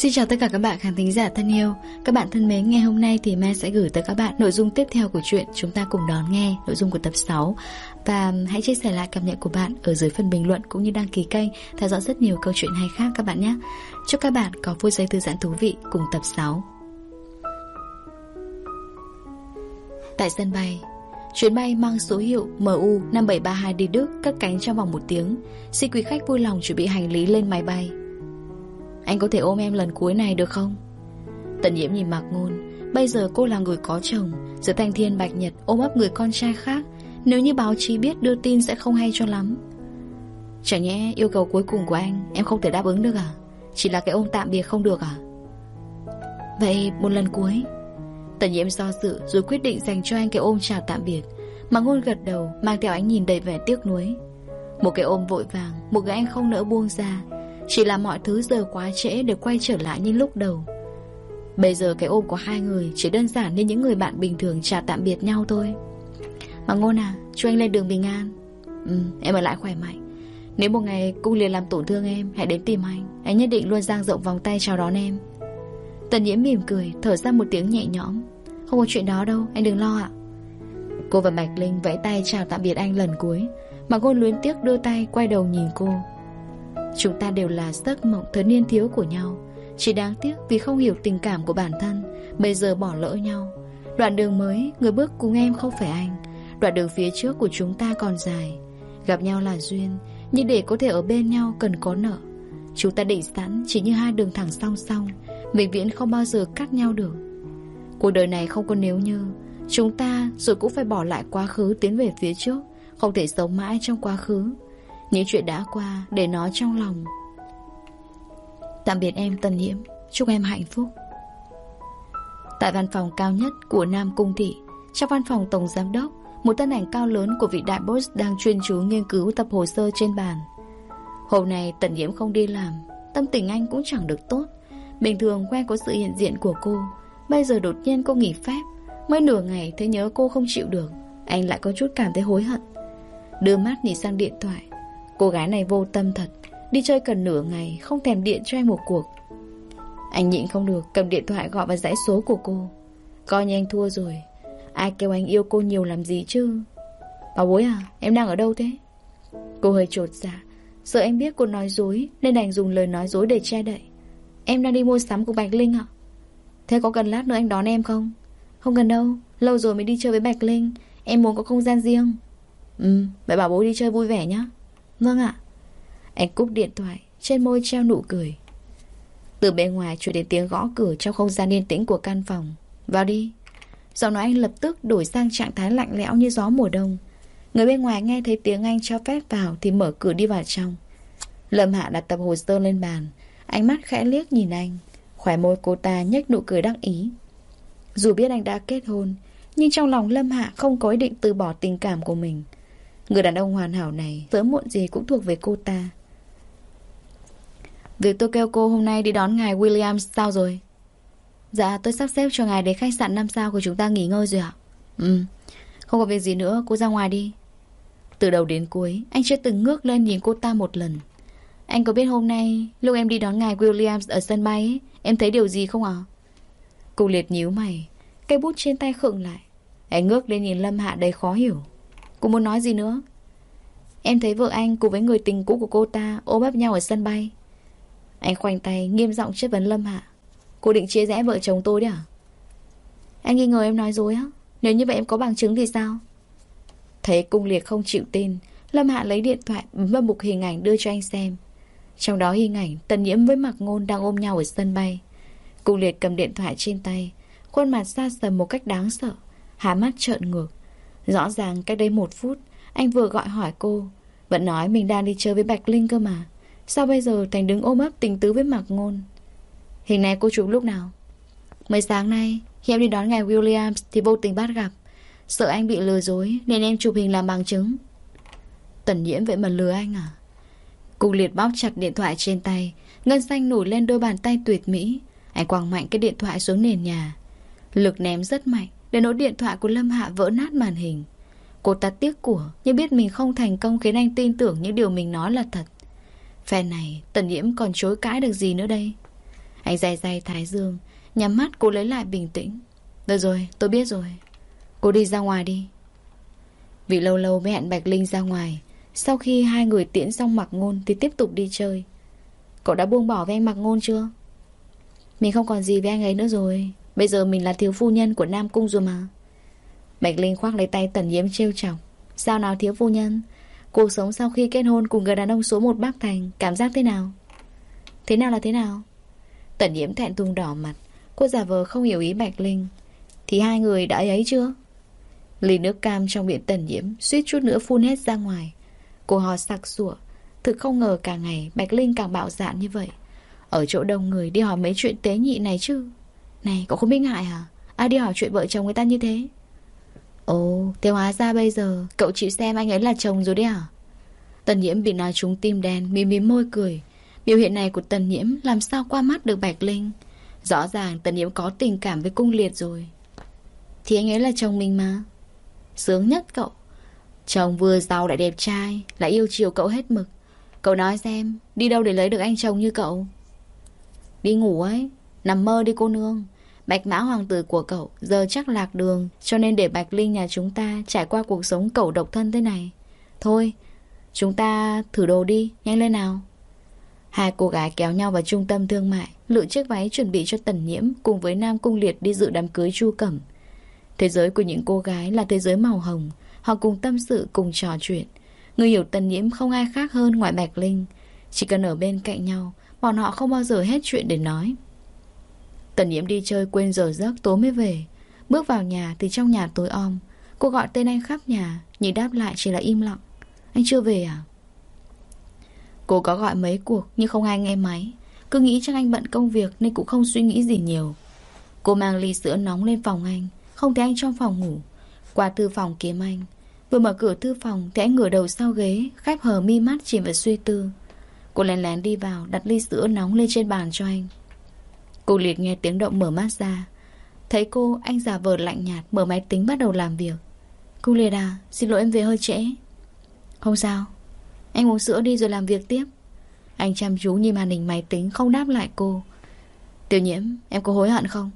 Xin chào tất cả các bạn khán thính giả thân yêu. Các bạn thân mến, ngày hôm nay thì Mai sẽ gửi tới các bạn nội dung tiếp theo của chuyện Chúng ta cùng đón nghe nội dung của tập 6 Và hãy chia sẻ lại cảm nhận của bạn ở dưới phần bình luận cũng như đăng ký kênh Theo dõi rất nhiều câu chuyện hay khác các bạn nhé. Chúc các bạn có vui giây thư giãn thú vị cùng tập 6 Tại sân bay Chuyến bay mang số hiệu MU 5732 đi Đức cất cánh trong vòng một tiếng. Xin quý khách vui lòng chuẩn bị hành lý lên máy bay anh có thể ôm em lần cuối này được không? Tần nhiễm nhìn Mạc Ngôn. Bây giờ cô là người có chồng. Giữa thanh thiên, bạch nhật ôm ấp người con trai khác. Nếu như báo chí biết, đưa tin sẽ không hay cho lắm. Chẳng nhẽ yêu cầu cuối cùng của anh, Em không thể đáp ứng được à? Chỉ là cái ôm tạm biệt không được à? Vậy một lần cuối. Tần nhiễm do dự rồi quyết định dành cho anh cái ôm chào tạm biệt. Mà Ngôn gật đầu, Mang theo ánh nhìn đầy vẻ tiếc nuối. Một cái ôm vội vàng, Một cái anh không nỡ buông ra chỉ là mọi thứ giờ quá trễ để quay trở lại như lúc đầu. Bây giờ cái ôm của hai người Chỉ đơn giản như những người bạn bình thường chào tạm biệt nhau thôi. Mà ngôn à Cho anh lên đường bình an. Ừ em ở lại khỏe mạnh. Nếu một ngày cung liền làm tổn thương em, Hãy đến tìm anh. Anh nhất định luôn dang rộng vòng tay chào đón em. Tần nhiễm mỉm cười, Thở ra một tiếng nhẹ nhõm. Không có chuyện đó đâu, Anh đừng lo ạ. Cô và Mạch Linh vẫy tay chào tạm biệt anh lần cuối. Mà ngôn luyến tiếc đưa tay quay đầu nhìn cô. Chúng ta đều là giấc mộng thời niên thiếu của nhau. Chỉ đáng tiếc vì không hiểu tình cảm của bản thân, Bây giờ bỏ lỡ nhau. Đoạn đường mới, Người bước cùng em không phải anh. Đoạn đường phía trước của chúng ta còn dài. Gặp nhau là duyên, Nhưng để có thể ở bên nhau cần có nợ. Chúng ta định sẵn chỉ như hai đường thẳng song song, Vĩnh viễn không bao giờ cắt nhau được. Cuộc đời này không có nếu như. Chúng ta rồi cũng phải bỏ lại quá khứ Tiến về phía trước, Không thể sống mãi trong quá khứ những chuyện đã qua để nó trong lòng. Tạm biệt em Tần Nhiễm. Chúc em hạnh phúc. Tại văn phòng cao nhất của Nam Cung Thị, Trong văn phòng Tổng Giám Đốc, Một thân ảnh cao lớn của vị đại boss Đang chuyên chú nghiên cứu tập hồ sơ trên bàn. Hôm nay Tần Nhiễm không đi làm, Tâm tình anh cũng chẳng được tốt. Bình thường quen có sự hiện diện của cô, Bây giờ đột nhiên cô nghỉ phép. Mới nửa ngày thấy nhớ cô không chịu được, Anh lại có chút cảm thấy hối hận. Đưa mắt nhìn sang điện thoại Cô gái này vô tâm thật. Đi chơi cần nửa ngày, Không thèm điện cho anh một cuộc. Anh nhịn không được, Cầm điện thoại gọi vào dãy số của cô. Coi như anh thua rồi. Ai kêu anh yêu cô nhiều làm gì chứ? Bảo bối à em đang ở đâu thế? Cô hơi trột dạ. Sợ anh biết cô nói dối, Nên đành dùng lời nói dối để che đậy. Em đang đi mua sắm của Bạch Linh ạ. Thế có cần lát nữa anh đón em không? Không cần đâu, Lâu rồi mới đi chơi với Bạch Linh. Em muốn có không gian riêng. Ừ Vậy bảo bố đi chơi vui vẻ nhá. Vâng ạ. Anh cúp điện thoại, Trên môi treo nụ cười. Từ bên ngoài chuyển đến tiếng gõ cửa Trong không gian yên tĩnh của căn phòng. Vào đi. Giọng nói anh lập tức đổi sang trạng thái lạnh lẽo như gió mùa đông. Người bên ngoài nghe thấy tiếng anh cho phép vào Thì mở cửa đi vào trong. Lâm Hạ đặt tập hồ sơ lên bàn. Ánh mắt khẽ liếc nhìn anh. Khỏe môi cô ta nhếch nụ cười đắc ý. Dù biết anh đã kết hôn, Nhưng trong lòng Lâm Hạ không có ý định từ bỏ tình cảm của mình. Người đàn ông hoàn hảo này Sớm muộn gì cũng thuộc về cô ta Việc tôi kêu cô hôm nay đi đón ngài William sao rồi? Dạ tôi sắp xếp cho ngài đến khách sạn 5 sao của chúng ta nghỉ ngơi rồi ạ Ừ Không có việc gì nữa cô ra ngoài đi Từ đầu đến cuối Anh chưa từng ngước lên nhìn cô ta một lần Anh có biết hôm nay Lúc em đi đón ngài Williams ở sân bay ấy, Em thấy điều gì không ạ? À? Cô liệt nhíu mày Cây bút trên tay khựng lại Anh ngước lên nhìn Lâm Hạ đầy khó hiểu Cô muốn nói gì nữa? Em thấy vợ anh cùng với người tình cũ của cô ta ôm ấp nhau ở sân bay. Anh khoanh tay, nghiêm giọng chất vấn Lâm Hạ. Cô định chia rẽ vợ chồng tôi đấy à? Anh nghi ngờ em nói dối á. Nếu như vậy em có bằng chứng thì sao? Thấy cung liệt không chịu tin, Lâm Hạ lấy điện thoại, bấm vào mục hình ảnh đưa cho anh xem. Trong đó hình ảnh Tần Nhiễm với Mạc Ngôn đang ôm nhau ở sân bay. Cung liệt cầm điện thoại trên tay, Khuôn mặt xa sầm một cách đáng sợ, Há mắt trợn ngược. Rõ ràng cách đây một phút, Anh vừa gọi hỏi cô, Vẫn nói mình đang đi chơi với Bạch Linh cơ mà. Sao bây giờ Thành đứng ôm ấp tình tứ với Mạc Ngôn? Hình này cô chụp lúc nào? Mới sáng nay, Khi em đi đón ngài Williams Thì vô tình bắt gặp. Sợ anh bị lừa dối Nên em chụp hình làm bằng chứng. Tần nhiễm vậy mà lừa anh à? Cùng liệt bóp chặt điện thoại trên tay, Ngân xanh nổi lên đôi bàn tay tuyệt mỹ. Anh quăng mạnh cái điện thoại xuống nền nhà. Lực ném rất mạnh để nỗi điện thoại của Lâm Hạ vỡ nát màn hình. Cô ta tiếc của, Nhưng biết mình không thành công khiến anh tin tưởng Những điều mình nói là thật. Phe này, Tần Nhiễm còn chối cãi được gì nữa đây? Anh day day thái dương, Nhắm mắt cô lấy lại bình tĩnh. Được rồi, tôi biết rồi. Cô đi ra ngoài đi. Vì lâu lâu mới hẹn Bạch Linh ra ngoài, Sau khi hai người tiễn xong mặc ngôn Thì tiếp tục đi chơi. Cậu đã buông bỏ với anh mặc ngôn chưa? Mình không còn gì với anh ấy nữa rồi. Bây giờ mình là thiếu phu nhân của Nam Cung rồi mà. Bạch Linh khoác lấy tay Tần Nhiễm trêu chọc. Sao nào thiếu phu nhân? Cuộc sống sau khi kết hôn cùng người đàn ông số một Bắc Thành, Cảm giác thế nào? Thế nào là thế nào? Tần Nhiễm thẹn thùng đỏ mặt. Cô giả vờ không hiểu ý Bạch Linh. Thì hai người đã ấy ấy chưa? Ly nước cam trong miệng Tần Nhiễm Suýt chút nữa phun hết ra ngoài. Cô hò sặc sụa. Thực không ngờ cả ngày Bạch Linh càng bạo dạn như vậy. Ở chỗ đông người đi hỏi mấy chuyện tế nhị này chứ? Này, cậu không biết ngại hả Ai đi hỏi chuyện vợ chồng người ta như thế? Ồ thế hóa ra bây giờ, Cậu chịu xem anh ấy là chồng rồi đấy à? Tần nhiễm bị nói trúng tim đen Mím mím môi cười. Biểu hiện này của tần nhiễm làm sao qua mắt được Bạch Linh? Rõ ràng tần nhiễm có tình cảm với cung liệt rồi. Thì anh ấy là chồng mình mà. Sướng nhất cậu. Chồng vừa giàu lại đẹp trai Lại yêu chiều cậu hết mực. Cậu nói xem, Đi đâu để lấy được anh chồng như cậu? Đi ngủ ấy. Nằm mơ đi cô nương. Bạch mã hoàng tử của cậu Giờ chắc lạc đường, Cho nên để Bạch Linh nhà chúng ta Trải qua cuộc sống cậu độc thân thế này. Thôi, Chúng ta thử đồ đi, Nhanh lên nào. Hai cô gái kéo nhau vào trung tâm thương mại, Lựa chiếc váy chuẩn bị cho tần nhiễm Cùng với Nam Cung Liệt đi dự đám cưới chu cẩm. Thế giới của những cô gái là thế giới màu hồng, Họ cùng tâm sự, cùng trò chuyện. Người hiểu tần nhiễm không ai khác hơn ngoài Bạch Linh. Chỉ cần ở bên cạnh nhau, Bọn họ không bao giờ hết chuyện để nói. Tần nhiễm đi chơi quên giờ giấc tối mới về. Bước vào nhà thì trong nhà tối om, Cô gọi tên anh khắp nhà, Nhưng đáp lại chỉ là im lặng. Anh chưa về à? Cô có gọi mấy cuộc nhưng không ai nghe máy. Cứ nghĩ chắc anh bận công việc Nên cũng không suy nghĩ gì nhiều. Cô mang ly sữa nóng lên phòng anh, Không thấy anh trong phòng ngủ. Qua thư phòng kiếm anh. Vừa mở cửa thư phòng thì anh ngửa đầu sau ghế, Khép hờ mi mắt chìm vào suy tư. Cô lén lén đi vào đặt ly sữa nóng lên trên bàn cho anh. Cô liệt nghe tiếng động mở mắt ra. Thấy cô, anh giả vờ lạnh nhạt Mở máy tính bắt đầu làm việc. Cô liệt à xin lỗi em về hơi trễ. Không sao. Anh uống sữa đi rồi làm việc tiếp. Anh chăm chú nhìn màn hình máy tính không đáp lại cô. Tiểu nhiễm, Em có hối hận không?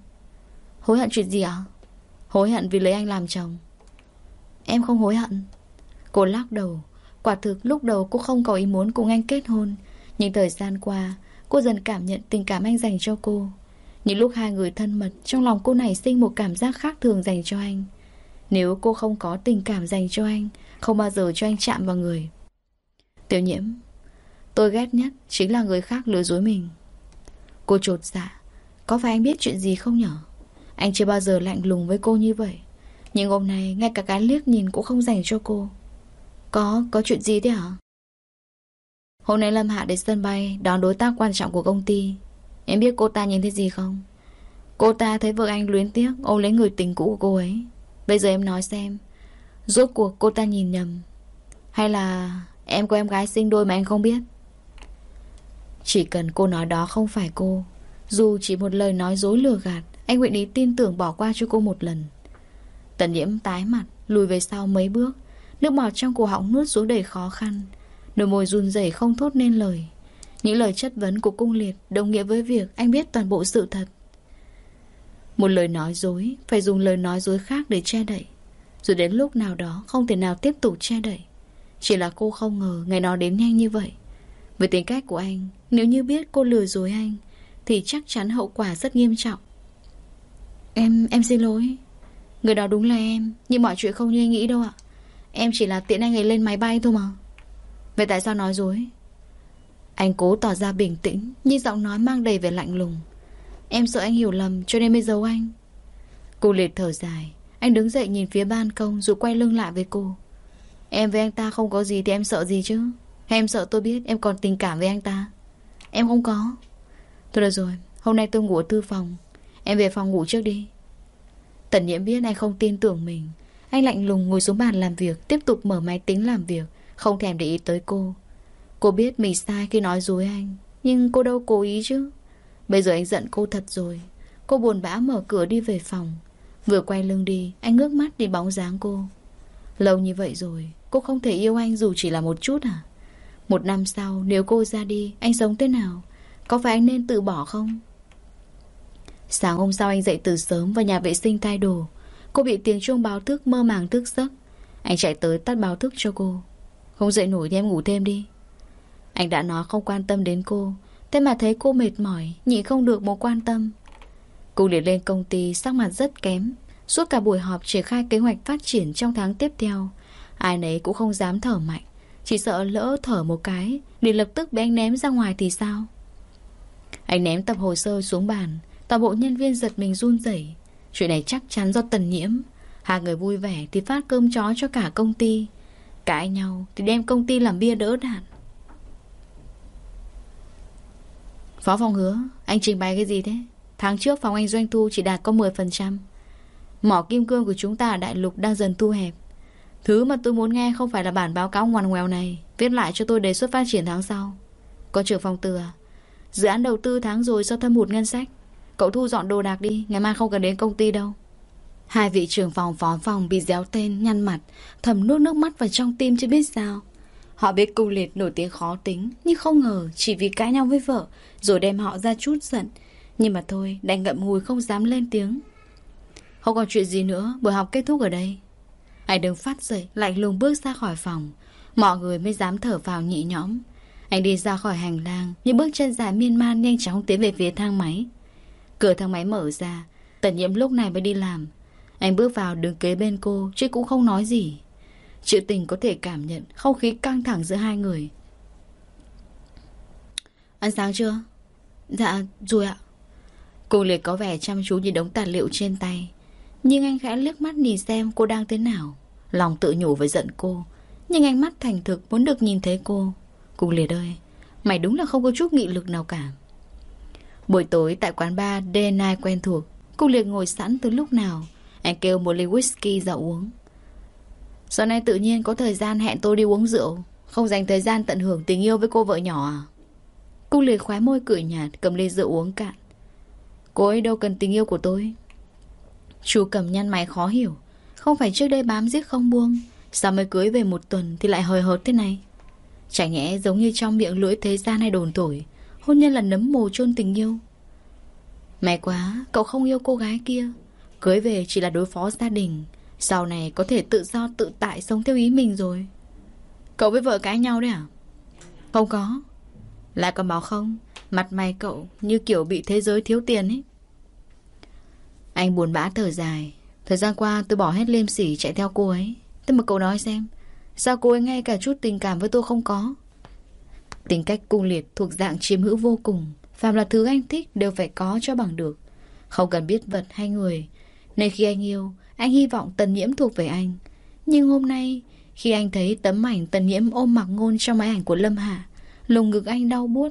Hối hận chuyện gì ạ? Hối hận vì lấy anh làm chồng. Em không hối hận. Cô lắc đầu. Quả thực lúc đầu cô không có ý muốn cùng anh kết hôn. Nhưng thời gian qua, Cô dần cảm nhận tình cảm anh dành cho cô. Những lúc hai người thân mật Trong lòng cô nảy sinh một cảm giác khác thường dành cho anh. Nếu cô không có tình cảm dành cho anh Không bao giờ cho anh chạm vào người. Tiểu nhiễm Tôi ghét nhất chính là người khác lừa dối mình. Cô trột dạ Có phải anh biết chuyện gì không nhở? Anh chưa bao giờ lạnh lùng với cô như vậy. Nhưng hôm nay ngay cả cái liếc nhìn cũng không dành cho cô. Có, có chuyện gì thế hả? Hôm nay Lâm Hạ đến sân bay Đón đối tác quan trọng của công ty. Em biết cô ta nhìn thấy gì không? Cô ta thấy vợ anh luyến tiếc Ôm lấy người tình cũ của cô ấy. Bây giờ em nói xem, Rốt cuộc cô ta nhìn nhầm, Hay là em có em gái sinh đôi mà anh không biết? Chỉ cần cô nói đó không phải cô, Dù chỉ một lời nói dối lừa gạt, Anh nguyện ý tin tưởng bỏ qua cho cô một lần. Tần nhiễm tái mặt, Lùi về sau mấy bước. Nước bọt trong cổ họng nuốt xuống đầy khó khăn. Đôi môi run rẩy không thốt nên lời. Những lời chất vấn của cung liệt Đồng nghĩa với việc anh biết toàn bộ sự thật. Một lời nói dối Phải dùng lời nói dối khác để che đậy. Rồi đến lúc nào đó Không thể nào tiếp tục che đậy. Chỉ là cô không ngờ ngày nó đến nhanh như vậy. Với tính cách của anh Nếu như biết cô lừa dối anh Thì chắc chắn hậu quả rất nghiêm trọng. Em, em xin lỗi. Người đó đúng là em Nhưng mọi chuyện không như anh nghĩ đâu ạ. Em chỉ là tiện anh ấy lên máy bay thôi mà. Vậy tại sao nói dối? Anh cố tỏ ra bình tĩnh, Nhưng giọng nói mang đầy vẻ lạnh lùng. Em sợ anh hiểu lầm, cho nên mới giấu anh. Cô liệt thở dài. Anh đứng dậy nhìn phía ban công, Rồi quay lưng lại với cô. Em với anh ta không có gì thì em sợ gì chứ? Hay em sợ tôi biết em còn tình cảm với anh ta? Em không có. Thôi được rồi, Hôm nay tôi ngủ ở thư phòng. Em về phòng ngủ trước đi. Tần nhiễm biết anh không tin tưởng mình. Anh lạnh lùng ngồi xuống bàn làm việc, Tiếp tục mở máy tính làm việc. Không thèm để ý tới cô. Cô biết mình sai khi nói dối anh, Nhưng cô đâu cố ý chứ? Bây giờ anh giận cô thật rồi. Cô buồn bã mở cửa đi về phòng. Vừa quay lưng đi, Anh ngước mắt đi bóng dáng cô. Lâu như vậy rồi, Cô không thể yêu anh dù chỉ là một chút à? Một năm sau, nếu cô ra đi, Anh sống thế nào? Có phải anh nên từ bỏ không? Sáng hôm sau anh dậy từ sớm vào nhà vệ sinh thay đồ. Cô bị tiếng chuông báo thức mơ màng thức giấc. Anh chạy tới tắt báo thức cho cô. Không dậy nổi thì em ngủ thêm đi. Anh đã nói không quan tâm đến cô, Thế mà thấy cô mệt mỏi Nhị không được một quan tâm. Cô liền lên công ty sắc mặt rất kém, Suốt cả buổi họp triển khai kế hoạch phát triển trong tháng tiếp theo. Ai nấy cũng không dám thở mạnh, Chỉ sợ lỡ thở một cái, Để lập tức bị anh ném ra ngoài thì sao? Anh ném tập hồ sơ xuống bàn, Toàn bộ nhân viên giật mình run rẩy. Chuyện này chắc chắn do tần nhiễm. Hai người vui vẻ thì phát cơm chó cho cả công ty. Cãi nhau thì đem công ty làm bia đỡ đạn. Phó phòng hứa, Anh trình bày cái gì thế? Tháng trước phòng anh doanh thu chỉ đạt có 10% Mỏ kim cương của chúng ta ở đại lục đang dần thu hẹp. Thứ mà tôi muốn nghe không phải là bản báo cáo ngoằn ngoèo này, Viết lại cho tôi đề xuất phát triển tháng sau. Có trưởng phòng từ à? Dự án đầu tư tháng rồi sao thâm hụt ngân sách. Cậu thu dọn đồ đạc đi, Ngày mai không cần đến công ty đâu. Hai vị trưởng phòng phó phòng bị déo tên, Nhăn mặt, Thầm nuốt nước mắt vào trong tim chứ biết sao. Họ biết cung liệt nổi tiếng khó tính, Nhưng không ngờ chỉ vì cãi nhau với vợ, Rồi đem họ ra chút giận. Nhưng mà thôi, đành ngậm ngùi không dám lên tiếng. Không còn chuyện gì nữa, Buổi học kết thúc ở đây. Anh đứng phát dậy, lạnh lùng bước ra khỏi phòng. Mọi người mới dám thở vào nhị nhõm. Anh đi ra khỏi hành lang Những bước chân dài miên man nhanh chóng tiến về phía thang máy. Cửa thang máy mở ra, Tần nhiễm lúc này mới đi làm. Anh bước vào đứng kế bên cô, Chứ cũng không nói gì. Triệu tình có thể cảm nhận Không khí căng thẳng giữa hai người. Ăn sáng chưa? Dạ rồi ạ. Cô liệt có vẻ chăm chú nhìn đống tài liệu trên tay. Nhưng anh khẽ liếc mắt nhìn xem cô đang thế nào. Lòng tự nhủ với giận cô. Nhưng ánh mắt thành thực muốn được nhìn thấy cô. Cô liệt ơi, Mày đúng là không có chút nghị lực nào cả. Buổi tối tại quán bar D9 quen thuộc, Cô liệt ngồi sẵn từ lúc nào. Anh kêu một ly whisky ra uống. Sau này tự nhiên có thời gian hẹn tôi đi uống rượu. Không dành thời gian tận hưởng tình yêu với cô vợ nhỏ à? Cô liệt khóe môi cười nhạt, Cầm ly rượu uống cạn. Cô ấy đâu cần tình yêu của tôi. Chú cầm nhăn mày khó hiểu. Không phải trước đây bám giết không buông, Sao mới cưới về một tuần Thì lại hời hợt thế này? Chả nhẽ giống như trong miệng lưỡi thế gian hay đồn thổi, Hôn nhân là nấm mồ chôn tình yêu. Mẹ quá, Cậu không yêu cô gái kia. Cưới về chỉ là đối phó gia đình. Sau này có thể tự do tự tại sống theo ý mình rồi. Cậu với vợ cãi nhau đấy à? Không có. Lại còn báo không, Mặt mày cậu như kiểu bị thế giới thiếu tiền ấy. Anh buồn bã thở dài. Thời gian qua tôi bỏ hết liêm sỉ chạy theo cô ấy. Thế mà cậu nói xem, Sao cô ấy ngay cả chút tình cảm với tôi không có? Tính cách cung liệt thuộc dạng chiếm hữu vô cùng. Phạm là thứ anh thích đều phải có cho bằng được. Không cần biết vật hay người, Nên khi anh yêu anh hy vọng tần nhiễm thuộc về anh. Nhưng hôm nay, Khi anh thấy tấm ảnh tần nhiễm ôm mặc ngôn trong máy ảnh của Lâm Hạ, Lồng ngực anh đau buốt.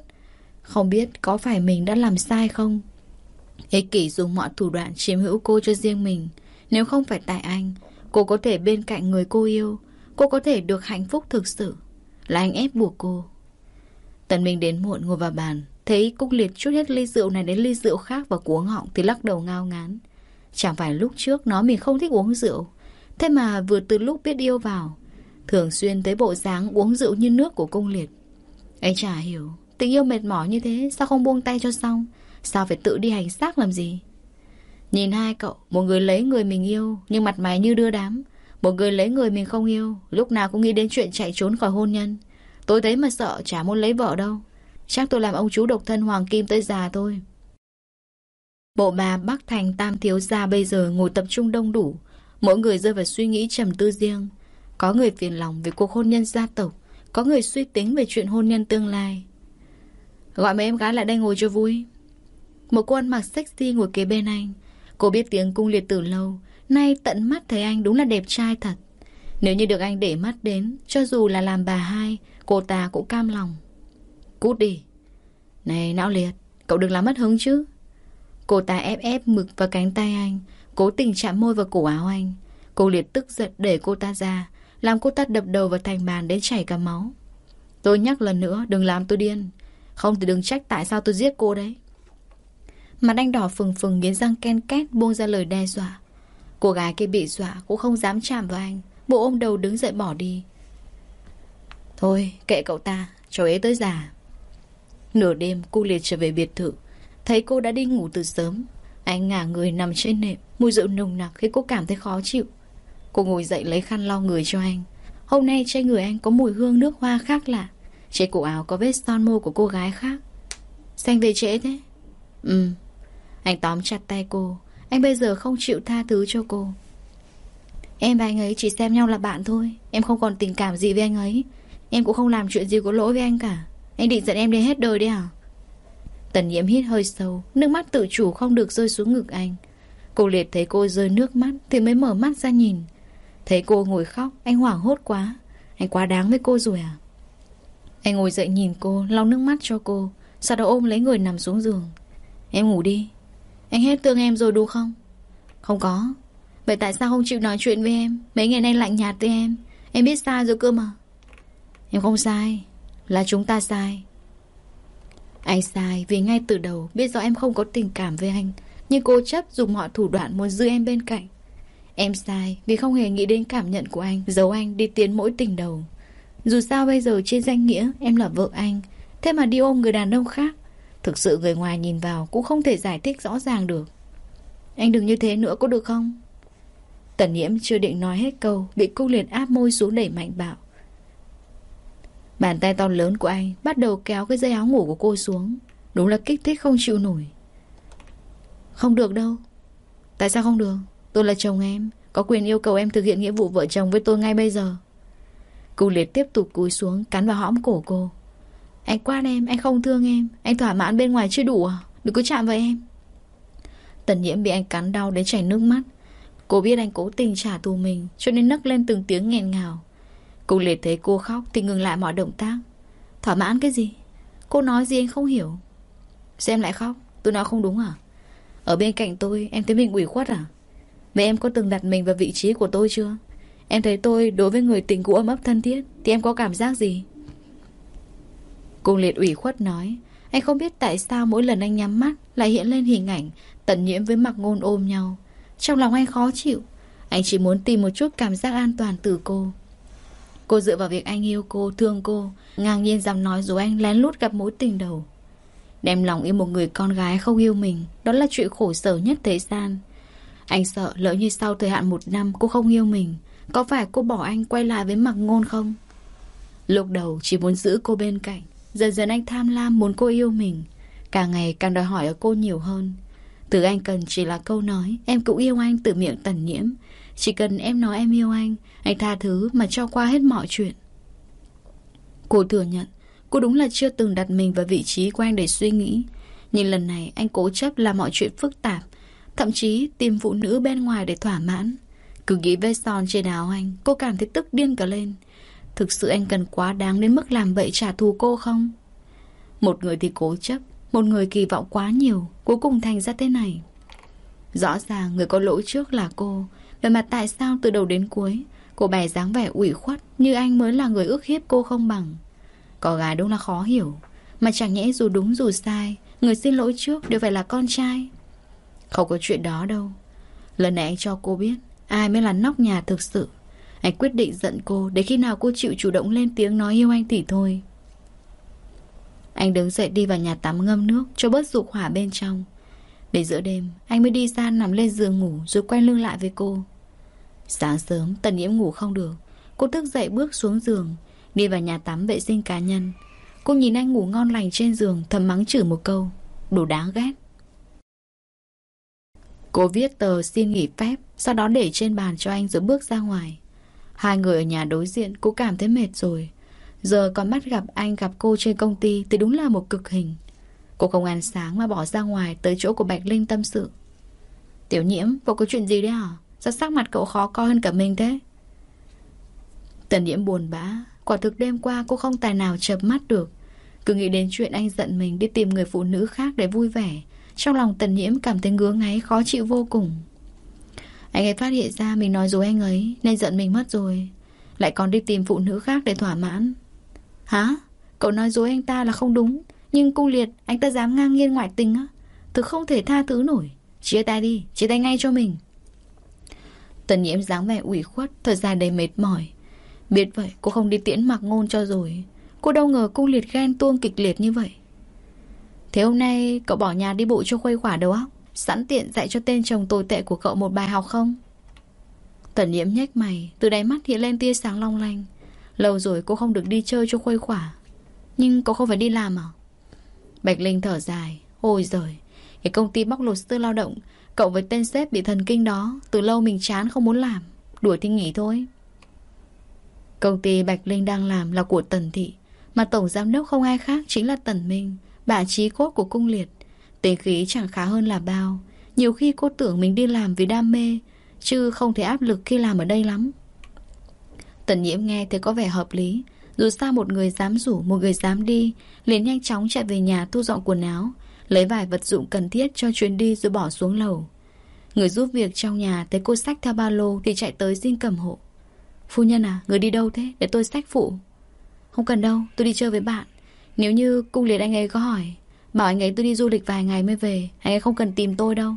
Không biết có phải mình đã làm sai không? Ích kỷ dùng mọi thủ đoạn chiếm hữu cô cho riêng mình. Nếu không phải tại anh, Cô có thể bên cạnh người cô yêu. Cô có thể được hạnh phúc thực sự. Là anh ép buộc cô. Tần Minh đến muộn ngồi vào bàn, Thấy Cúc Liệt chút hết ly rượu này đến ly rượu khác và cuống họng thì lắc đầu ngao ngán. Chẳng phải lúc trước nói mình không thích uống rượu. Thế mà vừa từ lúc biết yêu vào, thường xuyên tới bộ dáng uống rượu như nước của cung liệt. Anh chả hiểu, tình yêu mệt mỏi như thế sao không buông tay cho xong? Sao phải tự đi hành xác làm gì? Nhìn hai cậu, một người lấy người mình yêu nhưng mặt mày như đưa đám. Một người lấy người mình không yêu, lúc nào cũng nghĩ đến chuyện chạy trốn khỏi hôn nhân. Tôi thấy mà sợ chả muốn lấy vợ đâu. Chắc tôi làm ông chú độc thân Hoàng Kim tới già thôi. Bộ bà Bắc Thành Tam Thiếu Gia bây giờ ngồi tập trung đông đủ. Mỗi người rơi vào suy nghĩ trầm tư riêng. Có người phiền lòng về cuộc hôn nhân gia tộc. Có người suy tính về chuyện hôn nhân tương lai. Gọi mấy em gái lại đây ngồi cho vui. Một cô ăn mặc sexy ngồi kế bên anh. Cô biết tiếng cung liệt từ lâu. Nay tận mắt thấy anh đúng là đẹp trai thật. Nếu như được anh để mắt đến, cho dù là làm bà hai, cô ta cũng cam lòng. Cút đi Này não liệt Cậu đừng làm mất hứng chứ Cô ta ép ép mực vào cánh tay anh, Cố tình chạm môi vào cổ áo anh. Cô liệt tức giận để cô ta ra, Làm cô ta đập đầu vào thành bàn đến chảy cả máu. Tôi nhắc lần nữa, Đừng làm tôi điên. Không thì đừng trách tại sao tôi giết cô đấy. Mặt anh đỏ phừng phừng nghiến răng ken két Buông ra lời đe dọa. Cô gái kia bị dọa cũng không dám chạm vào anh, Bộ ôm đầu đứng dậy bỏ đi. Thôi, kệ cậu ta, Cháu ấy tới già. Nửa đêm, cô liệt trở về biệt thự. Thấy cô đã đi ngủ từ sớm. Anh ngả người nằm trên nệm. Mùi rượu nồng nặc khiến cô cảm thấy khó chịu. Cô ngồi dậy lấy khăn lau người cho anh. Hôm nay trên người anh có mùi hương nước hoa khác lạ. Trên cổ áo có vết son môi của cô gái khác. Xanh về trễ thế? Ừ. Anh tóm chặt tay cô. Anh bây giờ không chịu tha thứ cho cô. Em và anh ấy chỉ xem nhau là bạn thôi. Em không còn tình cảm gì với anh ấy. Em cũng không làm chuyện gì có lỗi với anh cả. Anh định dẫn em đến hết đời đấy à? Tần nhiễm hít hơi sâu, Nước mắt tự chủ không được rơi xuống ngực anh. Cô liệt thấy cô rơi nước mắt Thì mới mở mắt ra nhìn. Thấy cô ngồi khóc, Anh hoảng hốt quá. Anh quá đáng với cô rồi à? Anh ngồi dậy nhìn cô, lau nước mắt cho cô, Sau đó ôm lấy người nằm xuống giường. Em ngủ đi. Anh hết thương em rồi đúng không? Không có. Vậy tại sao không chịu nói chuyện với em? Mấy ngày nay lạnh nhạt với em. Em biết sai rồi cơ mà. Em không sai. Là chúng ta sai. Anh sai, vì ngay từ đầu Biết rõ em không có tình cảm với anh. Nhưng cô chấp dùng mọi thủ đoạn muốn giữ em bên cạnh. Em sai vì không hề nghĩ đến cảm nhận của anh, Giấu anh đi tiến mỗi tình đầu. Dù sao bây giờ trên danh nghĩa em là vợ anh, Thế mà đi ôm người đàn ông khác, Thực sự người ngoài nhìn vào Cũng không thể giải thích rõ ràng được. Anh đừng như thế nữa có được không? Tần nhiễm chưa định nói hết câu, Bị cung liệt áp môi xuống đẩy mạnh bạo Bàn tay to lớn của anh Bắt đầu kéo cái dây áo ngủ của cô xuống. Đúng là kích thích không chịu nổi. Không được đâu. Tại sao không được? Tôi là chồng em. Có quyền yêu cầu em thực hiện nghĩa vụ vợ chồng với tôi ngay bây giờ. Cung liệt tiếp tục cúi xuống Cắn vào hõm cổ cô. Anh quan em, anh không thương em. Anh thỏa mãn bên ngoài chưa đủ à? Đừng có chạm vào em. Tần nhiễm bị anh cắn đau đến chảy nước mắt. Cô biết anh cố tình trả thù mình Cho nên nấc lên từng tiếng nghẹn ngào. Cô liệt thấy cô khóc Thì ngừng lại mọi động tác. Thỏa mãn cái gì? Cô nói gì anh không hiểu. Xem lại khóc, Tôi nói không đúng à? Ở bên cạnh tôi, em thấy mình ủy khuất à? Vậy em có từng đặt mình vào vị trí của tôi chưa? Em thấy tôi đối với người tình cũ ấm ấp thân thiết Thì em có cảm giác gì? Cô liệt ủy khuất nói, Anh không biết tại sao mỗi lần anh nhắm mắt Lại hiện lên hình ảnh Tận nhiễm với mặc ngôn ôm nhau. Trong lòng anh khó chịu, Anh chỉ muốn tìm một chút cảm giác an toàn từ cô. Cô dựa vào việc anh yêu cô, thương cô. Ngang nhiên dám nói dù anh lén lút gặp mối tình đầu. Đem lòng yêu một người con gái không yêu mình Đó là chuyện khổ sở nhất thế gian. Anh sợ lỡ như sau thời hạn một năm cô không yêu mình Có phải cô bỏ anh quay lại với mặc ngôn không? Lúc đầu chỉ muốn giữ cô bên cạnh Dần dần anh tham lam muốn cô yêu mình. Càng ngày càng đòi hỏi ở cô nhiều hơn. Từ anh cần chỉ là câu nói Em cũng yêu anh từ miệng tần nhiễm. Chỉ cần em nói em yêu anh Anh tha thứ mà cho qua hết mọi chuyện. Cô thừa nhận, Cô đúng là chưa từng đặt mình vào vị trí của anh để suy nghĩ. Nhưng lần này anh cố chấp làm mọi chuyện phức tạp, Thậm chí tìm phụ nữ bên ngoài để thỏa mãn. Cứ nghĩ vết son trên áo anh, Cô cảm thấy tức điên cả lên. Thực sự anh cần quá đáng đến mức làm vậy trả thù cô không? Một người thì cố chấp, một người kỳ vọng quá nhiều, Cuối cùng thành ra thế này. Rõ ràng người có lỗi trước là cô về mà tại sao từ đầu đến cuối, Cô bé dáng vẻ ủy khuất Như anh mới là người ước hiếp cô không bằng? Có gái đúng là khó hiểu, Mà chẳng nhẽ dù đúng dù sai, Người xin lỗi trước đều phải là con trai. Không có chuyện đó đâu. Lần này anh cho cô biết, Ai mới là nóc nhà thực sự. Anh quyết định giận cô Để khi nào cô chịu chủ động lên tiếng nói yêu anh thì thôi. Anh đứng dậy đi vào nhà tắm ngâm nước Cho bớt dục hỏa bên trong. Đến giữa đêm, Anh mới đi ra nằm lên giường ngủ Rồi quay lưng lại với cô. Sáng sớm tần nhiễm ngủ không được. Cô thức dậy bước xuống giường Đi vào nhà tắm vệ sinh cá nhân. Cô nhìn anh ngủ ngon lành trên giường Thầm mắng chửi một câu Đồ đáng ghét. Cô viết tờ xin nghỉ phép Sau đó để trên bàn cho anh rồi bước ra ngoài. Hai người ở nhà đối diện Cô cảm thấy mệt rồi. Giờ còn mắt gặp anh gặp cô trên công ty Thì đúng là một cực hình. Cô không ăn sáng mà bỏ ra ngoài Tới chỗ của Bạch Linh tâm sự. Tiểu nhiễm, cô có chuyện gì đấy hả? Sao sắc mặt cậu khó coi hơn cả mình thế? Tần nhiễm buồn bã. Quả thực đêm qua cô không tài nào chập mắt được. Cứ nghĩ đến chuyện anh giận mình Đi tìm người phụ nữ khác để vui vẻ. Trong lòng tần nhiễm cảm thấy ngứa ngáy khó chịu vô cùng. Anh ấy phát hiện ra mình nói dối anh ấy Nên giận mình mất rồi. Lại còn đi tìm phụ nữ khác để thỏa mãn. Hả? Cậu nói dối anh ta là không đúng. Nhưng cung liệt anh ta dám ngang nhiên ngoại tình á. Thực không thể tha thứ nổi. Chia tay đi, chia tay ngay cho mình. Tần nhiễm dáng vẻ ủy khuất Thời gian đầy mệt mỏi. Biết vậy, cô không đi tiễn mặc ngôn cho rồi. Cô đâu ngờ cung liệt ghen tuông kịch liệt như vậy. Thế hôm nay, cậu bỏ nhà đi bộ cho khuây khỏa đầu óc, Sẵn tiện dạy cho tên chồng tồi tệ của cậu một bài học không? Tần nhiễm nhếch mày, Từ đáy mắt hiện lên tia sáng long lanh. Lâu rồi cô không được đi chơi cho khuây khỏa. Nhưng cậu không phải đi làm à? Bạch Linh thở dài. Ôi giời, Cái công ty bóc lột sư lao động Cậu với tên sếp bị thần kinh đó, Từ lâu mình chán không muốn làm. Đuổi thì nghỉ thôi. Công ty Bạch Linh đang làm là của Tần Thị, Mà Tổng Giám đốc không ai khác Chính là Tần Minh, Bà trí cốt của cung liệt. Tính khí chẳng khá hơn là bao. Nhiều khi cô tưởng mình đi làm vì đam mê, Chứ không thể áp lực khi làm ở đây lắm. Tần nhiễm nghe thấy có vẻ hợp lý. Dù sao một người dám rủ Một người dám đi, liền nhanh chóng chạy về nhà thu dọn quần áo Lấy vài vật dụng cần thiết cho chuyến đi rồi bỏ xuống lầu. Người giúp việc trong nhà thấy cô sách theo ba lô Thì chạy tới xin cầm hộ. Phu nhân à, người đi đâu thế? Để tôi sách phụ. Không cần đâu, tôi đi chơi với bạn. Nếu như cung liệt anh ấy có hỏi Bảo anh ấy tôi đi du lịch vài ngày mới về Anh ấy không cần tìm tôi đâu.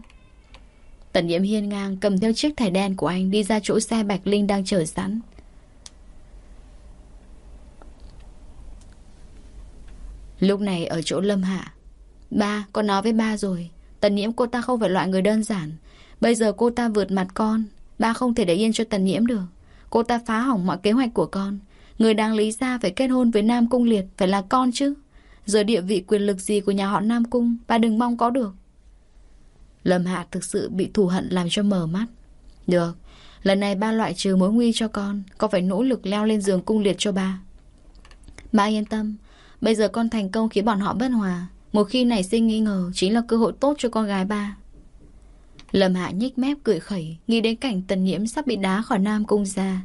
Tần nhiễm hiên ngang cầm theo chiếc thẻ đen của anh Đi ra chỗ xe Bạch Linh đang chờ sẵn. Lúc này ở chỗ Lâm Hạ Ba, con nói với ba rồi. Tần nhiễm cô ta không phải loại người đơn giản. Bây giờ cô ta vượt mặt con. Ba không thể để yên cho tần nhiễm được. Cô ta phá hỏng mọi kế hoạch của con. Người đáng lý ra phải kết hôn với Nam Cung Liệt Phải là con chứ. Giờ địa vị quyền lực gì của nhà họ Nam Cung Ba đừng mong có được. Lâm Hạ thực sự bị thù hận làm cho mờ mắt. Được Lần này ba loại trừ mối nguy cho con Con phải nỗ lực leo lên giường cung liệt cho ba. Ba yên tâm Bây giờ con thành công khiến bọn họ bất hòa. Một khi nảy sinh nghi ngờ Chính là cơ hội tốt cho con gái ba. Lâm Hạ nhích mép cười khẩy, Nghĩ đến cảnh tần nhiễm sắp bị đá khỏi Nam Cung ra.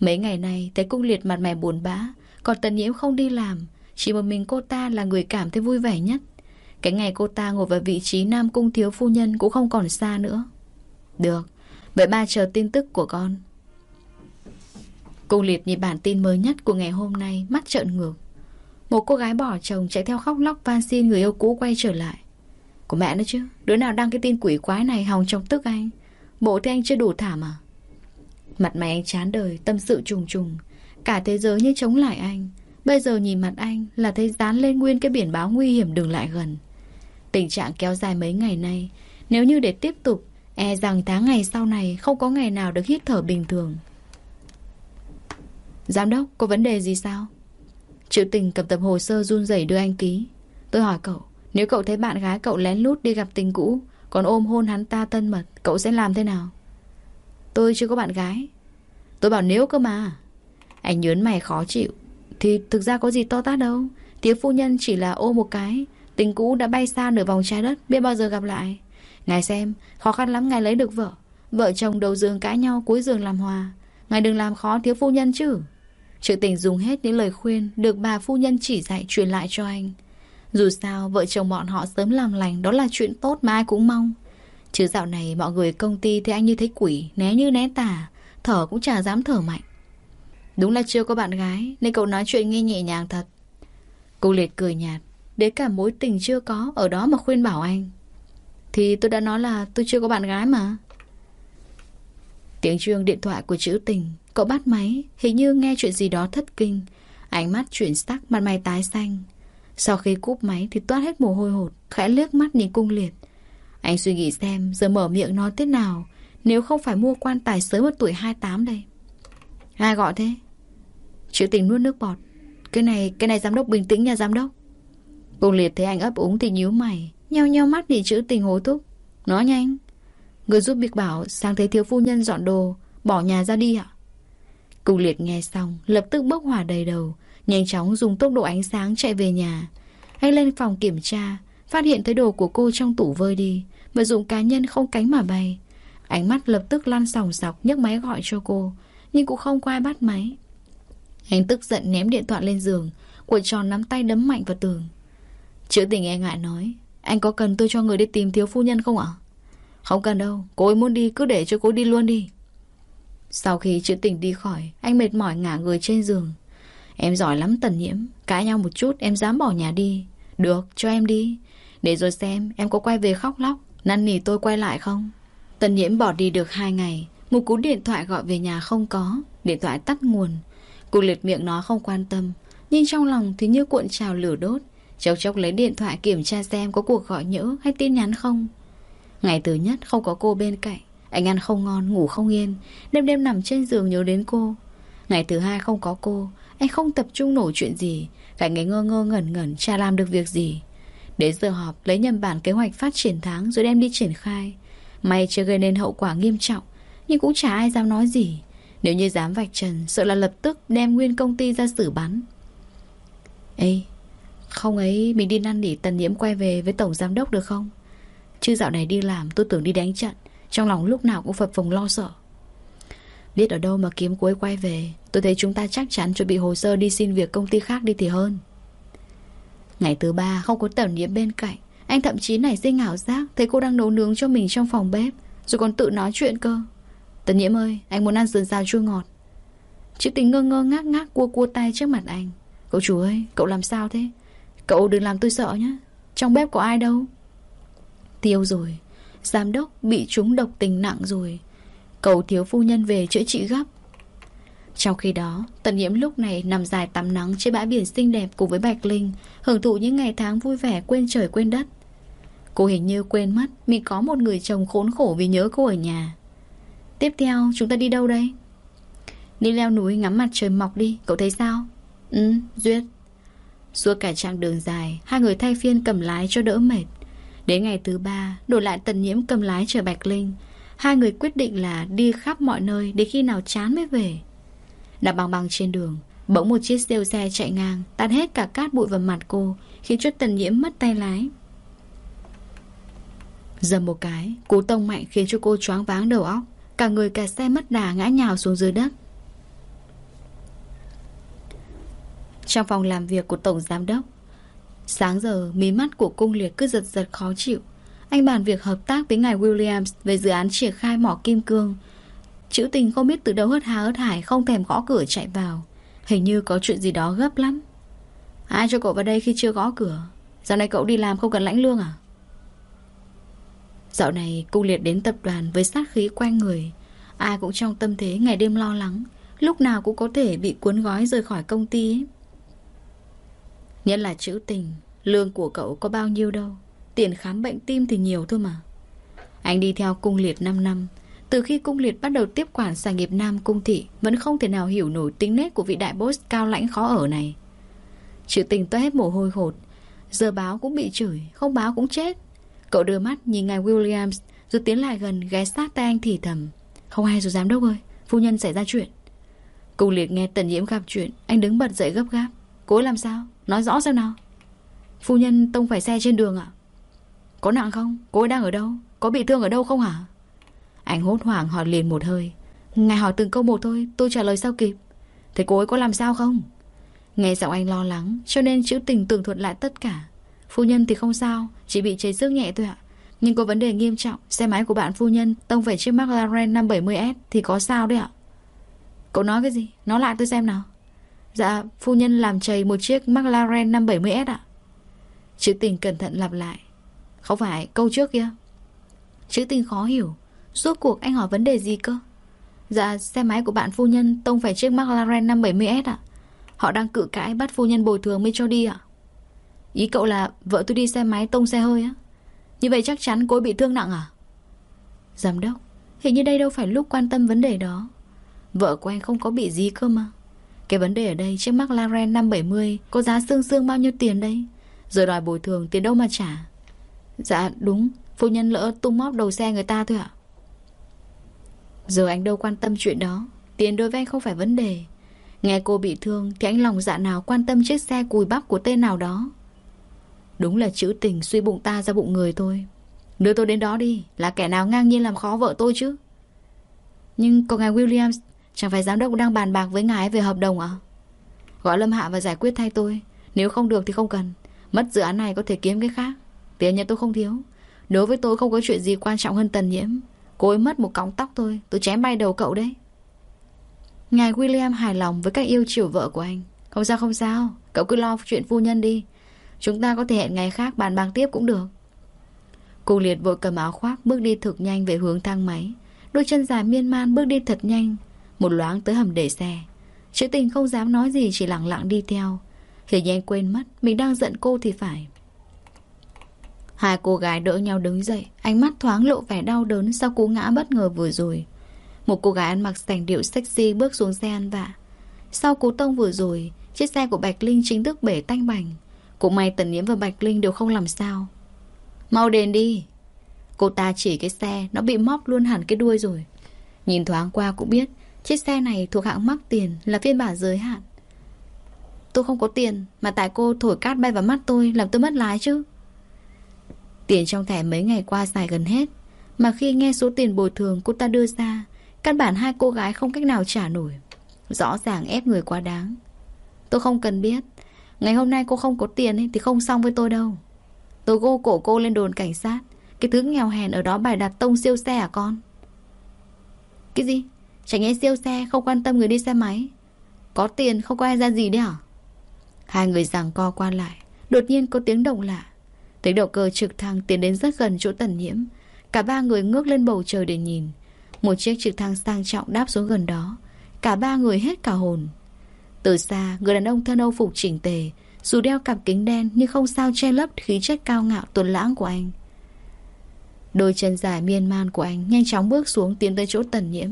Mấy ngày này Thấy cung liệt mặt mày buồn bã, Còn tần nhiễm không đi làm, Chỉ một mình cô ta là người cảm thấy vui vẻ nhất. Cái ngày cô ta ngồi vào vị trí Nam Cung thiếu phu nhân Cũng không còn xa nữa. Được, Vậy ba chờ tin tức của con. Cung liệt nhìn bản tin mới nhất của ngày hôm nay, Mắt trợn ngược. Một cô gái bỏ chồng chạy theo khóc lóc van xin người yêu cũ quay trở lại. Của mẹ nữa chứ, Đứa nào đăng cái tin quỷ quái này hòng trong tức anh. Bộ thì anh chưa đủ thảm à Mặt mày anh chán đời, Tâm sự trùng trùng. Cả thế giới như chống lại anh. Bây giờ nhìn mặt anh là thấy dán lên nguyên cái biển báo nguy hiểm đừng lại gần. Tình trạng kéo dài mấy ngày nay, Nếu như để tiếp tục E rằng tháng ngày sau này Không có ngày nào được hít thở bình thường. Giám đốc, có vấn đề gì sao? Triệu tình cầm tập hồ sơ run rẩy đưa anh ký. Tôi hỏi cậu, Nếu cậu thấy bạn gái cậu lén lút đi gặp tình cũ, Còn ôm hôn hắn ta thân mật, Cậu sẽ làm thế nào? Tôi chưa có bạn gái. Tôi bảo nếu cơ mà. Anh nhớn mày khó chịu. Thì thực ra có gì to tát đâu. Tiếng phu nhân chỉ là ôm một cái. Tình cũ đã bay xa nửa vòng trái đất, Biết bao giờ gặp lại. Ngài xem, khó khăn lắm ngài lấy được vợ. Vợ chồng đầu giường cãi nhau, cuối giường làm hòa. Ngài đừng làm khó thiếu phu nhân chứ chữ tình dùng hết những lời khuyên Được bà phu nhân chỉ dạy truyền lại cho anh. Dù sao, vợ chồng bọn họ sớm làm lành, Đó là chuyện tốt mà ai cũng mong. Chứ dạo này mọi người công ty Thấy anh như thấy quỷ, Né như né tả, Thở cũng chả dám thở mạnh. Đúng là chưa có bạn gái, Nên cậu nói chuyện nghe nhẹ nhàng thật. Cô liệt cười nhạt Đến cả mối tình chưa có, Ở đó mà khuyên bảo anh. Thì tôi đã nói là tôi chưa có bạn gái mà. Tiếng chuông điện thoại của chữ tình Cậu bắt máy Hình như nghe chuyện gì đó thất kinh. Ánh mắt chuyển sắc mặt mày tái xanh. Sau khi cúp máy thì toát hết mồ hôi hột Khẽ liếc mắt nhìn cung liệt. Anh suy nghĩ xem giờ mở miệng nói thế nào Nếu không phải mua quan tài sớm một tuổi 28 đây. Ai gọi thế? Chữ tình nuốt nước bọt. Cái này, cái này giám đốc bình tĩnh nha giám đốc. Cung liệt thấy anh ấp úng thì nhíu mày Nheo nheo mắt nhìn chữ tình hối thúc. Nói nhanh. Người giúp việc bảo sang thấy thiếu phu nhân dọn đồ Bỏ nhà ra đi ạ. Cung liệt nghe xong, Lập tức bốc hỏa đầy đầu, Nhanh chóng dùng tốc độ ánh sáng chạy về nhà. Anh lên phòng kiểm tra, Phát hiện thấy đồ của cô trong tủ vơi đi, Vật dụng cá nhân không cánh mà bay. Ánh mắt lập tức lăn sòng sọc nhấc máy gọi cho cô, Nhưng cũng không có ai bắt máy. Anh tức giận ném điện thoại lên giường, cuộn tròn nắm tay đấm mạnh vào tường. Chữ tình e ngại nói, Anh có cần tôi cho người đi tìm thiếu phu nhân không ạ? Không cần đâu, Cô ấy muốn đi cứ để cho cô đi luôn đi. Sau khi chữ tình đi khỏi, Anh mệt mỏi ngả người trên giường. Em giỏi lắm tần nhiễm, Cãi nhau một chút em dám bỏ nhà đi. Được, cho em đi. Để rồi xem em có quay về khóc lóc, Năn nỉ tôi quay lại không? Tần nhiễm bỏ đi được hai ngày, Một cú điện thoại gọi về nhà không có, Điện thoại tắt nguồn. Cô liệt miệng nói không quan tâm, Nhưng trong lòng thì như cuộn trào lửa đốt. Chốc chốc lấy điện thoại kiểm tra xem có cuộc gọi nhỡ hay tin nhắn không. Ngày thứ nhất không có cô bên cạnh. Anh ăn không ngon, ngủ không yên. Đêm đêm nằm trên giường nhớ đến cô. Ngày thứ hai không có cô Anh không tập trung nổi chuyện gì. Cả ngày ngơ ngơ ngẩn ngẩn chả làm được việc gì. Đến giờ họp lấy nhầm bản kế hoạch phát triển tháng Rồi đem đi triển khai. May chưa gây nên hậu quả nghiêm trọng Nhưng cũng chả ai dám nói gì. Nếu như dám vạch trần Sợ là lập tức đem nguyên công ty ra xử bắn. Ê Không ấy mình đi năn nỉ tần nhiễm quay về Với tổng giám đốc được không? Chứ dạo này đi làm tôi tưởng đi đánh trận. Trong lòng lúc nào cũng phập phồng lo sợ. Biết ở đâu mà kiếm cuối quay về, Tôi thấy chúng ta chắc chắn chuẩn bị hồ sơ đi xin việc công ty khác đi thì hơn. Ngày thứ ba, không có tẩm nhiễm bên cạnh. Anh thậm chí nảy sinh ảo giác Thấy cô đang nấu nướng cho mình trong phòng bếp, Rồi còn tự nói chuyện cơ. Tần nhiễm ơi, anh muốn ăn sườn xào chua ngọt. Chữ tình ngơ ngơ ngác ngác cua cua tay trước mặt anh. Cậu chủ ơi, cậu làm sao thế? Cậu đừng làm tôi sợ nhé Trong bếp có ai đâu. Tiêu rồi. Giám đốc bị trúng độc tình nặng rồi. Cầu thiếu phu nhân về chữa trị gấp. Trong khi đó, Tần nhiễm lúc này nằm dài tắm nắng Trên bãi biển xinh đẹp cùng với Bạch Linh, Hưởng thụ những ngày tháng vui vẻ quên trời quên đất. Cô hình như quên mất Mình có một người chồng khốn khổ vì nhớ cô ở nhà. Tiếp theo, chúng ta đi đâu đây? Đi leo núi ngắm mặt trời mọc đi, Cậu thấy sao? Ừ Duyệt. Suốt cả chặng đường dài, Hai người thay phiên cầm lái cho đỡ mệt. Đến ngày thứ ba, Đổi lại tần nhiễm cầm lái chở Bạch Linh, Hai người quyết định là đi khắp mọi nơi Để khi nào chán mới về. Đạp bằng bằng trên đường, Bỗng một chiếc siêu xe chạy ngang, Tạt hết cả cát bụi vào mặt cô, Khiến cho tần nhiễm mất tay lái. Dầm một cái, Cú tông mạnh khiến cho cô choáng váng đầu óc, Cả người cả xe mất đà ngã nhào xuống dưới đất. Trong phòng làm việc của Tổng Giám Đốc Sáng giờ, mí mắt của cung liệt cứ giật giật khó chịu. Anh bàn việc hợp tác với ngài Williams Về dự án triển khai mỏ kim cương. Chữ tình không biết từ đâu hớt há hớt hải, Không thèm gõ cửa chạy vào. Hình như có chuyện gì đó gấp lắm. Ai cho cậu vào đây khi chưa gõ cửa? Dạo này cậu đi làm không cần lãnh lương à? Dạo này, cung liệt đến tập đoàn Với sát khí quanh người. Ai cũng trong tâm thế ngày đêm lo lắng. Lúc nào cũng có thể bị cuốn gói rời khỏi công ty ấy. Nhất là chữ tình, Lương của cậu có bao nhiêu đâu, Tiền khám bệnh tim thì nhiều thôi mà. Anh đi theo cung liệt 5 năm, Từ khi cung liệt bắt đầu tiếp quản sản nghiệp Nam Cung Thị, Vẫn không thể nào hiểu nổi tính nết của vị đại boss cao lãnh khó ở này. Chữ tình toát hết mồ hôi hột, Giờ báo cũng bị chửi, Không báo cũng chết. Cậu đưa mắt nhìn ngài Williams, Rồi tiến lại gần ghé sát tay anh thì thầm, Không ai rồi giám đốc ơi, Phu nhân xảy ra chuyện. Cung liệt nghe tần nhiễm gặp chuyện, Anh đứng bật dậy gấp gáp. Cô ấy làm sao? Nói rõ xem nào. Phu nhân tông phải xe trên đường ạ. Có nặng không? Cô ấy đang ở đâu? Có bị thương ở đâu không hả? Anh hốt hoảng hỏi liền một hơi. Ngài hỏi từng câu một thôi, Tôi trả lời sao kịp. Thế cô ấy có làm sao không? Nghe giọng anh lo lắng, Cho nên chữ tình tường thuật lại tất cả. Phu nhân thì không sao, Chỉ bị cháy xước nhẹ thôi ạ. Nhưng có vấn đề nghiêm trọng, Xe máy của bạn phu nhân Tông phải chiếc McLaren 570S Thì có sao đấy ạ. Cậu nói cái gì? Nói lại tôi xem nào. Dạ phu nhân làm chầy một chiếc McLaren 570S ạ. Chữ tình cẩn thận lặp lại. Không phải câu trước kia. Chữ tình khó hiểu. Suốt cuộc anh hỏi vấn đề gì cơ? Dạ xe máy của bạn phu nhân Tông phải chiếc McLaren 570S ạ. Họ đang cự cãi bắt phu nhân bồi thường mới cho đi ạ. Ý cậu là Vợ tôi đi xe máy tông xe hơi á. Như vậy chắc chắn cô ấy bị thương nặng à? Giám đốc, Hình như đây đâu phải lúc quan tâm vấn đề đó. Vợ của anh không có bị gì cơ mà cái vấn đề ở đây chiếc McLaren 570 Có giá xương xương bao nhiêu tiền đây? Giờ đòi bồi thường tiền đâu mà trả? Dạ đúng, Phu nhân lỡ tung móc đầu xe người ta thôi ạ. Giờ anh đâu quan tâm chuyện đó, Tiền đối với anh không phải vấn đề. Nghe cô bị thương Thì anh lòng dạ nào quan tâm chiếc xe cùi bắp của tên nào đó? Đúng là chữ tình suy bụng ta ra bụng người thôi. Đưa tôi đến đó đi, Là kẻ nào ngang nhiên làm khó vợ tôi chứ? Nhưng có ngài Williams Chẳng phải giám đốc đang bàn bạc với ngài về hợp đồng à? Gọi Lâm Hạ và giải quyết thay tôi. Nếu không được thì không cần. Mất dự án này có thể kiếm cái khác. Tiền nhà tôi không thiếu. Đối với tôi không có chuyện gì quan trọng hơn tần nhiễm. Cô ấy mất một cọng tóc thôi Tôi chém bay đầu cậu đấy. Ngài William hài lòng với cách yêu chiều vợ của anh. Không sao không sao. Cậu cứ lo chuyện phu nhân đi. Chúng ta có thể hẹn ngày khác bàn bạc tiếp cũng được. Cô liệt vội cầm áo khoác Bước đi thực nhanh về hướng thang máy. Đôi chân dài miên man bước đi thật nhanh một loáng tới hầm để xe. Chữ tình không dám nói gì, Chỉ lặng lặng đi theo. Hình như anh quên mất, Mình đang giận cô thì phải. Hai cô gái đỡ nhau đứng dậy, Ánh mắt thoáng lộ vẻ đau đớn Sau cú ngã bất ngờ vừa rồi. Một cô gái ăn mặc sành điệu sexy bước xuống xe ăn vạ. Sau cú tông vừa rồi, Chiếc xe của Bạch Linh chính thức bể tanh bành. Cũng may Tần Nhiễm và Bạch Linh đều không làm sao. Mau đền đi. Cô ta chỉ cái xe, Nó bị móc luôn hẳn cái đuôi rồi. Nhìn thoáng qua cũng biết Chiếc xe này thuộc hãng mắc tiền Là phiên bản giới hạn. Tôi không có tiền Mà tại cô thổi cát bay vào mắt tôi Làm tôi mất lái chứ. Tiền trong thẻ mấy ngày qua xài gần hết Mà khi nghe số tiền bồi thường cô ta đưa ra Căn bản hai cô gái không cách nào trả nổi. Rõ ràng ép người quá đáng. Tôi không cần biết Ngày hôm nay cô không có tiền ấy, thì không xong với tôi đâu. Tôi gô cổ cô lên đồn cảnh sát Cái thứ nghèo hèn ở đó bài đặt tông siêu xe à con? Cái gì? Chẳng nghe siêu xe, không quan tâm người đi xe máy. Có tiền, không có ai ra gì đấy hả? Hai người giằng co qua lại. Đột nhiên có tiếng động lạ. Tiếng động cơ trực thăng tiến đến rất gần chỗ tần nhiễm. Cả ba người ngước lên bầu trời để nhìn. Một chiếc trực thăng sang trọng đáp xuống gần đó. Cả ba người hết cả hồn. Từ xa, người đàn ông thân âu phục chỉnh tề. Dù đeo cặp kính đen, Nhưng không sao che lấp khí chất cao ngạo tuần lãng của anh. Đôi chân dài miên man của anh Nhanh chóng bước xuống tiến tới chỗ tần nhiễm.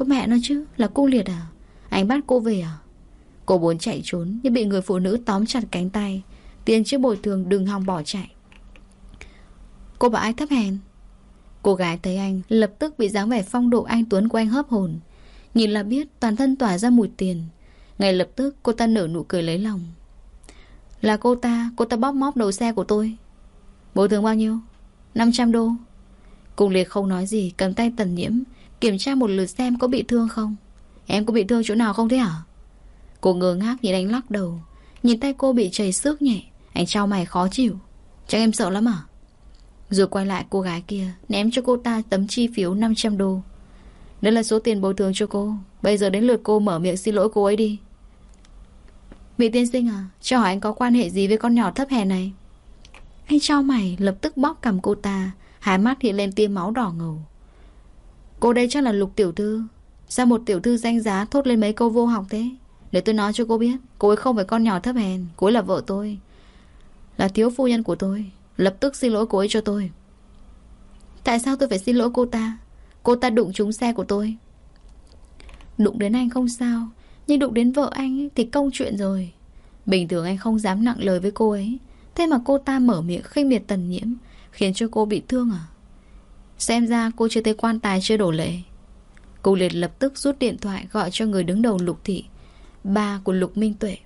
Có mẹ nó chứ? Là cô liệt à? Anh bắt cô về à? Cô muốn chạy trốn, Nhưng bị người phụ nữ tóm chặt cánh tay. Tiền chưa bồi thường đừng hòng bỏ chạy. Cô bảo ai thấp hèn? Cô gái thấy anh Lập tức bị dáng vẻ phong độ anh Tuấn của anh hấp hồn. Nhìn là biết toàn thân tỏa ra mùi tiền. Ngay lập tức, cô ta nở nụ cười lấy lòng. Là cô ta Cô ta bóp móp đầu xe của tôi. Bồi thường bao nhiêu? 500 đô. Cùng liệt không nói gì, Cầm tay tần nhiễm. Kiểm tra một lượt xem có bị thương không? Em có bị thương chỗ nào không thế hả? Cô ngơ ngác nhìn anh lắc đầu. Nhìn tay cô bị chảy xước nhẹ. Anh trao mày khó chịu. Chắc em sợ lắm à? Rồi quay lại cô gái kia, Ném cho cô ta tấm chi phiếu 500 đô. Đây là số tiền bồi thường cho cô. Bây giờ đến lượt cô mở miệng xin lỗi cô ấy đi. Vị tiên sinh à Cho hỏi anh có quan hệ gì với con nhỏ thấp hèn này? Anh trao mày, lập tức bóp cầm cô ta. Hai mắt hiện lên tia máu đỏ ngầu. Cô đây chắc là lục tiểu thư. Sao một tiểu thư danh giá thốt lên mấy câu vô học thế? Để tôi nói cho cô biết Cô ấy không phải con nhỏ thấp hèn Cô ấy là vợ tôi. Là thiếu phu nhân của tôi. Lập tức xin lỗi cô ấy cho tôi. Tại sao tôi phải xin lỗi cô ta? Cô ta đụng trúng xe của tôi. Đụng đến anh không sao Nhưng đụng đến vợ anh ấy, thì công chuyện rồi. Bình thường anh không dám nặng lời với cô ấy Thế mà cô ta mở miệng khinh miệt tần nhiễm Khiến cho cô bị thương à? Xem ra cô chưa thấy quan tài chưa đổ lệ. Cô liệt lập tức rút điện thoại Gọi cho người đứng đầu lục thị, Ba của lục minh tuệ.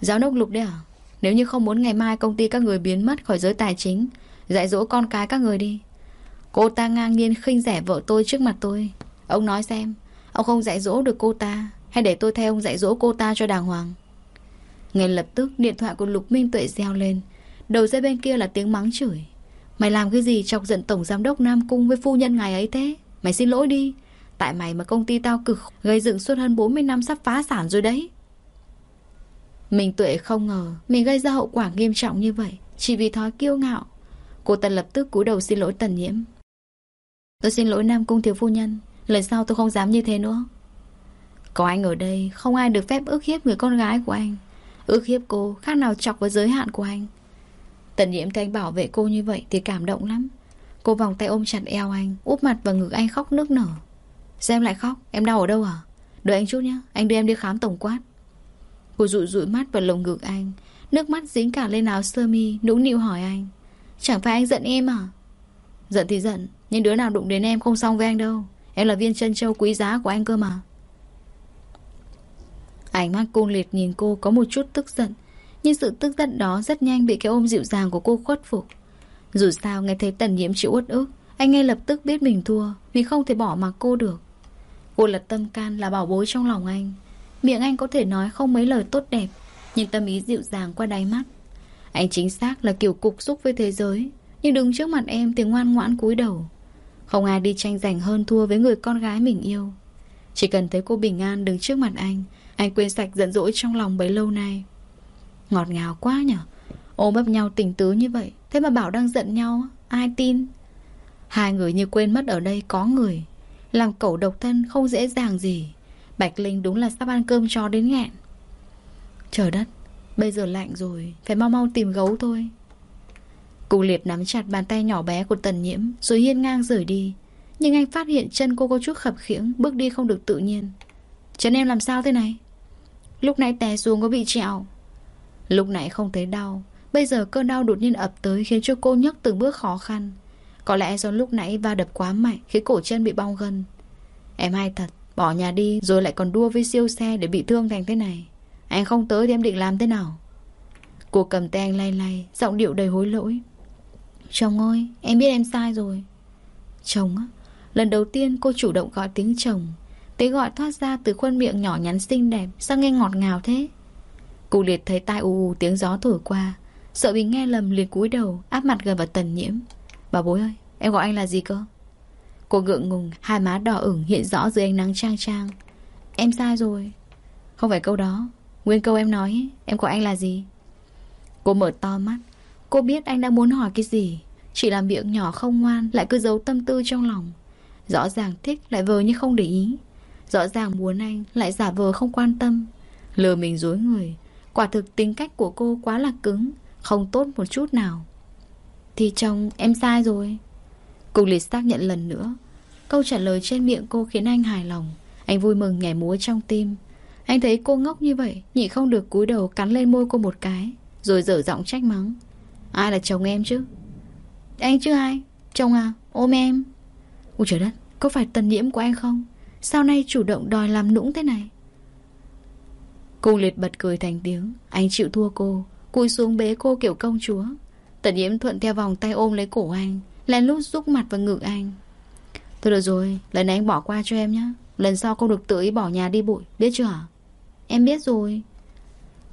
Giám đốc lục đấy à? Nếu như không muốn ngày mai công ty các người biến mất khỏi giới tài chính, Dạy dỗ con cái các người đi. Cô ta ngang nhiên khinh rẻ vợ tôi trước mặt tôi. Ông nói xem, Ông không dạy dỗ được cô ta, Hay để tôi theo ông dạy dỗ cô ta cho đàng hoàng? Ngay lập tức điện thoại của Lục Minh Tuệ reo lên, Đầu dây bên kia là tiếng mắng chửi. Mày làm cái gì chọc giận tổng giám đốc Nam Cung với phu nhân ngài ấy thế? Mày xin lỗi đi. Tại mày mà công ty tao cực Gây dựng suốt hơn 40 năm sắp phá sản rồi đấy. Mình tuệ không ngờ Mình gây ra hậu quả nghiêm trọng như vậy, Chỉ vì thói kiêu ngạo. Cô tần lập tức cúi đầu xin lỗi tần nhiễm. Tôi xin lỗi Nam Cung thiếu phu nhân, Lần sau tôi không dám như thế nữa. Có anh ở đây, Không ai được phép ước hiếp người con gái của anh. Ước hiếp cô, khác nào chọc với giới hạn của anh. Tần nhiễm thấy anh bảo vệ cô như vậy Thì cảm động lắm. Cô vòng tay ôm chặt eo anh, Úp mặt vào ngực anh khóc nước nở. Sao em lại khóc? Em đau ở đâu à Đợi anh chút nhé Anh đưa em đi khám tổng quát. Cô rụi rụi mắt vào lồng ngực anh, Nước mắt dính cả lên áo sơ mi, Nũng nịu hỏi anh. Chẳng phải anh giận em à? Giận thì giận, Nhưng đứa nào đụng đến em không xong với anh đâu. Em là viên chân châu quý giá của anh cơ mà. Ánh mắt cô liệt nhìn cô có một chút tức giận nhưng sự tức giận đó rất nhanh bị cái ôm dịu dàng của cô khuất phục. Dù sao, nghe thấy tần nhiễm chịu uất ức, Anh ngay lập tức biết mình thua Vì không thể bỏ mặc cô được. Cô là tâm can là bảo bối trong lòng anh. Miệng anh có thể nói không mấy lời tốt đẹp, Nhưng tâm ý dịu dàng qua đáy mắt. Anh chính xác là kiểu cục xúc với thế giới, Nhưng đứng trước mặt em thì ngoan ngoãn cúi đầu. Không ai đi tranh giành hơn thua với người con gái mình yêu. Chỉ cần thấy cô bình an đứng trước mặt anh Anh quên sạch giận dỗi trong lòng bấy lâu nay. Ngọt ngào quá nhở? Ôm ấp nhau tình tứ như vậy, Thế mà bảo đang giận nhau, Ai tin? Hai người như quên mất ở đây có người, làm cẩu độc thân không dễ dàng gì. Bạch Linh đúng là sắp ăn cơm cho đến nghẹn. Trời đất, Bây giờ lạnh rồi, Phải mau mau tìm gấu thôi. Cụ liệt nắm chặt bàn tay nhỏ bé của tần nhiễm, Rồi hiên ngang rời đi. Nhưng anh phát hiện chân cô có chút khập khiễng, Bước đi không được tự nhiên. Chân em làm sao thế này? Lúc nãy té xuống có bị trẹo. Lúc nãy không thấy đau, Bây giờ cơn đau đột nhiên ập tới Khiến cho cô nhấc từng bước khó khăn. Có lẽ do lúc nãy va đập quá mạnh Khiến cổ chân bị bong gân. Em hay thật, Bỏ nhà đi rồi lại còn đua với siêu xe Để bị thương thành thế này. Anh không tới thì em định làm thế nào? Cô cầm tay anh lay lay, Giọng điệu đầy hối lỗi. Chồng ơi, em biết em sai rồi. Chồng á, Lần đầu tiên cô chủ động gọi tiếng chồng. Tiếng gọi thoát ra từ khuôn miệng nhỏ nhắn xinh đẹp, Sao nghe ngọt ngào thế? Cụ liệt thấy tai u u, tiếng gió thổi qua. Sợ bị nghe lầm liền cúi đầu, Áp mặt gần vào tần nhiễm. Bà bối ơi, em gọi anh là gì cơ? Cô ngượng ngùng, Hai má đỏ ửng hiện rõ dưới ánh nắng trang trang. Em sai rồi. Không phải câu đó. Nguyên câu em nói, Em gọi anh là gì? Cô mở to mắt. Cô biết anh đang muốn hỏi cái gì. Chỉ là miệng nhỏ không ngoan, Lại cứ giấu tâm tư trong lòng. Rõ ràng thích, lại vờ như không để ý. Rõ ràng muốn anh, lại giả vờ không quan tâm. Lừa mình dối người. Quả thực tính cách của cô quá là cứng, Không tốt một chút nào. Thì chồng em sai rồi. Cục liệt xác nhận lần nữa. Câu trả lời trên miệng cô khiến anh hài lòng. Anh vui mừng nhảy múa trong tim. Anh thấy cô ngốc như vậy Nhị không được cúi đầu cắn lên môi cô một cái, Rồi dở giọng trách mắng. Ai là chồng em chứ? Anh chứ ai? Chồng à? Ôm em. Ôi trời đất, Có phải tần nhiễm của anh không? Sao nay chủ động đòi làm nũng thế này? Cô liệt bật cười thành tiếng. Anh chịu thua cô. Cúi xuống bế cô kiểu công chúa. Tần nhiễm thuận theo vòng tay ôm lấy cổ anh, Lén lút rúc mặt vào ngực anh. Thôi được rồi, Lần này anh bỏ qua cho em nhé Lần sau không được tự ý bỏ nhà đi bụi, Biết chưa? Em biết rồi.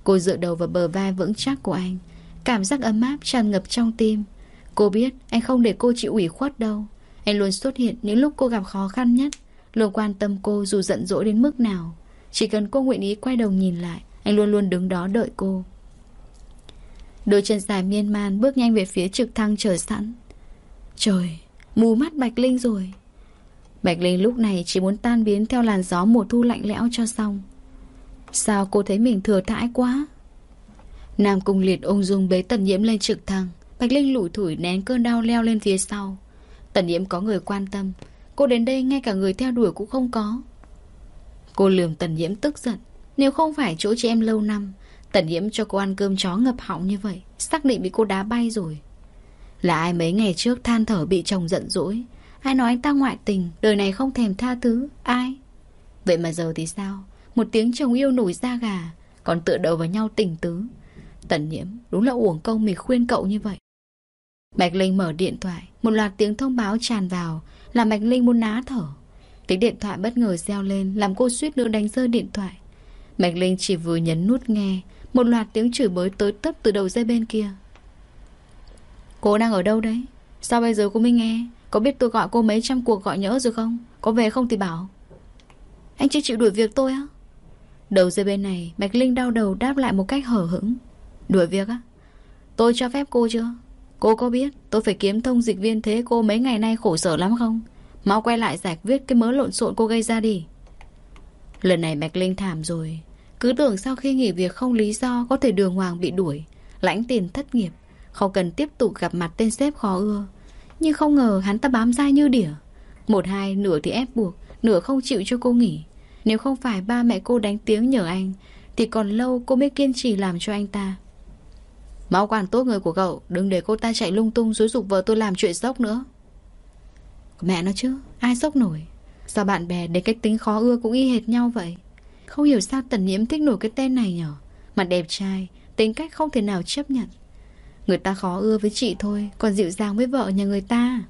Cô dựa đầu vào bờ vai vững chắc của anh. Cảm giác ấm áp tràn ngập trong tim. Cô biết anh không để cô chịu ủy khuất đâu. Anh luôn xuất hiện những lúc cô gặp khó khăn nhất. Luôn quan tâm cô dù giận dỗi đến mức nào. Chỉ cần cô nguyện ý quay đầu nhìn lại Anh luôn luôn đứng đó đợi cô. Đôi chân dài miên man bước nhanh về phía trực thăng chờ sẵn. Trời, mù mắt Bạch Linh rồi. Bạch Linh lúc này chỉ muốn tan biến theo làn gió mùa thu lạnh lẽo cho xong. Sao cô thấy mình thừa thãi quá? Nam Cung Liệt ung dung bế Tần Nhiễm lên trực thăng. Bạch Linh lủi thủi nén cơn đau leo lên phía sau. Tần Nhiễm có người quan tâm. Cô đến đây ngay cả người theo đuổi cũng không có. Cô lườm Tần Nhiễm tức giận. Nếu không phải chỗ chị em lâu năm, Tần Nhiễm cho cô ăn cơm chó ngập họng như vậy, Xác định bị cô đá bay rồi. Là ai mấy ngày trước than thở bị chồng giận dỗi? Ai nói anh ta ngoại tình, Đời này không thèm tha thứ? Ai? Vậy mà giờ thì sao? Một tiếng chồng yêu nổi da gà, Còn tựa đầu vào nhau tình tứ. Tần nhiễm, đúng là uổng công mình khuyên cậu như vậy. Bạch Linh mở điện thoại, Một loạt tiếng thông báo tràn vào, Làm Bạch Linh muốn ná thở. Tiếng điện thoại bất ngờ reo lên, Làm cô suýt nữa đánh rơi điện thoại. Mạnh Linh chỉ vừa nhấn nút nghe, Một loạt tiếng chửi bới tới tấp từ đầu dây bên kia. Cô đang ở đâu đấy? Sao bây giờ cô mới nghe? Có biết tôi gọi cô mấy trăm cuộc gọi nhỡ rồi không? Có về không thì bảo. Anh chưa chịu đuổi việc tôi á? Đầu dây bên này Bạch Linh đau đầu đáp lại một cách hở hững. Đuổi việc á? Tôi cho phép cô chưa? Cô có biết tôi phải kiếm thông dịch viên thế cô mấy ngày nay khổ sở lắm không? Mau quay lại giải quyết cái mớ lộn xộn cô gây ra đi. Lần này Bạch Linh thảm rồi. Cứ tưởng sau khi nghỉ việc không lý do Có thể đường hoàng bị đuổi. Lãnh tiền thất nghiệp. Không cần tiếp tục gặp mặt tên sếp khó ưa. Nhưng không ngờ hắn ta bám dai như đỉa. Một hai, nửa thì ép buộc, Nửa không chịu cho cô nghỉ. Nếu không phải ba mẹ cô đánh tiếng nhờ anh, Thì còn lâu cô mới kiên trì làm cho anh ta. Mau quản tốt người của cậu, Đừng để cô ta chạy lung tung Dối dục vợ tôi làm chuyện dốc nữa. Mẹ nó chứ Ai sốc nổi? Sao bạn bè để cách tính khó ưa cũng y hệt nhau vậy? Không hiểu sao tần nhiễm thích nổi cái tên này nhở? Mặt đẹp trai Tính cách không thể nào chấp nhận. Người ta khó ưa với chị thôi Còn dịu dàng với vợ nhà người ta.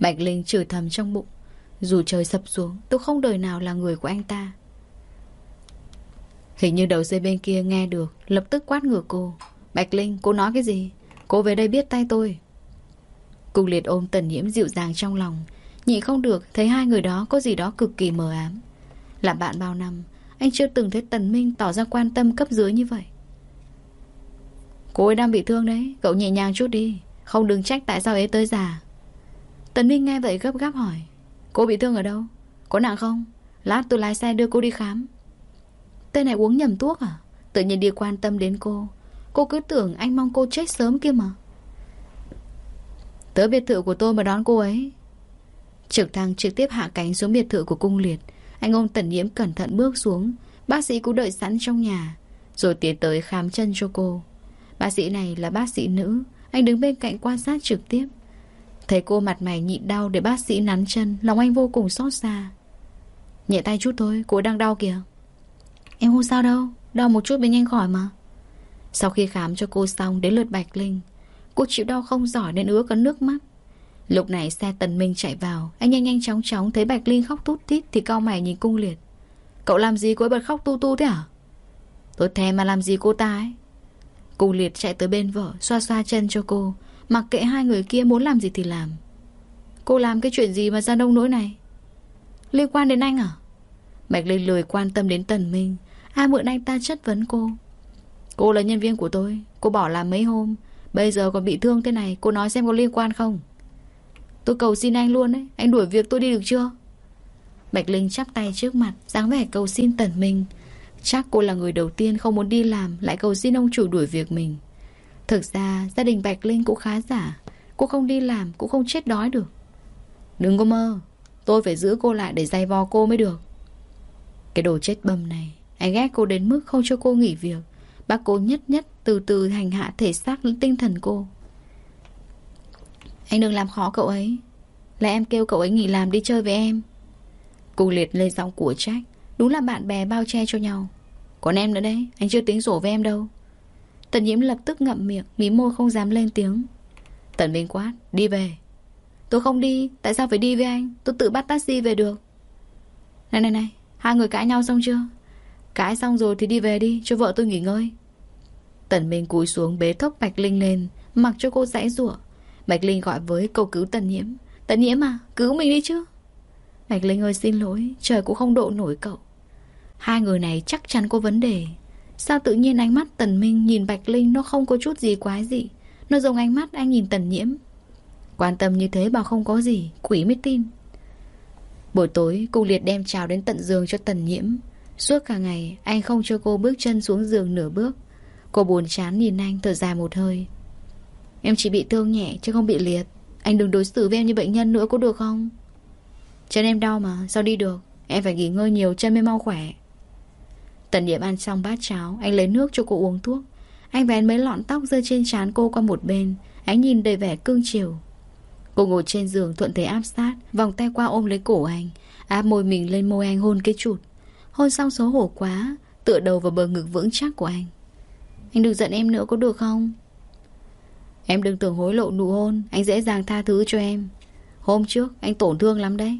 Bạch Linh chửi thầm trong bụng. Dù trời sập xuống Tôi không đời nào là người của anh ta. Hình như đầu dây bên kia nghe được Lập tức quát ngược cô. Bạch Linh, cô nói cái gì? Cô về đây biết tay tôi. Cung liệt ôm tần nhiễm dịu dàng trong lòng. Nhị không được, thấy hai người đó có gì đó cực kỳ mờ ám. Là bạn bao năm, anh chưa từng thấy Tần Minh tỏ ra quan tâm cấp dưới như vậy. Cô ấy đang bị thương đấy, cậu nhẹ nhàng chút đi. Không đừng trách tại sao ấy tới già. Tần Minh nghe vậy gấp gáp hỏi. Cô bị thương ở đâu? Có nặng không? Lát tôi lái xe đưa cô đi khám. Tên này uống nhầm thuốc à? Tự nhiên đi quan tâm đến cô Cô cứ tưởng anh mong cô chết sớm kia mà Tới biệt thự của tôi mà đón cô ấy. Trực thăng trực tiếp hạ cánh xuống biệt thự của cung liệt. Anh ôm tần nhiễm cẩn thận bước xuống. Bác sĩ cũng đợi sẵn trong nhà Rồi tiến tới khám chân cho cô. Bác sĩ này là bác sĩ nữ. Anh đứng bên cạnh quan sát trực tiếp. Thấy cô mặt mày nhịn đau để bác sĩ nắn chân Lòng anh vô cùng xót xa. Nhẹ tay chút thôi, cô đang đau kìa. Em không sao đâu Đau một chút mới nhanh khỏi mà. Sau khi khám cho cô xong đến lượt Bạch Linh Cô chịu đau không giỏi nên ứa có nước mắt. Lúc này xe tần minh chạy vào. Anh nhanh nhanh chóng chóng thấy Bạch Linh khóc tút tít Thì cao mày nhìn cung liệt. Cậu làm gì cô ấy bật khóc tu tu thế hả? Tôi thèm mà làm gì cô ta ấy. Cung liệt chạy tới bên vợ, Xoa xoa chân cho cô. Mặc kệ hai người kia muốn làm gì thì làm. Cô làm cái chuyện gì mà ra đông nỗi này? Liên quan đến anh à? Bạch Linh lười quan tâm đến Tần Minh. Ai mượn anh ta chất vấn cô. Cô là nhân viên của tôi. Cô bỏ làm mấy hôm. Bây giờ còn bị thương thế này, Cô nói xem có liên quan không? Tôi cầu xin anh luôn đấy Anh đuổi việc tôi đi được chưa? Bạch Linh chắp tay trước mặt, dáng vẻ cầu xin Tần Minh Chắc cô là người đầu tiên không muốn đi làm, Lại cầu xin ông chủ đuổi việc mình. Thực ra, gia đình Bạch Linh cũng khá giả. Cô không đi làm, cũng không chết đói được. Đừng có mơ, Tôi phải giữ cô lại để dày vò cô mới được. Cái đồ chết bầm này, Anh ghét cô đến mức không cho cô nghỉ việc. Bác cô nhất nhất từ từ hành hạ thể xác lẫn tinh thần cô. Anh đừng làm khó cậu ấy. Là em kêu cậu ấy nghỉ làm đi chơi với em. Cô liệt lên giọng của trách Đúng là bạn bè bao che cho nhau. Còn em nữa đấy, Anh chưa tính rổ với em đâu. Tần nhiễm lập tức ngậm miệng, Mí môi không dám lên tiếng. Tần Minh quát, Đi về. Tôi không đi, Tại sao phải đi với anh? Tôi tự bắt taxi về được. Này này này, Hai người cãi nhau xong chưa? Cãi xong rồi thì đi về đi, Cho vợ tôi nghỉ ngơi. Tần Minh cúi xuống bế thốc Bạch Linh lên, Mặc cho cô dãy rủa Bạch Linh gọi với cầu cứu Tần Nhiễm. Tần Nhiễm à cứu mình đi chứ. Bạch Linh ơi, xin lỗi, Trời cũng không độ nổi cậu. Hai người này chắc chắn có vấn đề. Sao tự nhiên ánh mắt Tần Minh nhìn Bạch Linh Nó không có chút gì quái gì Nó giống ánh mắt anh nhìn Tần Nhiễm. Quan tâm như thế bảo không có gì, Quỷ mới tin. Buổi tối cung liệt đem chào đến tận giường cho Tần Nhiễm. Suốt cả ngày, Anh không cho cô bước chân xuống giường nửa bước. Cô buồn chán nhìn anh thở dài một hơi. Em chỉ bị thương nhẹ chứ không bị liệt. Anh đừng đối xử với em như bệnh nhân nữa có được không? Chân em đau mà, Sao đi được? Em phải nghỉ ngơi nhiều chân mới mau khỏe. Tần điểm ăn xong bát cháo, Anh lấy nước cho cô uống thuốc. Anh vén mấy lọn tóc rơi trên trán cô qua một bên. Anh nhìn đầy vẻ cương chiều. Cô ngồi trên giường thuận thế áp sát, Vòng tay qua ôm lấy cổ anh, Áp môi mình lên môi anh hôn cái chụt. Hôn xong xấu hổ quá, Tựa đầu vào bờ ngực vững chắc của anh. Anh đừng giận em nữa có được không? Em đừng tưởng hối lộ nụ hôn. Anh dễ dàng tha thứ cho em. Hôm trước, anh tổn thương lắm đấy.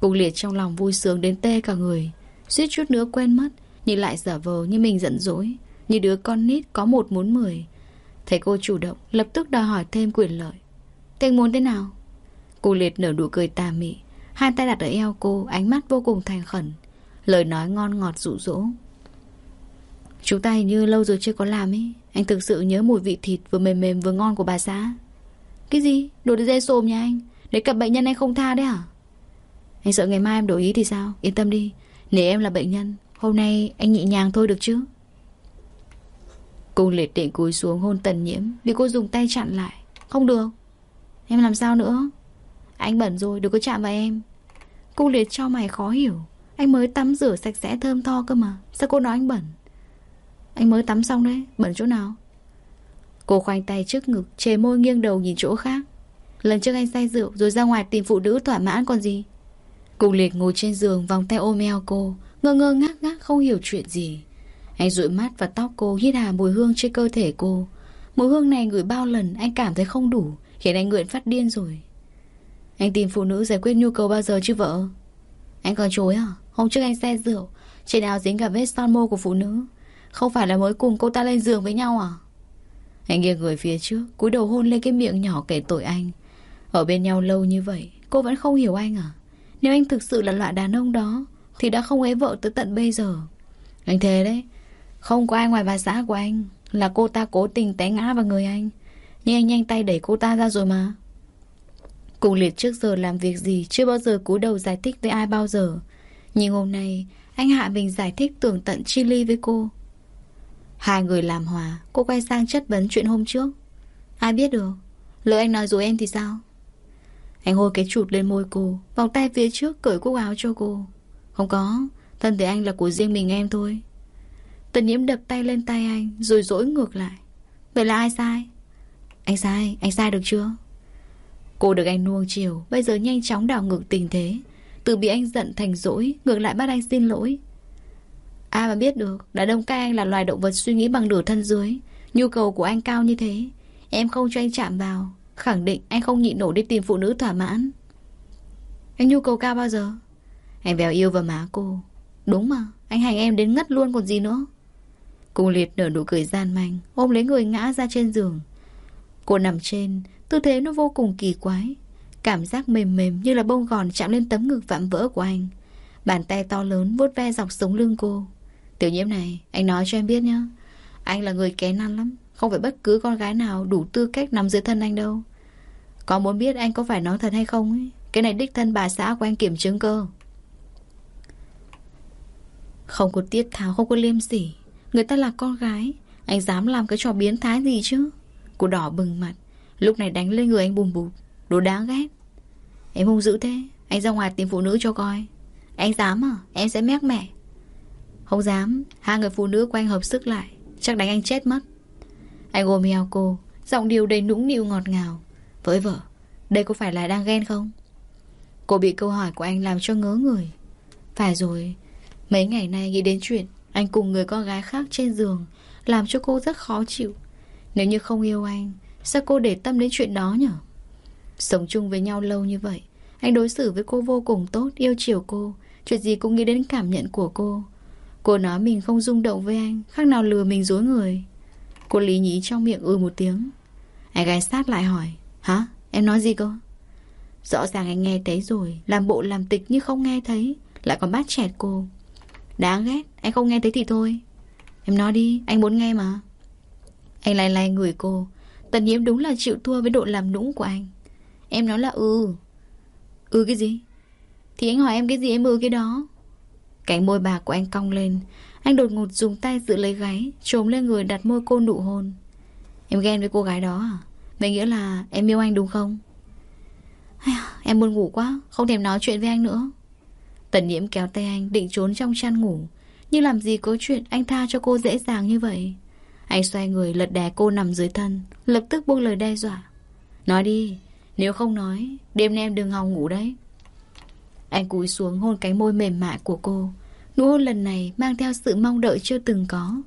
Cùng liệt trong lòng vui sướng đến tê cả người. Suýt chút nữa quên mất, Nhưng lại giả vờ như mình giận dỗi. Như đứa con nít có một muốn mười. Thấy cô chủ động, Lập tức đòi hỏi thêm quyền lợi. Thế muốn thế nào? Cô liệt nở nụ cười tà mị. Hai tay đặt ở eo cô, Ánh mắt vô cùng thành khẩn. Lời nói ngon ngọt dụ dỗ. Chúng ta hình như lâu rồi chưa có làm ấy. Anh thực sự nhớ mùi vị thịt vừa mềm mềm vừa ngon của bà xã. Cái gì? Đồ dê xồm nha anh. Để cặp bệnh nhân anh không tha đấy hả? Anh sợ ngày mai em đổi ý thì sao? Yên tâm đi. Nếu em là bệnh nhân. Hôm nay anh nhị nhàng thôi được chứ? Cung liệt định cúi xuống hôn tần nhiễm. Vì cô dùng tay chặn lại. Không được. Em làm sao nữa? Anh bẩn rồi, đừng có chạm vào em. Cung liệt cho mày khó hiểu. Anh mới tắm rửa sạch sẽ thơm tho cơ mà. Sao cô nói anh bẩn? Anh mới tắm xong đấy, Bẩn chỗ nào? Cô khoanh tay trước ngực, Chề môi nghiêng đầu nhìn chỗ khác. Lần trước anh say rượu Rồi ra ngoài tìm phụ nữ thỏa mãn còn gì? Cùng liệt ngồi trên giường vòng tay ôm eo cô, Ngơ ngơ ngác ngác không hiểu chuyện gì. Anh dụi mắt và tóc cô hít hà mùi hương trên cơ thể cô. Mùi hương này ngửi bao lần anh cảm thấy không đủ, Khiến anh nguyện phát điên rồi. Anh tìm phụ nữ giải quyết nhu cầu bao giờ chứ vợ? Anh còn chối à? Hôm trước anh xe rượu, Trên áo dính cả vết son môi của phụ nữ. Không phải là mới cùng cô ta lên giường với nhau à? Anh nghiêng người phía trước, cúi đầu hôn lên cái miệng nhỏ kể tội anh. Ở bên nhau lâu như vậy, Cô vẫn không hiểu anh à? Nếu anh thực sự là loại đàn ông đó, Thì đã không ế vợ tới tận bây giờ. Anh thề đấy, Không có ai ngoài bà xã của anh Là cô ta cố tình té ngã vào người anh. Nhưng anh nhanh tay đẩy cô ta ra rồi mà. Cùng liệt trước giờ làm việc gì Chưa bao giờ cúi đầu giải thích với ai bao giờ. Nhưng hôm nay, Anh hạ mình giải thích tường tận chi ly với cô. Hai người làm hòa Cô quay sang chất vấn chuyện hôm trước. Ai biết được Lỡ anh nói dối em thì sao? Anh hôi cái chụt lên môi cô Vòng tay phía trước cởi cúc áo cho cô. Không có Thân thể anh là của riêng mình em thôi. Tần nhiễm đập tay lên tay anh Rồi dỗi ngược lại. Vậy là ai sai? Anh sai, anh sai được chưa? Cô được anh nuông chiều Bây giờ nhanh chóng đảo ngược tình thế. Từ bị anh giận thành dỗi Ngược lại bắt anh xin lỗi. Ai mà biết được Đàn ông các anh là loài động vật suy nghĩ bằng nửa thân dưới. Nhu cầu của anh cao như thế. Em không cho anh chạm vào. Khẳng định anh không nhịn nổi đi tìm phụ nữ thỏa mãn. Anh nhu cầu cao bao giờ? Anh vèo yêu vào má cô. Đúng mà, Anh hành em đến ngất luôn còn gì nữa. Cô liệt nở nụ cười gian manh, Ôm lấy người ngã ra trên giường. Cô nằm trên, Tư thế nó vô cùng kỳ quái. Cảm giác mềm mềm như là bông gòn chạm lên tấm ngực vạm vỡ của anh. Bàn tay to lớn vuốt ve dọc sống lưng cô. Tiểu nhiễm này, Anh nói cho em biết nhá. Anh là người kén ăn lắm, Không phải bất cứ con gái nào đủ tư cách nằm dưới thân anh đâu. Có muốn biết anh có phải nói thật hay không ấy? Cái này đích thân bà xã của anh kiểm chứng cơ. Không có tiết tháo, Không có liêm sỉ. Người ta là con gái, Anh dám làm cái trò biến thái gì chứ? Cô đỏ bừng mặt, Lúc này đánh lên người anh bùm bụt Đồ đáng ghét. Em hung dữ thế, Anh ra ngoài tìm phụ nữ cho coi. Anh dám à? Em sẽ mét mẹ. Không dám. Hai người phụ nữ của anh hợp sức lại. Chắc đánh anh chết mất. Anh ôm eo cô. Giọng điều đầy nũng nịu ngọt ngào. Với vợ, Đây có phải là đang ghen không? Cô bị câu hỏi của anh làm cho ngớ người. Phải rồi. Mấy ngày nay nghĩ đến chuyện Anh cùng người con gái khác trên giường Làm cho cô rất khó chịu. Nếu như không yêu anh, Sao cô để tâm đến chuyện đó nhở? Sống chung với nhau lâu như vậy, Anh đối xử với cô vô cùng tốt, Yêu chiều cô. Chuyện gì cũng nghĩ đến cảm nhận của cô. Cô nói mình không rung động với anh, Khác nào lừa mình dối người. Cô lý nhí trong miệng ư ừ một tiếng. Anh gái sát lại hỏi, Hả? Em nói gì cơ? Rõ ràng anh nghe thấy rồi, Làm bộ làm tịch như không nghe thấy, Lại còn bắt chẹt cô. Đáng ghét, anh không nghe thấy thì thôi. Em nói đi, anh muốn nghe mà. Anh lay lay người cô. Tần nhiễm đúng là chịu thua với độ làm nũng của anh. Em nói là ừ. Ừ cái gì? Thì anh hỏi em cái gì em ừ cái đó. Cánh môi bạc của anh cong lên. Anh đột ngột dùng tay giữ lấy gáy, Trồm lên người đặt môi cô nụ hôn. Em ghen với cô gái đó à? Vậy nghĩa là em yêu anh đúng không? Em buồn ngủ quá, Không thèm nói chuyện với anh nữa. Tần nhiễm kéo tay anh, định trốn trong chăn ngủ. Nhưng làm gì có chuyện anh tha cho cô dễ dàng như vậy? Anh xoay người lật đè cô nằm dưới thân, Lập tức buông lời đe dọa. Nói đi, Nếu không nói, Đêm nay em đừng hòng ngủ đấy. Anh cúi xuống hôn cánh môi mềm mại của cô. Nụ hôn lần này mang theo sự mong đợi chưa từng có.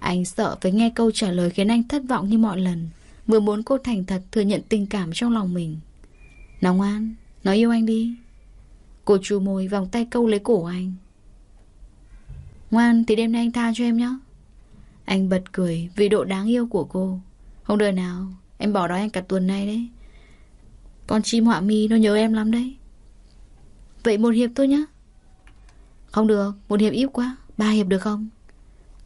Anh sợ phải nghe câu trả lời khiến anh thất vọng như mọi lần. Vừa muốn cô thành thật thừa nhận tình cảm trong lòng mình. Nào ngoan Nói yêu anh đi. Cô chu môi vòng tay câu lấy cổ anh. Ngoan thì đêm nay anh tha cho em nhé. Anh bật cười vì độ đáng yêu của cô. Không đời nào Em bỏ đói anh cả tuần nay đấy. Con chim họa mi nó nhớ em lắm đấy. Vậy một hiệp thôi nhá. Không được Một hiệp ít quá Ba hiệp được không?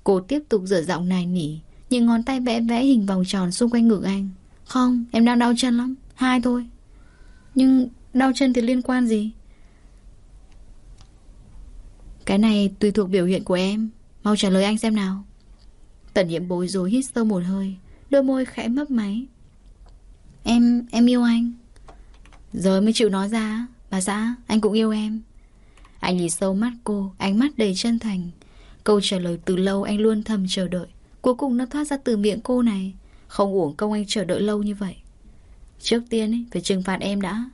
Cô tiếp tục dở giọng này nỉ Những ngón tay vẽ vẽ hình vòng tròn xung quanh ngực anh. Không em đang đau chân lắm Hai thôi. Nhưng đau chân thì liên quan gì? Cái này tùy thuộc biểu hiện của em Mau trả lời anh xem nào. Tần nhiệm bối rối hít sâu một hơi Đôi môi khẽ mấp máy. Em, em yêu anh. Giờ mới chịu nói ra. Bà xã, anh cũng yêu em. Anh nhìn sâu mắt cô Ánh mắt đầy chân thành. Câu trả lời từ lâu anh luôn thầm chờ đợi. Cuối cùng nó thoát ra từ miệng cô này. Không uổng công anh chờ đợi lâu như vậy. Trước tiên ấy, phải trừng phạt em đã.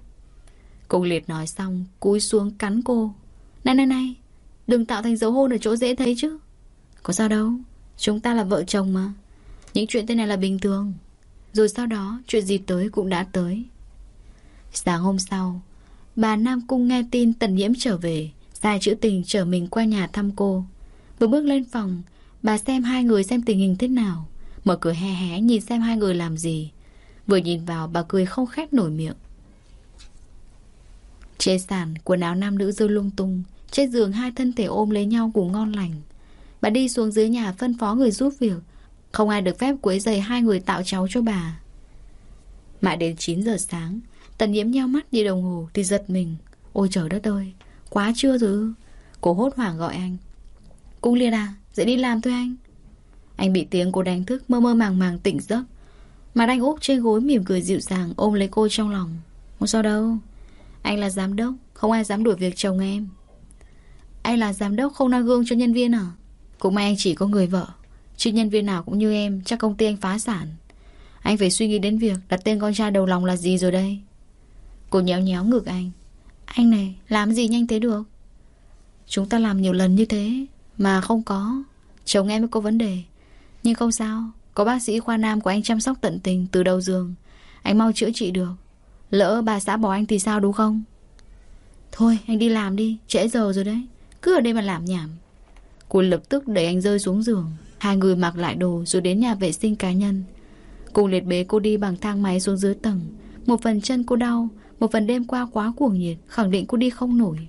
Cô liệt nói xong Cúi xuống cắn cô. Này này này Đừng tạo thành dấu hôn ở chỗ dễ thấy chứ. Có sao đâu Chúng ta là vợ chồng mà. Những chuyện thế này là bình thường. Rồi sau đó chuyện gì tới cũng đã tới. Sáng hôm sau Bà Nam Cung nghe tin Tần Nhiễm trở về, Dài chữ tình chở mình qua nhà thăm cô. Vừa bước lên phòng, Bà xem hai người xem tình hình thế nào. Mở cửa hé hé nhìn xem hai người làm gì. Vừa nhìn vào, bà cười không khép nổi miệng. Trên sàn, quần áo nam nữ rơi lung tung. Trên giường hai thân thể ôm lấy nhau ngủ ngon lành. Bà đi xuống dưới nhà phân phó người giúp việc. Không ai được phép quấy giày hai người tạo cháu cho bà. Mãi đến 9 giờ sáng Tần nhiễm nheo mắt đi đồng hồ Thì giật mình Ôi trời đất ơi Quá trưa rồi Cô hốt hoảng gọi anh Cung liên à Dậy đi làm thôi anh Anh bị tiếng cô đánh thức mơ mơ màng màng tỉnh giấc Mặt anh úp trên gối mỉm cười dịu dàng ôm lấy cô trong lòng. Không sao đâu. Anh là giám đốc, không ai dám đuổi việc chồng em. Anh là giám đốc không noi gương cho nhân viên à? Cũng may anh chỉ có người vợ. Chứ nhân viên nào cũng như em, chắc công ty anh phá sản. Anh phải suy nghĩ đến việc đặt tên con trai đầu lòng là gì rồi đây. Cô nhéo nhéo ngực anh. Anh này, làm gì nhanh thế được? Chúng ta làm nhiều lần như thế, mà không có. Chồng em mới có vấn đề. Nhưng không sao, có bác sĩ khoa nam của anh chăm sóc tận tình từ đầu giường. Anh mau chữa trị được. Lỡ bà xã bỏ anh thì sao đúng không? Thôi, anh đi làm đi, trễ giờ rồi đấy. Cứ ở đây mà làm nhảm. Cô lập tức đẩy anh rơi xuống giường. Hai người mặc lại đồ rồi đến nhà vệ sinh cá nhân. Cùng liệt bế cô đi bằng thang máy xuống dưới tầng. Một phần chân cô đau, một phần đêm qua quá cuồng nhiệt, khẳng định cô đi không nổi.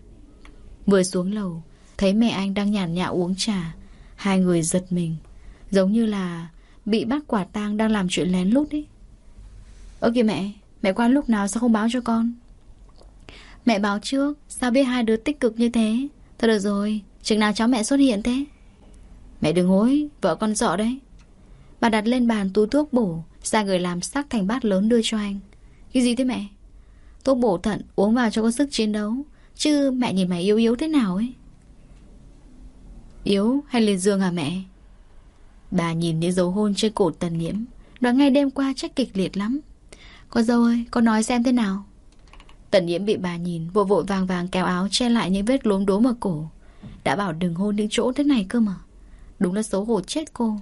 Vừa xuống lầu, thấy mẹ anh đang nhàn nhã uống trà. Hai người giật mình. Giống như là bị bắt quả tang đang làm chuyện lén lút ấy. Ơ kìa mẹ, mẹ qua lúc nào sao không báo cho con? Mẹ báo trước, sao biết hai đứa tích cực như thế? Thôi được rồi, chừng nào cháu mẹ xuất hiện thế? Mẹ đừng hối, vợ con sợ đấy. Bà đặt lên bàn túi thuốc bổ, ra người làm sắc thành bát lớn đưa cho anh. Cái gì thế mẹ? Thuốc bổ thận uống vào cho có sức chiến đấu. Chứ mẹ nhìn mày yếu yếu thế nào ấy? Yếu hay lên giường hả mẹ? Bà nhìn những dấu hôn trên cổ tần nhiễm Đoạn ngay đêm qua chắc kịch liệt lắm. Con dâu ơi, con nói xem thế nào? Tần nhiễm bị bà nhìn Vội vội vàng vàng kéo áo che lại những vết lốm đốm ở cổ. Đã bảo đừng hôn những chỗ thế này cơ mà. Đúng là xấu hổ chết cô.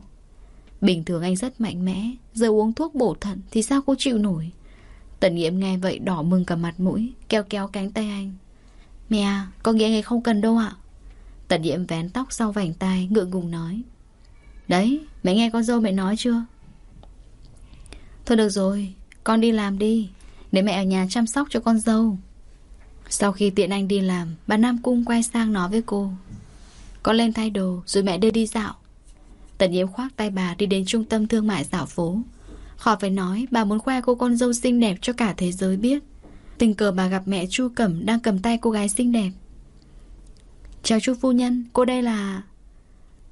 Bình thường anh rất mạnh mẽ Giờ uống thuốc bổ thận thì sao cô chịu nổi? Tần nhiễm nghe vậy đỏ mừng cả mặt mũi Kéo kéo cánh tay anh. Mẹ à, con nghĩ anh ấy không cần đâu ạ. Tần nhiễm vén tóc sau vành tai Ngượng ngùng nói. Đấy, mẹ nghe con dâu mẹ nói chưa? Thôi được rồi, con đi làm đi Để mẹ ở nhà chăm sóc cho con dâu. Sau khi tiện anh đi làm Bà Nam Cung quay sang nói với cô. Con lên thay đồ rồi mẹ đưa đi dạo. Tần nhiễm khoác tay bà đi đến trung tâm thương mại dạo phố. Khỏi phải nói bà muốn khoe cô con dâu xinh đẹp cho cả thế giới biết. Tình cờ bà gặp mẹ Chu Cẩm đang cầm tay cô gái xinh đẹp. Chào Chu phu nhân, cô đây là...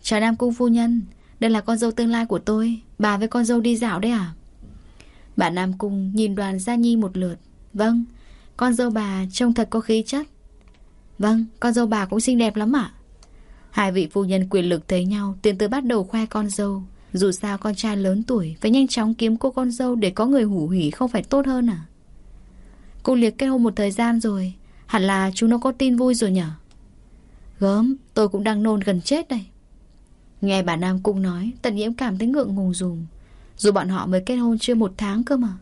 Chào Nam Cung phu nhân đây là con dâu tương lai của tôi. Bà với con dâu đi dạo đấy à? Bà Nam Cung nhìn đoàn Gia Nhi một lượt. Vâng Con dâu bà trông thật có khí chất. Vâng con dâu bà cũng xinh đẹp lắm ạ. Hai vị phu nhân quyền lực thấy nhau Tiến tới bắt đầu khoe con dâu. Dù sao con trai lớn tuổi Phải nhanh chóng kiếm cô con dâu Để có người hủ hủy không phải tốt hơn à? Cô liệt kết hôn một thời gian rồi. Hẳn là chúng nó có tin vui rồi nhở? Gớm, Tôi cũng đang nôn gần chết đây. Nghe bà Nam Cung nói, Tần nhiễm cảm thấy ngượng ngùng dùm. Dù bọn họ mới kết hôn chưa một tháng cơ mà.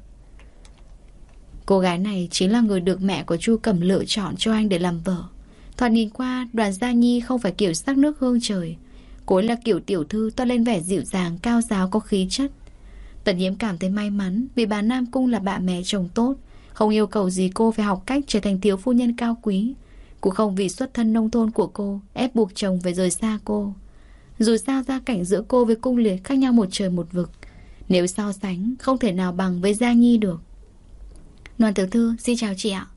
Cô gái này chính là người được mẹ của Chu Cẩm lựa chọn cho anh để làm vợ. Thoạt nhìn qua, đoàn gia nhi không phải kiểu sắc nước hương trời Cô ấy là kiểu tiểu thư to lên vẻ dịu dàng, cao giáo, có khí chất. Tần nhiễm cảm thấy may mắn Vì bà Nam Cung là bà mẹ chồng tốt, Không yêu cầu gì cô phải học cách trở thành thiếu phu nhân cao quý. Cũng không vì xuất thân nông thôn của cô, Ép buộc chồng phải rời xa cô. Dù sao gia cảnh giữa cô với cung liệt khác nhau một trời một vực. Nếu so sánh, Không thể nào bằng với Gia Nhi được. Đoàn tiểu thư, xin chào chị ạ.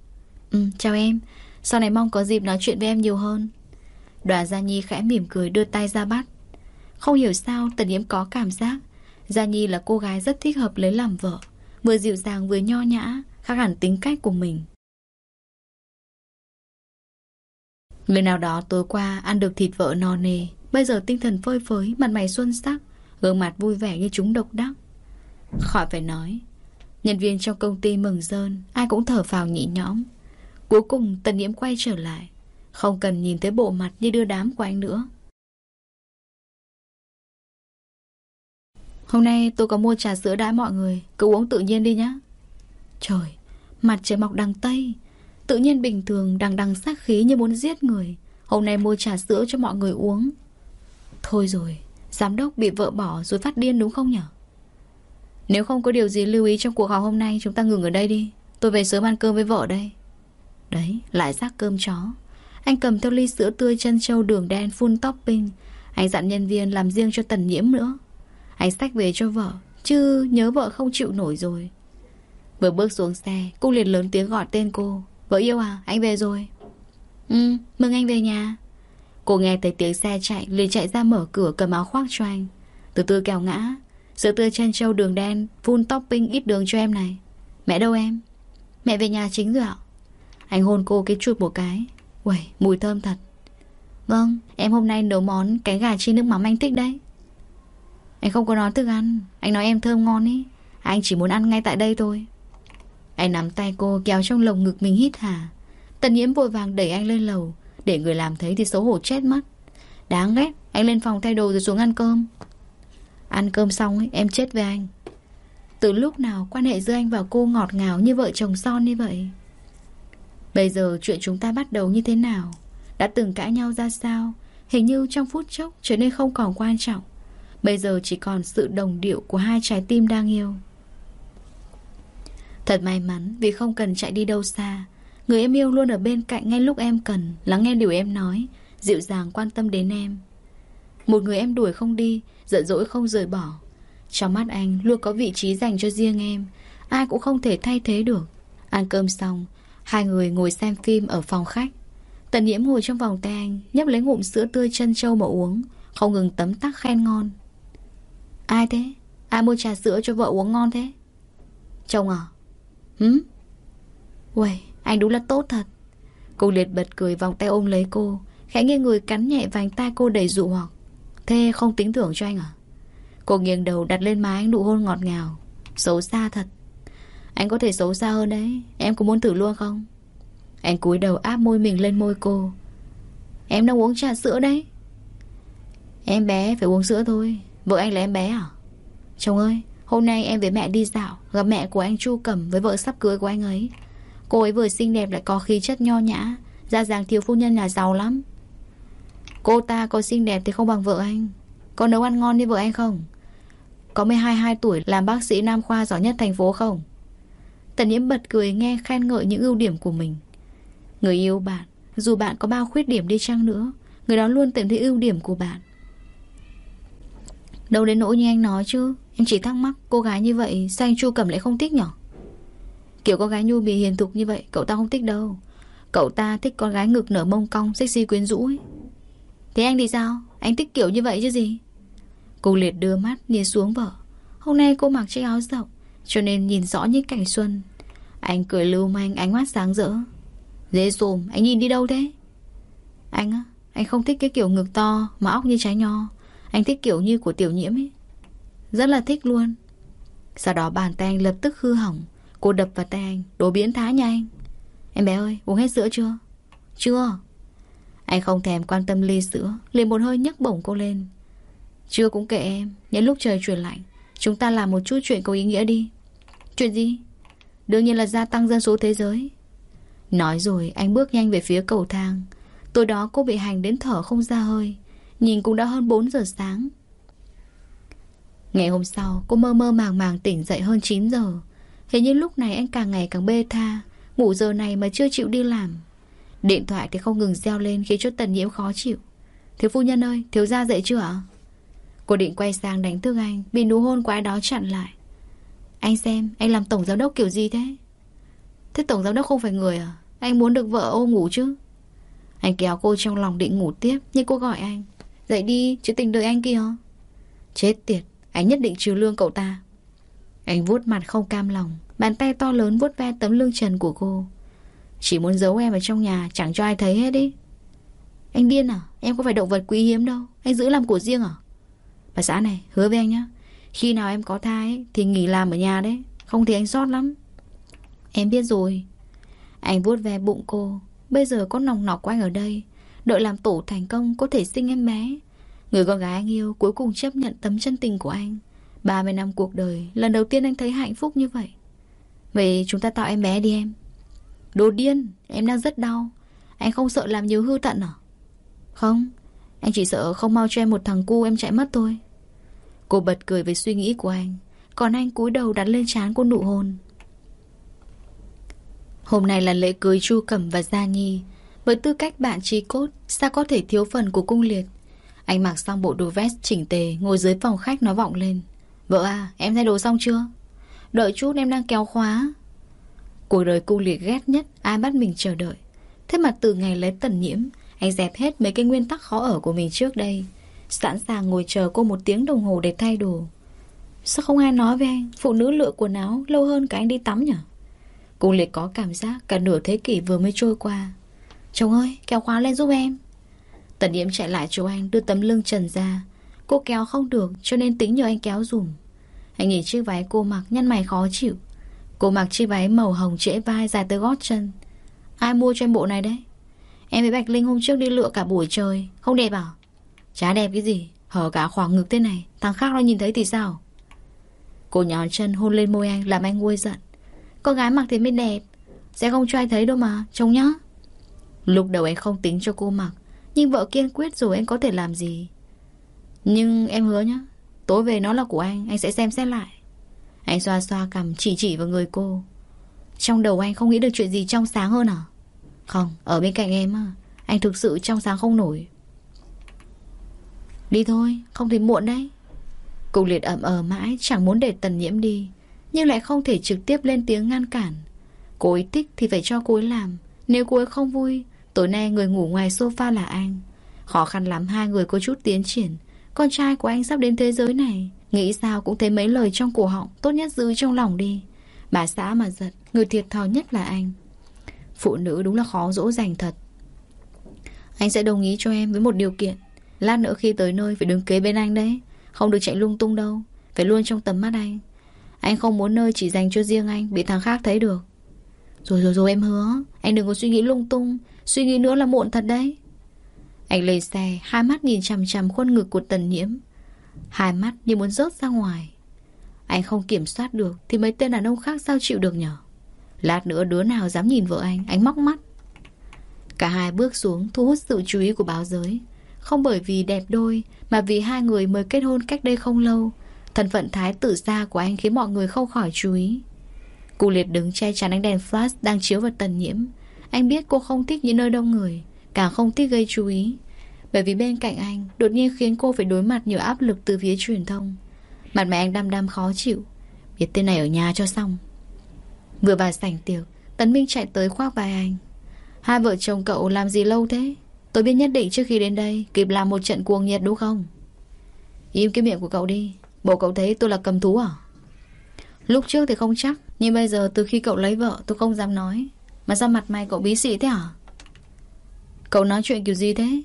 Ừ chào em. Sau này mong có dịp nói chuyện với em nhiều hơn. Đoàn Gia Nhi khẽ mỉm cười đưa tay ra bắt. Không hiểu sao, Tần Yếm có cảm giác Gia Nhi là cô gái rất thích hợp lấy làm vợ. Vừa dịu dàng vừa nho nhã, Khác hẳn tính cách của mình. Người nào đó tối qua, ăn được thịt vợ no nề Bây giờ tinh thần phơi phới, Mặt mày xuân sắc, Gương mặt vui vẻ như chúng độc đắc. Khỏi phải nói, Nhân viên trong công ty mừng rơn, Ai cũng thở phào nhị nhõm. Cuối cùng, tần nhiễm quay trở lại. Không cần nhìn thấy bộ mặt như đưa đám của anh nữa. Hôm nay tôi có mua trà sữa đãi mọi người, Cứ uống tự nhiên đi nhá Trời, Mặt trời mọc đằng Tây. Tự nhiên bình thường, đằng đằng sát khí như muốn giết người. Hôm nay mua trà sữa cho mọi người uống. Thôi rồi, Giám đốc bị vợ bỏ rồi phát điên đúng không nhở Nếu không có điều gì lưu ý trong cuộc họp hôm nay, Chúng ta ngừng ở đây đi. Tôi về sớm ăn cơm với vợ đây. Đấy, lại rác cơm chó. Anh cầm theo ly sữa tươi chân trâu đường đen full topping. Anh dặn nhân viên làm riêng cho tần nhiễm nữa. Anh xách về cho vợ, Chứ nhớ vợ không chịu nổi rồi. Vừa bước xuống xe, Cô liền lớn tiếng gọi tên cô. Vợ yêu à anh về rồi. Ừ mừng anh về nhà. Cô nghe thấy tiếng xe chạy, liền chạy ra mở cửa cầm áo khoác cho anh. Từ từ kéo ngã, Sữa tươi chân trâu đường đen Full topping ít đường cho em này. Mẹ đâu em? Mẹ về nhà chính rồi ạ. Anh hôn cô cái chuột một cái. Uầy mùi thơm thật. Vâng em hôm nay nấu món cánh gà chi nước mắm anh thích đấy. Anh không có nói thức ăn Anh nói em thơm ngon ý. À, anh chỉ muốn ăn ngay tại đây thôi. Anh nắm tay cô kéo trong lồng ngực mình hít hà. Tần nhiễm vội vàng đẩy anh lên lầu. Để người làm thấy thì xấu hổ chết mất. Đáng ghét Anh lên phòng thay đồ rồi xuống ăn cơm. Ăn cơm xong ấy, em chết với anh. Từ lúc nào quan hệ giữa anh và cô ngọt ngào như vợ chồng son như vậy? Bây giờ chuyện chúng ta bắt đầu như thế nào? Đã từng cãi nhau ra sao? Hình như trong phút chốc trở nên không còn quan trọng. Bây giờ chỉ còn sự đồng điệu của hai trái tim đang yêu. Thật may mắn vì không cần chạy đi đâu xa. Người em yêu luôn ở bên cạnh ngay lúc em cần Lắng nghe điều em nói, Dịu dàng quan tâm đến em. Một người em đuổi không đi, Giận dỗi không rời bỏ. Trong mắt anh luôn có vị trí dành cho riêng em. Ai cũng không thể thay thế được. Ăn cơm xong Hai người ngồi xem phim ở phòng khách Tần nhiễm ngồi trong vòng tay anh Nhấp lấy ngụm sữa tươi chân trâu mà uống Không ngừng tấm tắc khen ngon Ai thế? Ai mua trà sữa cho vợ uống ngon thế? Chồng à? Hứ? Uầy, anh đúng là tốt thật Cô liệt bật cười vòng tay ôm lấy cô Khẽ nghe người cắn nhẹ vành tay cô đầy dụ hoặc Thế không tính thưởng cho anh à? Cô nghiêng đầu đặt lên má anh nụ hôn ngọt ngào Xấu xa thật anh có thể xấu xa hơn đấy. Em có muốn thử luôn không? Anh cúi đầu áp môi mình lên môi cô. Em đang uống trà sữa đấy. Em bé, phải uống sữa thôi. Vợ anh là em bé à? Chồng ơi, Hôm nay em với mẹ đi dạo, Gặp mẹ của anh Chu Cẩm với vợ sắp cưới của anh ấy. Cô ấy vừa xinh đẹp lại có khí chất nho nhã Ra dáng thiếu phu nhân là giàu lắm. Cô ta có xinh đẹp thì không bằng vợ anh. Có nấu ăn ngon như vợ anh không? Có 12-2 tuổi, làm bác sĩ nam khoa giỏi nhất thành phố không? Tần nhiễm bật cười nghe khen ngợi những ưu điểm của mình. Người yêu bạn, Dù bạn có bao khuyết điểm đi chăng nữa, Người đó luôn tìm thấy ưu điểm của bạn. Đâu đến nỗi như anh nói chứ Em chỉ thắc mắc cô gái như vậy Sao anh Chu Cẩm lại không thích nhở? Kiểu con gái nhu bị hiền thục như vậy, Cậu ta không thích đâu. Cậu ta thích con gái ngực nở mông cong, Sexy quyến rũ ấy. Thế anh thì sao? Anh thích kiểu như vậy chứ gì? Cô liệt đưa mắt nhìn xuống vợ. Hôm nay cô mặc chiếc áo rộng cho nên nhìn rõ những cảnh xuân. Anh cười lưu manh, ánh mắt sáng rỡ. Dễ dùm, anh nhìn đi đâu thế? Anh á, Anh không thích cái kiểu ngực to Mà óc như trái nho. Anh thích kiểu như của tiểu nhiễm ấy. Rất là thích luôn. Sau đó bàn tay anh lập tức hư hỏng. Cô đập vào tay anh, Đồ biến thái nha anh. Em bé ơi, uống hết sữa chưa? Chưa. Anh không thèm quan tâm ly sữa, liền một hơi nhấc bổng cô lên. Chưa cũng kệ em Những lúc trời chuyển lạnh Chúng ta làm một chút chuyện có ý nghĩa đi. Chuyện gì? Đương nhiên là gia tăng dân số thế giới. Nói rồi anh bước nhanh về phía cầu thang. Tối đó cô bị hành đến thở không ra hơi. Nhìn cũng đã hơn 4 giờ sáng. Ngày hôm sau Cô mơ mơ màng màng tỉnh dậy hơn 9 giờ. Thế như lúc này anh càng ngày càng bê tha. Ngủ giờ này mà chưa chịu đi làm. Điện thoại thì không ngừng reo lên Khiến cho tần nhiễm khó chịu. Thiếu phu nhân ơi, thiếu gia dậy chưa ạ? Cô định quay sang đánh thương anh Bị nụ hôn của ai đó chặn lại. Anh xem, anh làm tổng giám đốc kiểu gì thế? Thế tổng giám đốc không phải người à? Anh muốn được vợ ôm ngủ chứ? Anh kéo cô trong lòng định ngủ tiếp Nhưng cô gọi anh. Dậy đi, chứ tình đợi anh kia Chết tiệt, anh nhất định trừ lương cậu ta. Anh vuốt mặt không cam lòng Bàn tay to lớn vuốt ve tấm lưng trần của cô. Chỉ muốn giấu em ở trong nhà Chẳng cho ai thấy hết đi. Anh điên à? Em có phải động vật quý hiếm đâu Anh giữ làm của riêng à? Bà xã này, hứa với anh nhé Khi nào em có thai Thì nghỉ làm ở nhà đấy. Không thì anh sót lắm. Em biết rồi. Anh vuốt ve bụng cô. Bây giờ có nòng nọc của anh ở đây. Đợi làm tổ thành công có thể sinh em bé. Người con gái anh yêu cuối cùng chấp nhận tấm chân tình của anh. 30 năm cuộc đời, Lần đầu tiên anh thấy hạnh phúc như vậy. Vậy chúng ta tạo em bé đi em. Đồ điên Em đang rất đau. Anh không sợ làm nhiều hư tận à? Không. Anh chỉ sợ không mau cho em một thằng cu em chạy mất thôi. Cô bật cười với suy nghĩ của anh. Còn anh cúi đầu đặt lên trán cô nụ hôn. Hôm nay là lễ cưới Chu Cẩm và Gia Nhi. Với tư cách bạn trí cốt, Sao có thể thiếu phần của cung liệt? Anh mặc xong bộ đồ vest chỉnh tề, Ngồi dưới phòng khách nói vọng lên. Vợ à em thay đồ xong chưa? Đợi chút em đang kéo khóa. Cuộc đời cung liệt ghét nhất, Ai bắt mình chờ đợi. Thế mà từ ngày lấy tần nhiễm anh dẹp hết mấy cái nguyên tắc khó ở của mình trước đây. Sẵn sàng ngồi chờ cô một tiếng đồng hồ để thay đồ. Sao không ai nói với anh, Phụ nữ lựa quần áo lâu hơn cả anh đi tắm nhỉ? Cô liệt có cảm giác Cả nửa thế kỷ vừa mới trôi qua. Chồng ơi, kéo khóa lên giúp em. Tần điểm chạy lại chỗ anh, đưa tấm lưng trần ra. Cô kéo không được, cho nên tính nhờ anh kéo dùm. Anh nhìn chiếc váy cô mặc, nhăn mày khó chịu. Cô mặc chiếc váy màu hồng trễ vai dài tới gót chân. Ai mua cho em bộ này đấy? Em với Bạch Linh hôm trước đi lựa cả buổi trời. Không đẹp à? Chả đẹp cái gì. Hở cả khoảng ngực thế này. Thằng khác nó nhìn thấy thì sao? Cô nhón chân hôn lên môi anh, Làm anh nguôi giận. Con gái mặc thì mới đẹp. Sẽ không cho ai thấy đâu mà. Trông nhá. Lúc đầu anh không tính cho cô mặc, Nhưng vợ kiên quyết rồi anh có thể làm gì. Nhưng em hứa nhá, Tối về nó là của anh Anh sẽ xem xét lại. Anh xoa xoa cầm chỉ chỉ vào người cô. Trong đầu anh không nghĩ được chuyện gì trong sáng hơn à? Không, Ở bên cạnh em à Anh thực sự trong sáng không nổi. Đi thôi, Không thì muộn đấy. Cung liệt ẩm ờ mãi, Chẳng muốn để tần nhiễm đi, Nhưng lại không thể trực tiếp lên tiếng ngăn cản. Cô ấy thích thì phải cho cô ấy làm, Nếu cô ấy không vui, Tối nay người ngủ ngoài sofa là anh. Khó khăn lắm, hai người có chút tiến triển. Con trai của anh sắp đến thế giới này, Nghĩ sao cũng thấy mấy lời trong cổ họng, Tốt nhất giữ trong lòng đi. Bà xã mà giật, Người thiệt thòi nhất là anh. Phụ nữ đúng là khó dỗ dành thật. Anh sẽ đồng ý cho em với một điều kiện. Lát nữa khi tới nơi phải đứng kế bên anh đấy. Không được chạy lung tung đâu. Phải luôn trong tầm mắt anh. Anh không muốn nơi chỉ dành cho riêng anh, Bị thằng khác thấy được. Rồi rồi rồi, em hứa. Anh đừng có suy nghĩ lung tung. Suy nghĩ nữa là muộn thật đấy. Anh lên xe, Hai mắt nhìn chằm chằm khuôn ngực của tần nhiễm. Hai mắt như muốn rớt ra ngoài. Anh không kiểm soát được Thì mấy tên đàn ông khác sao chịu được nhở? Lát nữa đứa nào dám nhìn vợ anh Anh móc mắt. Cả hai bước xuống thu hút sự chú ý của báo giới. Không bởi vì đẹp đôi, Mà vì hai người mới kết hôn cách đây không lâu. Thân phận thái tử gia của anh Khiến mọi người không khỏi chú ý. Cụ liệt đứng che chắn ánh đèn flash Đang chiếu vào tần nhiễm. Anh biết cô không thích những nơi đông người, Càng không thích gây chú ý. Bởi vì bên cạnh anh, Đột nhiên khiến cô phải đối mặt nhiều áp lực từ phía truyền thông. Mặt mẹ anh đăm đăm khó chịu. Biết tên này ở nhà cho xong. Vừa vào sảnh tiệc, Tấn Minh chạy tới khoác vai anh. Hai vợ chồng cậu làm gì lâu thế? Tôi biết nhất định trước khi đến đây, Kịp làm một trận cuồng nhiệt đúng không? Im cái miệng của cậu đi. Bộ cậu thấy tôi là cầm thú à? Lúc trước thì không chắc, Nhưng bây giờ từ khi cậu lấy vợ, tôi không dám nói. Mà sao mặt mày cậu bí xị thế à? Cậu nói chuyện kiểu gì thế?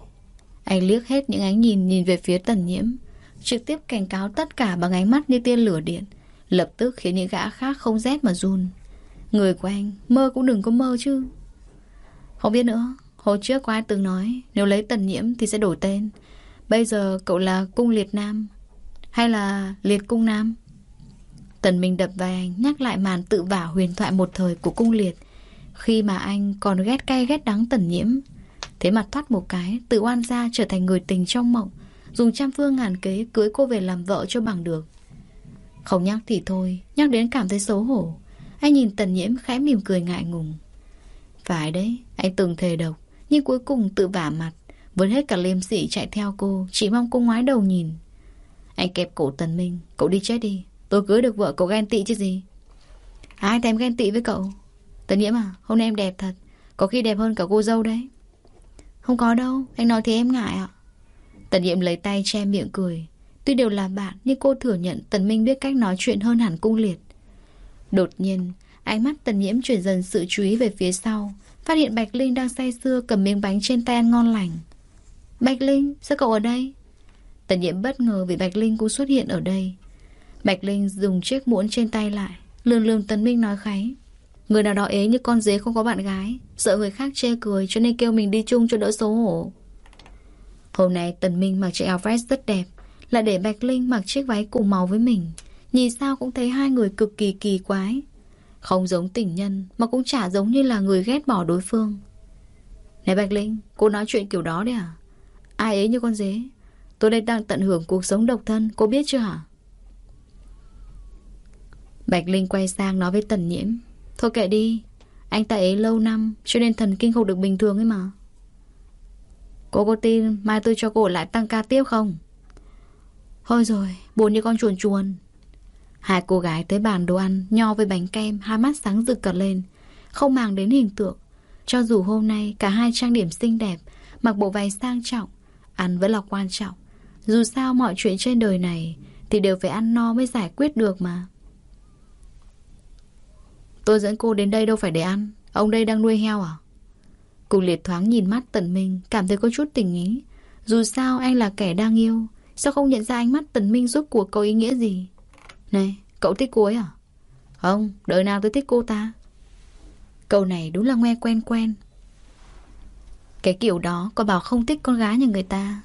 Anh liếc hết những ánh nhìn Nhìn về phía tần nhiễm. Trực tiếp cảnh cáo tất cả bằng ánh mắt như tia lửa điện. Lập tức khiến những gã khác không rét mà run. Người của anh, Mơ cũng đừng có mơ chứ. Không biết nữa, Hồi trước có ai từng nói, Nếu lấy tần nhiễm thì sẽ đổi tên. Bây giờ cậu là cung liệt nam, Hay là liệt cung nam? Tần Minh đập vai anh, Nhắc lại màn tự vả huyền thoại một thời của cung liệt. Khi mà anh còn ghét cay ghét đắng tần nhiễm, Thế mà thoát một cái, Tự oan ra trở thành người tình trong mộng, Dùng trăm phương ngàn kế cưới cô về làm vợ cho bằng được. Không nhắc thì thôi, Nhắc đến cảm thấy xấu hổ anh nhìn tần nhiễm khẽ mỉm cười ngại ngùng. Phải đấy, Anh từng thề độc, Nhưng cuối cùng tự vả mặt. Vốn hết cả liêm sỉ chạy theo cô, Chỉ mong cô ngoái đầu nhìn. Anh kẹp cổ tần minh, Cậu đi chết đi, Tôi cưới được vợ cậu ghen tị chứ gì? Ai thèm ghen tị với cậu? Tần nhiễm à Hôm nay em đẹp thật, Có khi đẹp hơn cả cô dâu đấy. Không có đâu, Anh nói thế em ngại ạ. Tần nhiễm lấy tay che miệng cười. Tuy đều là bạn, Nhưng cô thừa nhận Tần Minh biết cách nói chuyện hơn hẳn cung liệt. Đột nhiên, ánh mắt tần nhiễm chuyển dần sự chú ý về phía sau, phát hiện Bạch Linh đang say sưa cầm miếng bánh trên tay ăn ngon lành. Bạch Linh, sao cậu ở đây? Tần nhiễm bất ngờ vì Bạch Linh cũng xuất hiện ở đây. Bạch Linh dùng chiếc muỗng trên tay lại, lườm lườm Tần Minh nói kháy. Người nào đó ế như con dế không có bạn gái, sợ người khác chê cười cho nên kêu mình đi chung cho đỡ xấu hổ. Hôm nay Tần Minh mặc chiếc áo vest rất đẹp, lại để Bạch Linh mặc chiếc váy cùng màu với mình. Nhìn sao cũng thấy hai người cực kỳ kỳ quái. Không giống tình nhân, Mà cũng chả giống như là người ghét bỏ đối phương. Này Bạch Linh, Cô nói chuyện kiểu đó đấy à? Ai ấy như con dế? Tôi đây đang tận hưởng cuộc sống độc thân, Cô biết chưa hả? Bạch Linh quay sang nói với Tần Nhiễm. Thôi kệ đi, Anh ta ấy lâu năm, Cho nên thần kinh không được bình thường ấy mà. Cô có tin mai tôi cho cô lại tăng ca tiếp không? Thôi rồi, Buồn như con chuồn chuồn. Hai cô gái tới bàn đồ ăn, Nho với bánh kem, Hai mắt sáng rực cật lên. Không màng đến hình tượng. Cho dù hôm nay cả hai trang điểm xinh đẹp, Mặc bộ váy sang trọng, Ăn vẫn là quan trọng. Dù sao mọi chuyện trên đời này Thì đều phải ăn no mới giải quyết được mà. Tôi dẫn cô đến đây đâu phải để ăn. Ông đây đang nuôi heo à? Cùng liệt thoáng nhìn mắt Tần Minh, Cảm thấy có chút tình ý. Dù sao anh là kẻ đang yêu, Sao không nhận ra ánh mắt Tần Minh giúp cuộc có ý nghĩa gì? Này, cậu thích cô ấy à? Không, đời nào tôi thích cô ta. Câu này đúng là nghe quen quen. Cái kiểu đó Có bảo không thích con gái nhà người ta.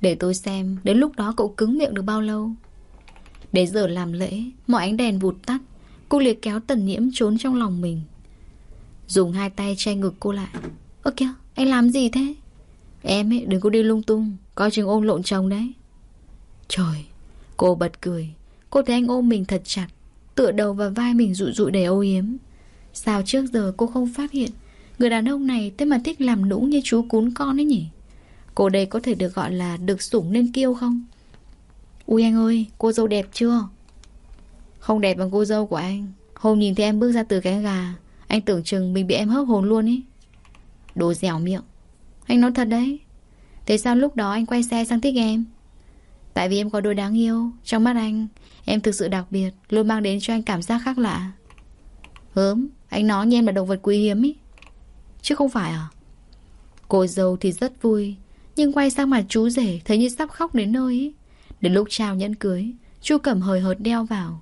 Để tôi xem Đến lúc đó cậu cứng miệng được bao lâu. Để giờ làm lễ, Mọi ánh đèn vụt tắt, Cô liệt kéo tần nhiễm trốn trong lòng mình. Dùng hai tay che ngực cô lại. Ơ kìa, anh làm gì thế? Em ấy, đừng có đi lung tung, Coi chừng ôm lộn chồng đấy. Trời, Cô bật cười. Cô thấy anh ôm mình thật chặt, Tựa đầu vào vai mình rụ rụ để ô yếm. Sao trước giờ cô không phát hiện, Người đàn ông này thế mà thích làm nũng như chú cún con ấy nhỉ? Cô đây có thể được gọi là được sủng nên kiêu không? Ui anh ơi, Cô dâu đẹp chưa? Không đẹp bằng cô dâu của anh. Hôm nhìn thấy em bước ra từ cái gà, Anh tưởng chừng mình bị em hớp hồn luôn ấy. Đồ dẻo miệng. Anh nói thật đấy. Thế sao lúc đó anh quay xe sang thích em? Tại vì em có đôi đáng yêu, Trong mắt anh Em thực sự đặc biệt, Luôn mang đến cho anh cảm giác khác lạ. Hớm, Anh nói như em là động vật quý hiếm ý. Chứ không phải à? Cô dâu thì rất vui, Nhưng quay sang mặt chú rể Thấy như sắp khóc đến nơi ý. Đến lúc trao nhẫn cưới Chu cẩm hời hợt đeo vào.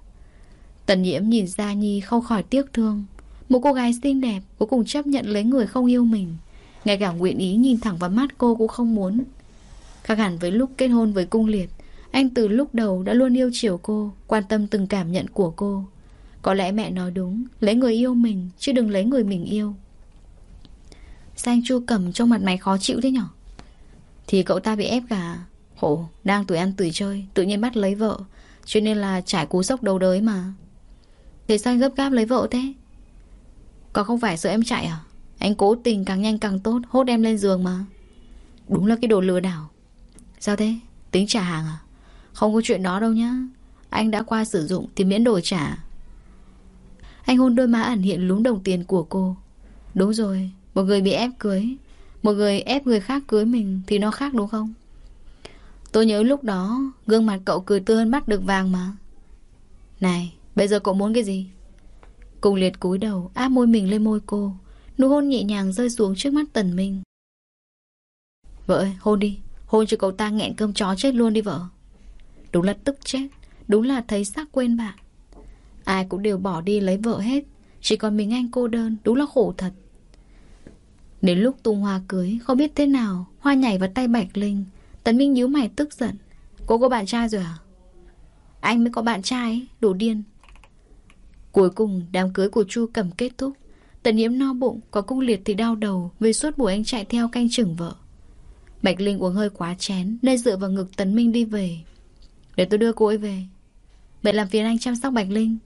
Tần nhiễm nhìn ra Nhi không khỏi tiếc thương. Một cô gái xinh đẹp Cuối cùng chấp nhận lấy người không yêu mình. Ngay cả nguyện ý nhìn thẳng vào mắt cô cũng không muốn. Khác hẳn với lúc kết hôn với cung liệt anh từ lúc đầu đã luôn yêu chiều cô, Quan tâm từng cảm nhận của cô. Có lẽ mẹ nói đúng, Lấy người yêu mình, chứ đừng lấy người mình yêu. Sao anh Chu cầm trong mặt mày khó chịu thế nhở? Thì cậu ta bị ép cả Khổ à? Đang tuổi ăn tuổi chơi, Tự nhiên bắt lấy vợ. Cho nên là trải cú sốc đầu đời mà. Thế sao anh gấp gáp lấy vợ thế? Có không phải sợ em chạy à? Anh cố tình càng nhanh càng tốt, Hốt em lên giường mà. Đúng là cái đồ lừa đảo. Sao thế? Tính trả hàng à? Không có chuyện đó đâu nhá. Anh đã qua sử dụng thì miễn đổi trả. Anh hôn đôi má ẩn hiện lúng đồng tiền của cô. Đúng rồi, Một người bị ép cưới, Một người ép người khác cưới mình Thì nó khác đúng không? Tôi nhớ lúc đó, Gương mặt cậu cười tươi hơn mắt được vàng mà. Này, Bây giờ cậu muốn cái gì? Cùng liệt cúi đầu, áp môi mình lên môi cô. Nụ hôn nhẹ nhàng rơi xuống trước mắt Tần Minh. Vợ ơi, hôn đi. Hôn cho cậu ta nghẹn cơm chó chết luôn đi vợ. Đúng là tức chết. Đúng là thấy xác quên bạn. Ai cũng đều bỏ đi lấy vợ hết. Chỉ còn mình anh cô đơn. Đúng là khổ thật. Đến lúc tung hoa cưới Không biết thế nào Hoa nhảy vào tay Bạch Linh. Tấn Minh nhíu mày tức giận. Cô có bạn trai rồi à? Anh mới có bạn trai ấy, đủ điên. Cuối cùng đám cưới của Chu cầm kết thúc. Tần nhiễm no bụng Có cung liệt thì đau đầu Vì suốt buổi anh chạy theo canh chừng vợ. Bạch Linh uống hơi quá chén Nên dựa vào ngực tấn Minh đi về. Để tôi đưa cô ấy về. Vậy làm phiền anh chăm sóc Bạch Linh.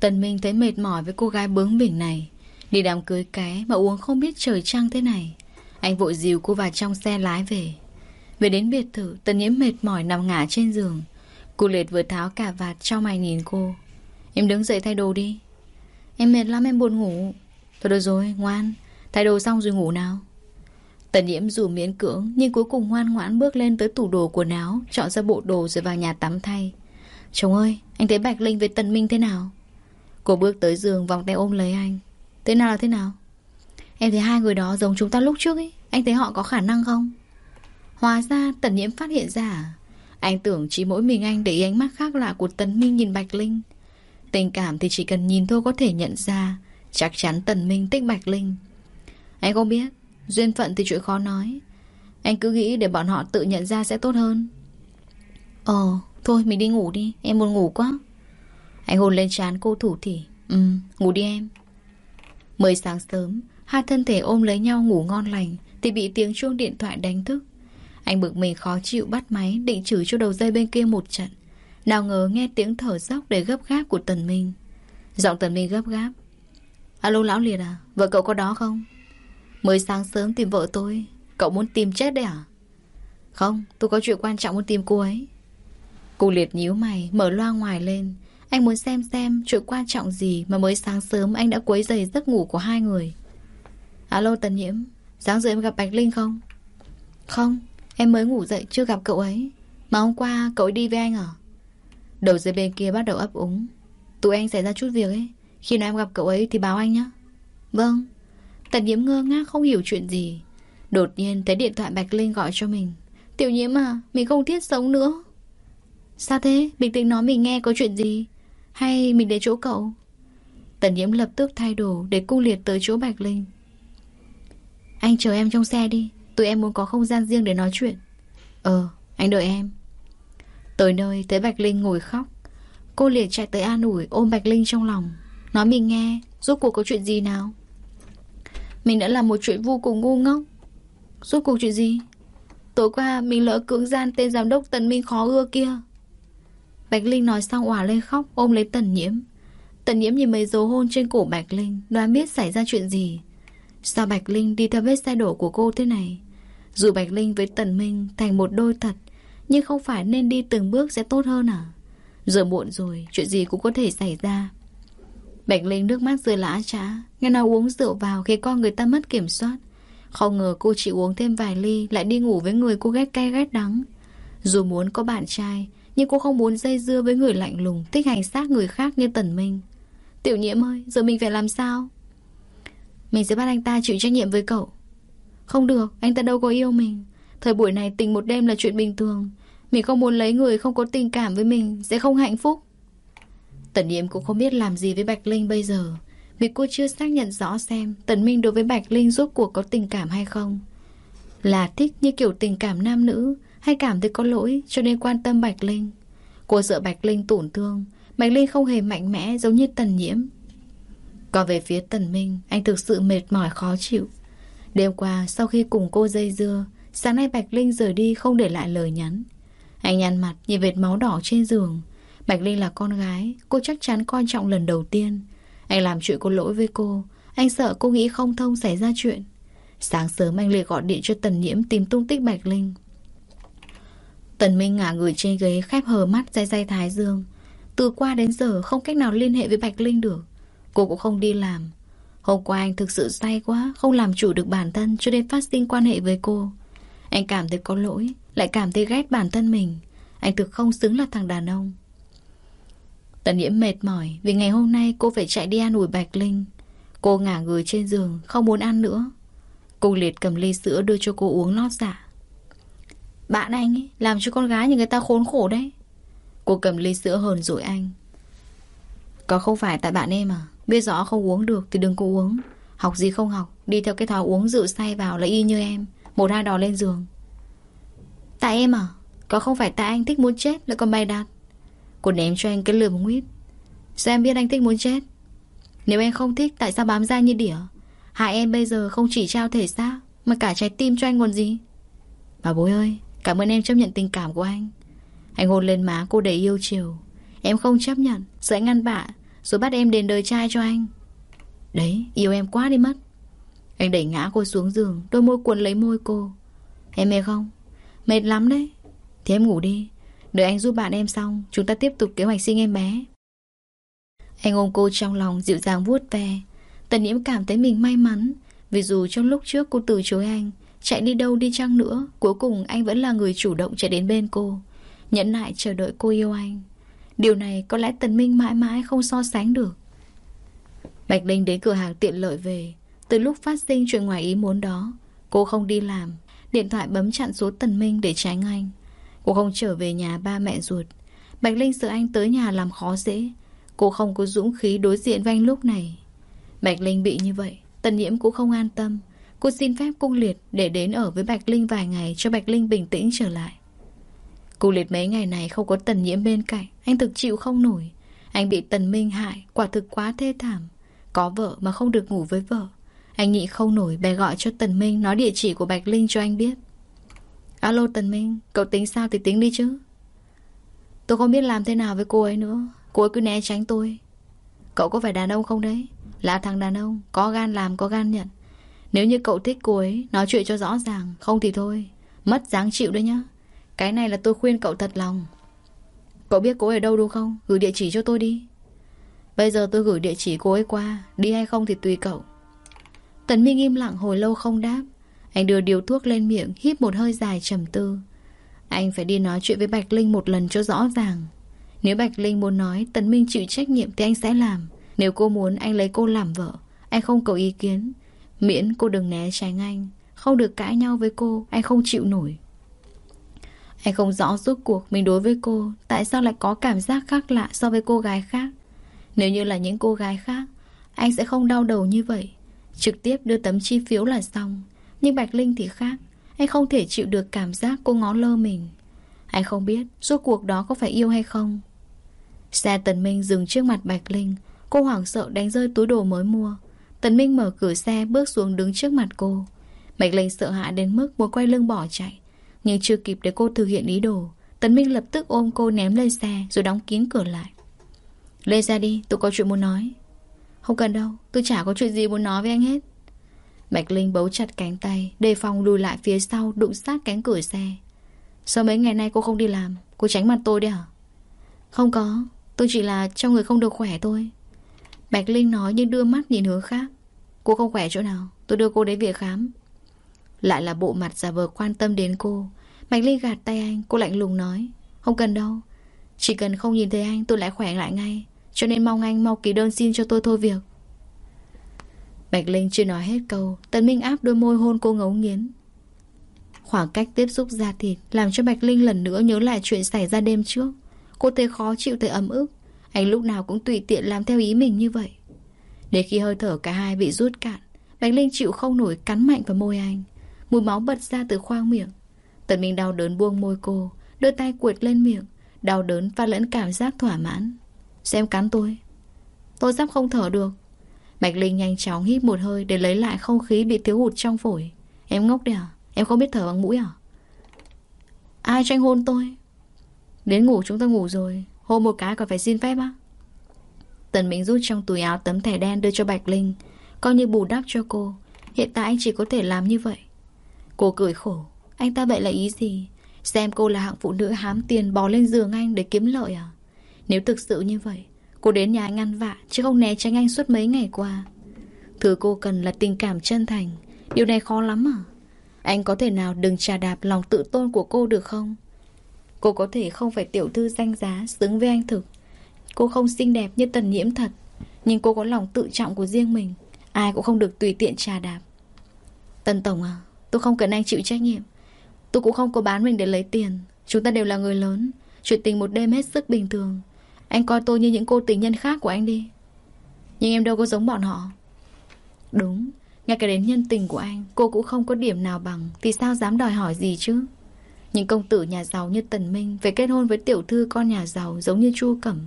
Tần Minh thấy mệt mỏi với cô gái bướng bỉnh này. Đi đám cưới ké Mà uống không biết trời trăng thế này. Anh vội dìu cô vào trong xe lái về. Về đến biệt thự, Tần nhiễm mệt mỏi nằm ngả trên giường. Cô liệt vừa tháo cả vạt cho mày nhìn cô. Em đứng dậy thay đồ đi. Em mệt lắm, em buồn ngủ. Thôi được rồi, ngoan. Thay đồ xong rồi ngủ nào. Tần nhiễm dù miễn cưỡng, Nhưng cuối cùng ngoan ngoãn bước lên tới tủ đồ quần áo, Chọn ra bộ đồ rồi vào nhà tắm thay. Chồng ơi, Anh thấy Bạch Linh với Tần Minh thế nào? Cô bước tới giường, vòng tay ôm lấy anh. Thế nào là thế nào? Em thấy hai người đó giống chúng ta lúc trước ấy. Anh thấy họ có khả năng không? Hóa ra Tần nhiễm phát hiện ra à? Anh tưởng chỉ mỗi mình anh để ý ánh mắt khác lạ của Tần Minh nhìn Bạch Linh. Tình cảm thì chỉ cần nhìn thôi có thể nhận ra, Chắc chắn Tần Minh thích Bạch Linh. Anh không biết Duyên phận thì chuyện khó nói. Anh cứ nghĩ để bọn họ tự nhận ra sẽ tốt hơn. Ờ Thôi, mình đi ngủ đi. Em buồn ngủ quá. Anh hôn lên trán cô thủ thỉ. Ừ ngủ đi em. Mới sáng sớm, Hai thân thể ôm lấy nhau ngủ ngon lành Thì bị tiếng chuông điện thoại đánh thức. Anh bực mình khó chịu bắt máy Định chửi cho đầu dây bên kia một trận. Nào ngờ nghe tiếng thở dốc để gấp gáp của Tần Minh. Giọng Tần Minh gấp gáp. Alo lão liệt à Vợ cậu có đó không? Mới sáng sớm tìm vợ tôi. Cậu muốn tìm chết đấy à? Không, tôi có chuyện quan trọng muốn tìm cô ấy. Cô liệt nhíu mày, Mở loa ngoài lên. Anh muốn xem xem chuyện quan trọng gì Mà mới sáng sớm anh đã quấy dày giấc ngủ của hai người. Alo Tần Nhiễm, Sáng giờ em gặp Bạch Linh không? Không, Em mới ngủ dậy chưa gặp cậu ấy. Mà hôm qua cậu ấy đi với anh à? Đầu dây bên kia bắt đầu ấp úng. Tụi anh xảy ra chút việc ấy. Khi nào em gặp cậu ấy thì báo anh nhé Vâng. Tần nhiễm ngơ ngác, không hiểu chuyện gì. Đột nhiên, thấy điện thoại Bạch Linh gọi cho mình. Tiểu nhiễm à Mình không thiết sống nữa. Sao thế? Bình tĩnh nói mình nghe có chuyện gì? Hay mình đến chỗ cậu? Tần nhiễm lập tức thay đồ Để cung liệt tới chỗ Bạch Linh. Anh chờ em trong xe đi, Tụi em muốn có không gian riêng để nói chuyện. Ờ anh đợi em. Tới nơi, thấy Bạch Linh ngồi khóc. Cô liệt chạy tới an ủi ôm Bạch Linh trong lòng. Nói mình nghe, Rốt cuộc có chuyện gì nào? Mình đã làm một chuyện vô cùng ngu ngốc. Rốt cuộc chuyện gì? Tối qua, mình lỡ cưỡng gian tên giám đốc Tần Minh khó ưa kia. Bạch Linh nói xong òa lên khóc, ôm lấy Tần Nhiễm. Tần Nhiễm nhìn mấy dấu hôn trên cổ Bạch Linh, Đoán biết xảy ra chuyện gì. Sao Bạch Linh đi theo vết xe đổ của cô thế này? Dù Bạch Linh với Tần Minh Thành một đôi thật, Nhưng không phải nên đi từng bước sẽ tốt hơn à? Giờ muộn rồi, Chuyện gì cũng có thể xảy ra. Bạch Linh nước mắt rơi lã trá. Nghe nào uống rượu vào khi con người ta mất kiểm soát. Không ngờ cô chỉ uống thêm vài ly, Lại đi ngủ với người cô ghét cay ghét đắng. Dù muốn có bạn trai, Nhưng cô không muốn dây dưa với người lạnh lùng, Thích hành xác người khác như Tần Minh. Tiểu nhiễm ơi, Giờ mình phải làm sao? Mình sẽ bắt anh ta chịu trách nhiệm với cậu. Không được, Anh ta đâu có yêu mình. Thời buổi này tình một đêm là chuyện bình thường. Mình không muốn lấy người không có tình cảm với mình Sẽ không hạnh phúc. Tần Niệm cũng không biết làm gì với Bạch Linh bây giờ. Vì cô chưa xác nhận rõ xem Tần Minh đối với Bạch Linh rốt cuộc có tình cảm hay không. Là thích như kiểu tình cảm nam nữ, Hay cảm thấy có lỗi cho nên quan tâm Bạch Linh. Cô sợ Bạch Linh tổn thương. Bạch Linh không hề mạnh mẽ giống như Tần Nhiễm Còn về phía Tần Minh, Anh thực sự mệt mỏi khó chịu. Đêm qua, sau khi cùng cô dây dưa, Sáng nay Bạch Linh rời đi không để lại lời nhắn. Anh nhăn mặt, nhìn vệt máu đỏ trên giường. Bạch Linh là con gái, Cô chắc chắn coi trọng lần đầu tiên. Anh làm chuyện có lỗi với cô, Anh sợ cô nghĩ không thông xảy ra chuyện. Sáng sớm anh liền gọi điện cho Tần Nhiễm Tìm tung tích Bạch Linh. Tần Minh ngả người trên ghế Khép hờ mắt dây dây thái dương. Từ qua đến giờ không cách nào liên hệ với Bạch Linh được. Cô cũng không đi làm. Hôm qua anh thực sự say quá, Không làm chủ được bản thân cho nên phát sinh quan hệ với cô. Anh cảm thấy có lỗi, Lại cảm thấy ghét bản thân mình. Anh thực không xứng là thằng đàn ông. Tần nhiễm mệt mỏi Vì ngày hôm nay cô phải chạy đi ăn ủi Bạch Linh. Cô ngả người trên giường, Không muốn ăn nữa. Cô liệt cầm ly sữa đưa cho cô uống lót dạ. Bạn anh ấy, Làm cho con gái như người ta khốn khổ đấy. Cô cầm ly sữa hờn dỗi anh. Có không phải tại bạn em à? Biết rõ không uống được thì đừng có uống. Học gì không học, Đi theo cái thói uống rượu say vào là y như em. Một hai đò lên giường. Tại em à? Có không phải tại anh thích muốn chết lại còn bày đặt. Cô ném cho anh cái lườm nguyết. Sao em biết anh thích muốn chết. Nếu em không thích, tại sao bám ra như đỉa? Hại em bây giờ không chỉ trao thể xác, Mà cả trái tim cho anh còn gì? Bà bối ơi, Cảm ơn em chấp nhận tình cảm của anh. Anh hôn lên má cô đầy yêu chiều. Em không chấp nhận, Sợ anh ngăn bạ, Rồi bắt em đền đời trai cho anh. Đấy, yêu em quá đi mất. Anh đẩy ngã cô xuống giường, Đôi môi cuộn lấy môi cô. Em mệt không? Mệt lắm đấy. Thì em ngủ đi. Đợi anh giúp bạn em xong, Chúng ta tiếp tục kế hoạch sinh em bé. Anh ôm cô trong lòng, dịu dàng vuốt ve. Tần nhiễm cảm thấy mình may mắn, Vì dù trong lúc trước cô từ chối anh, Chạy đi đâu đi chăng nữa, Cuối cùng anh vẫn là người chủ động chạy đến bên cô, Nhẫn nại chờ đợi cô yêu anh. Điều này có lẽ Tần Minh mãi mãi không so sánh được. Bạch Linh đến cửa hàng tiện lợi về. Từ lúc phát sinh chuyện ngoài ý muốn đó, Cô không đi làm, Điện thoại bấm chặn số Tần Minh để tránh anh. Cô không trở về nhà ba mẹ ruột. Bạch Linh sợ anh tới nhà làm khó dễ. Cô không có dũng khí đối diện với anh lúc này. Bạch Linh bị như vậy, Tần nhiễm cũng không an tâm. Cô xin phép cung liệt để đến ở với Bạch Linh vài ngày Cho Bạch Linh bình tĩnh trở lại. Cung liệt mấy ngày này không có tần nhiễm bên cạnh, Anh thực chịu không nổi. Anh bị tần minh hại, Quả thực quá thê thảm. Có vợ mà không được ngủ với vợ. Anh nhị không nổi, bè gọi cho tần minh Nói địa chỉ của Bạch Linh cho anh biết. Alo Tần Minh, Cậu tính sao thì tính đi chứ. Tôi không biết làm thế nào với cô ấy nữa. Cô ấy cứ né tránh tôi. Cậu có phải đàn ông không đấy? Là thằng đàn ông, Có gan làm, có gan nhận. Nếu như cậu thích cô ấy, Nói chuyện cho rõ ràng, Không thì thôi. Mất dáng chịu đấy nhá. Cái này là tôi khuyên cậu thật lòng. Cậu biết cô ấy ở đâu đúng không? Gửi địa chỉ cho tôi đi. Bây giờ tôi gửi địa chỉ cô ấy qua, Đi hay không thì tùy cậu. Tần Minh im lặng hồi lâu không đáp anh đưa điều thuốc lên miệng, Hít một hơi dài trầm tư. Anh phải đi nói chuyện với Bạch Linh một lần cho rõ ràng. Nếu Bạch Linh muốn nói, Tần Minh chịu trách nhiệm thì anh sẽ làm. Nếu cô muốn, anh lấy cô làm vợ. Anh không cầu ý kiến. Miễn cô đừng né tránh anh. Không được cãi nhau với cô, Anh không chịu nổi. Anh không rõ rốt cuộc mình đối với cô, Tại sao lại có cảm giác khác lạ so với cô gái khác? Nếu như là những cô gái khác, Anh sẽ không đau đầu như vậy. Trực tiếp đưa tấm chi phiếu là xong. Nhưng Bạch Linh thì khác. Anh không thể chịu được cảm giác cô ngó lơ mình. Anh không biết Suốt cuộc đó có phải yêu hay không. Xe Tần Minh dừng trước mặt Bạch Linh. Cô hoảng sợ đánh rơi túi đồ mới mua. Tần Minh mở cửa xe, bước xuống đứng trước mặt cô. Bạch Linh sợ hãi đến mức muốn quay lưng bỏ chạy, Nhưng chưa kịp để cô thực hiện ý đồ, Tần Minh lập tức ôm cô ném lên xe Rồi đóng kín cửa lại. Lên ra đi tôi có chuyện muốn nói. Không cần đâu tôi chả có chuyện gì muốn nói với anh hết. Bạch Linh bấu chặt cánh tay, Đề phòng lùi lại phía sau, Đụng sát cánh cửa xe. Sao mấy ngày nay cô không đi làm, Cô tránh mặt tôi đi hả? Không có, Tôi chỉ là trong người không được khỏe thôi. Bạch Linh nói nhưng đưa mắt nhìn hướng khác. Cô không khỏe chỗ nào, Tôi đưa cô đến viện khám. Lại là bộ mặt giả vờ quan tâm đến cô. Bạch Linh gạt tay anh, Cô lạnh lùng nói, Không cần đâu. Chỉ cần không nhìn thấy anh, tôi lại khỏe lại ngay. Cho nên mong anh mau ký đơn xin cho tôi thôi việc. Bạch Linh chưa nói hết câu, Tần Minh áp đôi môi hôn cô ngấu nghiến. Khoảng cách tiếp xúc da thịt Làm cho Bạch Linh lần nữa nhớ lại chuyện xảy ra đêm trước. Cô thấy khó chịu, thấy ấm ức. Anh lúc nào cũng tùy tiện làm theo ý mình như vậy. Để khi hơi thở cả hai bị rút cạn, Bạch Linh chịu không nổi, cắn mạnh vào môi anh. Mùi máu bật ra từ khoang miệng. Tần Minh đau đớn buông môi cô, Đưa tay quệt lên miệng, Đau đớn pha lẫn cảm giác thỏa mãn. Xem cắn tôi. Tôi sắp không thở được. Bạch Linh nhanh chóng hít một hơi Để lấy lại không khí bị thiếu hụt trong phổi. Em ngốc đấy à? Em không biết thở bằng mũi à? Ai tranh hôn tôi? Đến ngủ chúng ta ngủ rồi. Hôn một cái còn phải xin phép á. Tần Minh rút trong túi áo tấm thẻ đen đưa cho Bạch Linh, Coi như bù đắp cho cô. Hiện tại anh chỉ có thể làm như vậy. Cô cười khổ. Anh ta vậy là ý gì? Xem cô là hạng phụ nữ hám tiền bò lên giường anh để kiếm lợi à? Nếu thực sự như vậy Cô đến nhà anh ăn vạ, Chứ không né tránh anh suốt mấy ngày qua. Thứ cô cần là tình cảm chân thành, Điều này khó lắm à? Anh có thể nào đừng trà đạp lòng tự tôn của cô được không? Cô có thể không phải tiểu thư danh giá, Xứng với anh thực. Cô không xinh đẹp như tần nhiễm thật, Nhưng cô có lòng tự trọng của riêng mình, Ai cũng không được tùy tiện trà đạp. Tần Tổng à Tôi không cần anh chịu trách nhiệm. Tôi cũng không có bán mình để lấy tiền, Chúng ta đều là người lớn, Chuyện tình một đêm hết sức bình thường. Anh coi tôi như những cô tình nhân khác của anh đi. Nhưng em đâu có giống bọn họ. Đúng, Ngay cả đến nhân tình của anh, Cô cũng không có điểm nào bằng. Thì sao dám đòi hỏi gì chứ? Những công tử nhà giàu như Tần Minh Phải kết hôn với tiểu thư con nhà giàu Giống như Chu Cẩm.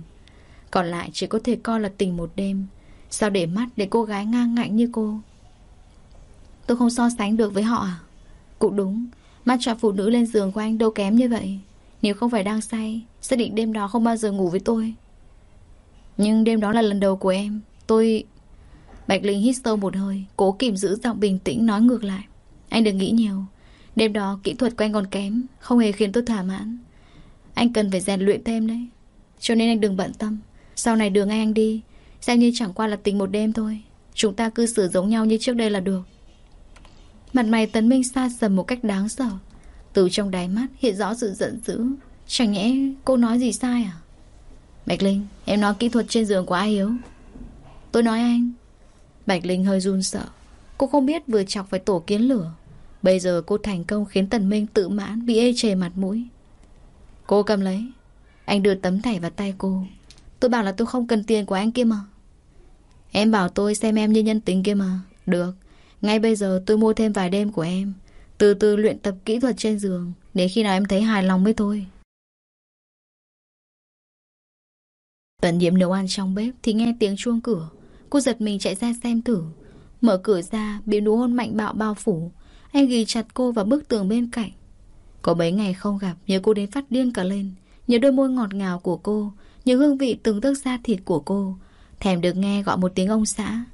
Còn lại chỉ có thể coi là tình một đêm. Sao để mắt để cô gái ngang ngạnh như cô? Tôi không so sánh được với họ à? Cũng đúng, Mắt chọn phụ nữ lên giường của anh đâu kém như vậy. Nếu không phải đang say Xác định đêm đó không bao giờ ngủ với tôi. Nhưng đêm đó là lần đầu của em. Tôi... Bạch Linh hít sâu một hơi, Cố kìm giữ giọng bình tĩnh nói ngược lại. Anh đừng nghĩ nhiều. Đêm đó kỹ thuật của anh còn kém, Không hề khiến tôi thỏa mãn. Anh cần phải rèn luyện thêm đấy. Cho nên anh đừng bận tâm. Sau này đường anh đi, Xem như chẳng qua là tình một đêm thôi. Chúng ta cư xử giống nhau như trước đây là được. Mặt mày Tấn Minh xa sầm một cách đáng sợ. Từ trong đáy mắt hiện rõ sự giận dữ. Chẳng nhẽ cô nói gì sai à? Bạch Linh, Em nói kỹ thuật trên giường của ai yếu? Tôi nói anh. Bạch Linh hơi run sợ. Cô không biết vừa chọc phải tổ kiến lửa. Bây giờ cô thành công khiến Tần Minh tự mãn Bị ê chề mặt mũi. Cô cầm lấy. Anh đưa tấm thẻ vào tay cô. Tôi bảo là tôi không cần tiền của anh kia mà. Em bảo tôi xem em như nhân tính kia mà. Được. Ngay bây giờ tôi mua thêm vài đêm của em. Từ từ luyện tập kỹ thuật trên giường Để khi nào em thấy hài lòng mới thôi. Tần nhiễm nấu ăn trong bếp Thì nghe tiếng chuông cửa. Cô giật mình chạy ra xem thử. Mở cửa ra, bị nụ hôn mạnh bạo bao phủ. Anh ghi chặt cô vào bức tường bên cạnh. Có mấy ngày không gặp, Nhớ cô đến phát điên cả lên. Nhớ đôi môi ngọt ngào của cô, Nhớ hương vị từng tấc da thịt của cô. Thèm được nghe gọi một tiếng ông xã.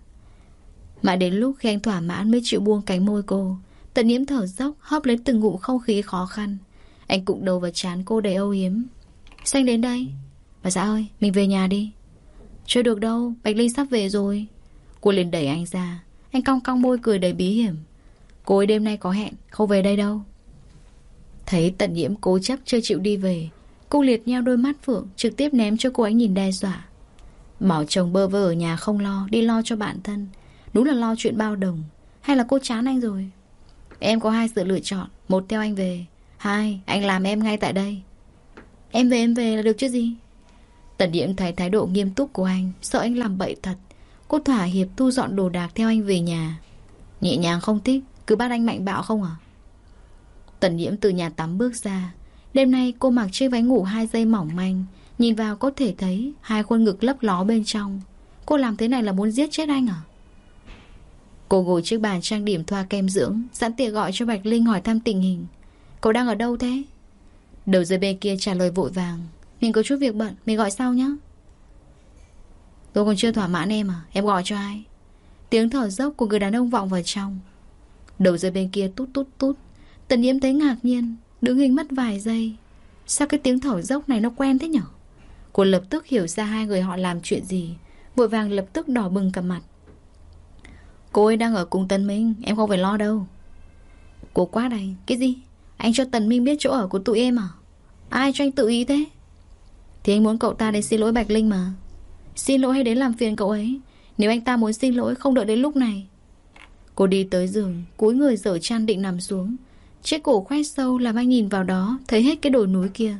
Mãi đến lúc khi anh thỏa mãn Mới chịu buông cánh môi cô Tận nhiễm thở dốc, Hóp lấy từng ngụm không khí khó khăn. Anh cụng đầu vào chán cô đầy âu yếm. Xanh đến đây. Bà xã ơi, mình về nhà đi. Chưa được đâu, Bạch Linh sắp về rồi. Cô liền đẩy anh ra. Anh cong cong môi cười đầy bí hiểm. Cô ấy đêm nay có hẹn, Không về đây đâu. Thấy tận nhiễm cố chấp chưa chịu đi về, cô liệt nheo đôi mắt phượng, Trực tiếp ném cho cô ấy nhìn đe dọa. Bảo chồng bơ vơ ở nhà không lo, Đi lo cho bản thân. Đúng là lo chuyện bao đồng. Hay là cô chán anh rồi? Em có hai sự lựa chọn. Một theo anh về. Hai, anh làm em ngay tại đây. Em về em về là được chứ gì? Tần Diễm thấy thái độ nghiêm túc của anh Sợ anh làm bậy thật. Cô thỏa hiệp thu dọn đồ đạc theo anh về nhà. Nhẹ nhàng không thích Cứ bắt anh mạnh bạo không à? Tần Diễm từ nhà tắm bước ra. Đêm nay cô mặc chiếc váy ngủ hai dây mỏng manh. Nhìn vào có thể thấy Hai khuôn ngực lấp ló bên trong. Cô làm thế này là muốn giết chết anh à? Cô ngồi trước bàn trang điểm thoa kem dưỡng, Sẵn tiện gọi cho Bạch Linh hỏi thăm tình hình. Cậu đang ở đâu thế? Đầu dây bên kia trả lời vội vàng. Mình có chút việc bận, Mình gọi sau nhé Tôi còn chưa thỏa mãn em à? Em gọi cho ai? Tiếng thở dốc của người đàn ông vọng vào trong. Đầu dây bên kia tút tút tút. Tần nhiễm thấy ngạc nhiên, Đứng hình mất vài giây. Sao cái tiếng thở dốc này nó quen thế nhở? Cô lập tức hiểu ra hai người họ làm chuyện gì, Vội vàng lập tức đỏ bừng cả mặt. Cô ấy đang ở cùng Tần Minh, Em không phải lo đâu. Cô quá đây Cái gì? Anh cho Tần Minh biết chỗ ở của tụi em à? Ai cho anh tự ý thế? Thì anh muốn cậu ta đến xin lỗi Bạch Linh mà. Xin lỗi hay đến làm phiền cậu ấy? Nếu anh ta muốn xin lỗi, không đợi đến lúc này. Cô đi tới giường, Cúi người dở chăn định nằm xuống. Chiếc cổ khoét sâu làm anh nhìn vào đó, Thấy hết cái đồi núi kia.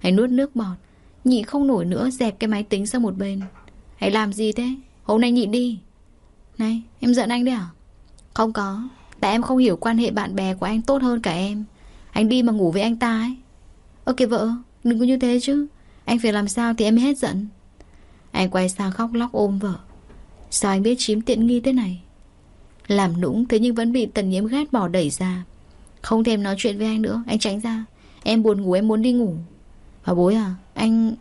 Anh nuốt nước bọt nhị không nổi nữa, dẹp cái máy tính sang một bên. Hãy làm gì thế? Hôm nay nhịn đi. Này, em giận anh đấy à? Không có, Tại em không hiểu quan hệ bạn bè của anh tốt hơn cả em. Anh đi mà ngủ với anh ta ấy. Ơ kìa vợ, Đừng có như thế chứ. Anh phải làm sao thì em hết giận? Anh quay sang khóc lóc ôm vợ. Sao anh biết chiếm tiện nghi thế này? Làm nũng thế nhưng vẫn bị tần nhiễm ghét bỏ đẩy ra. Không thèm nói chuyện với anh nữa, Anh tránh ra. Em buồn ngủ, em muốn đi ngủ. Bà bối à Anh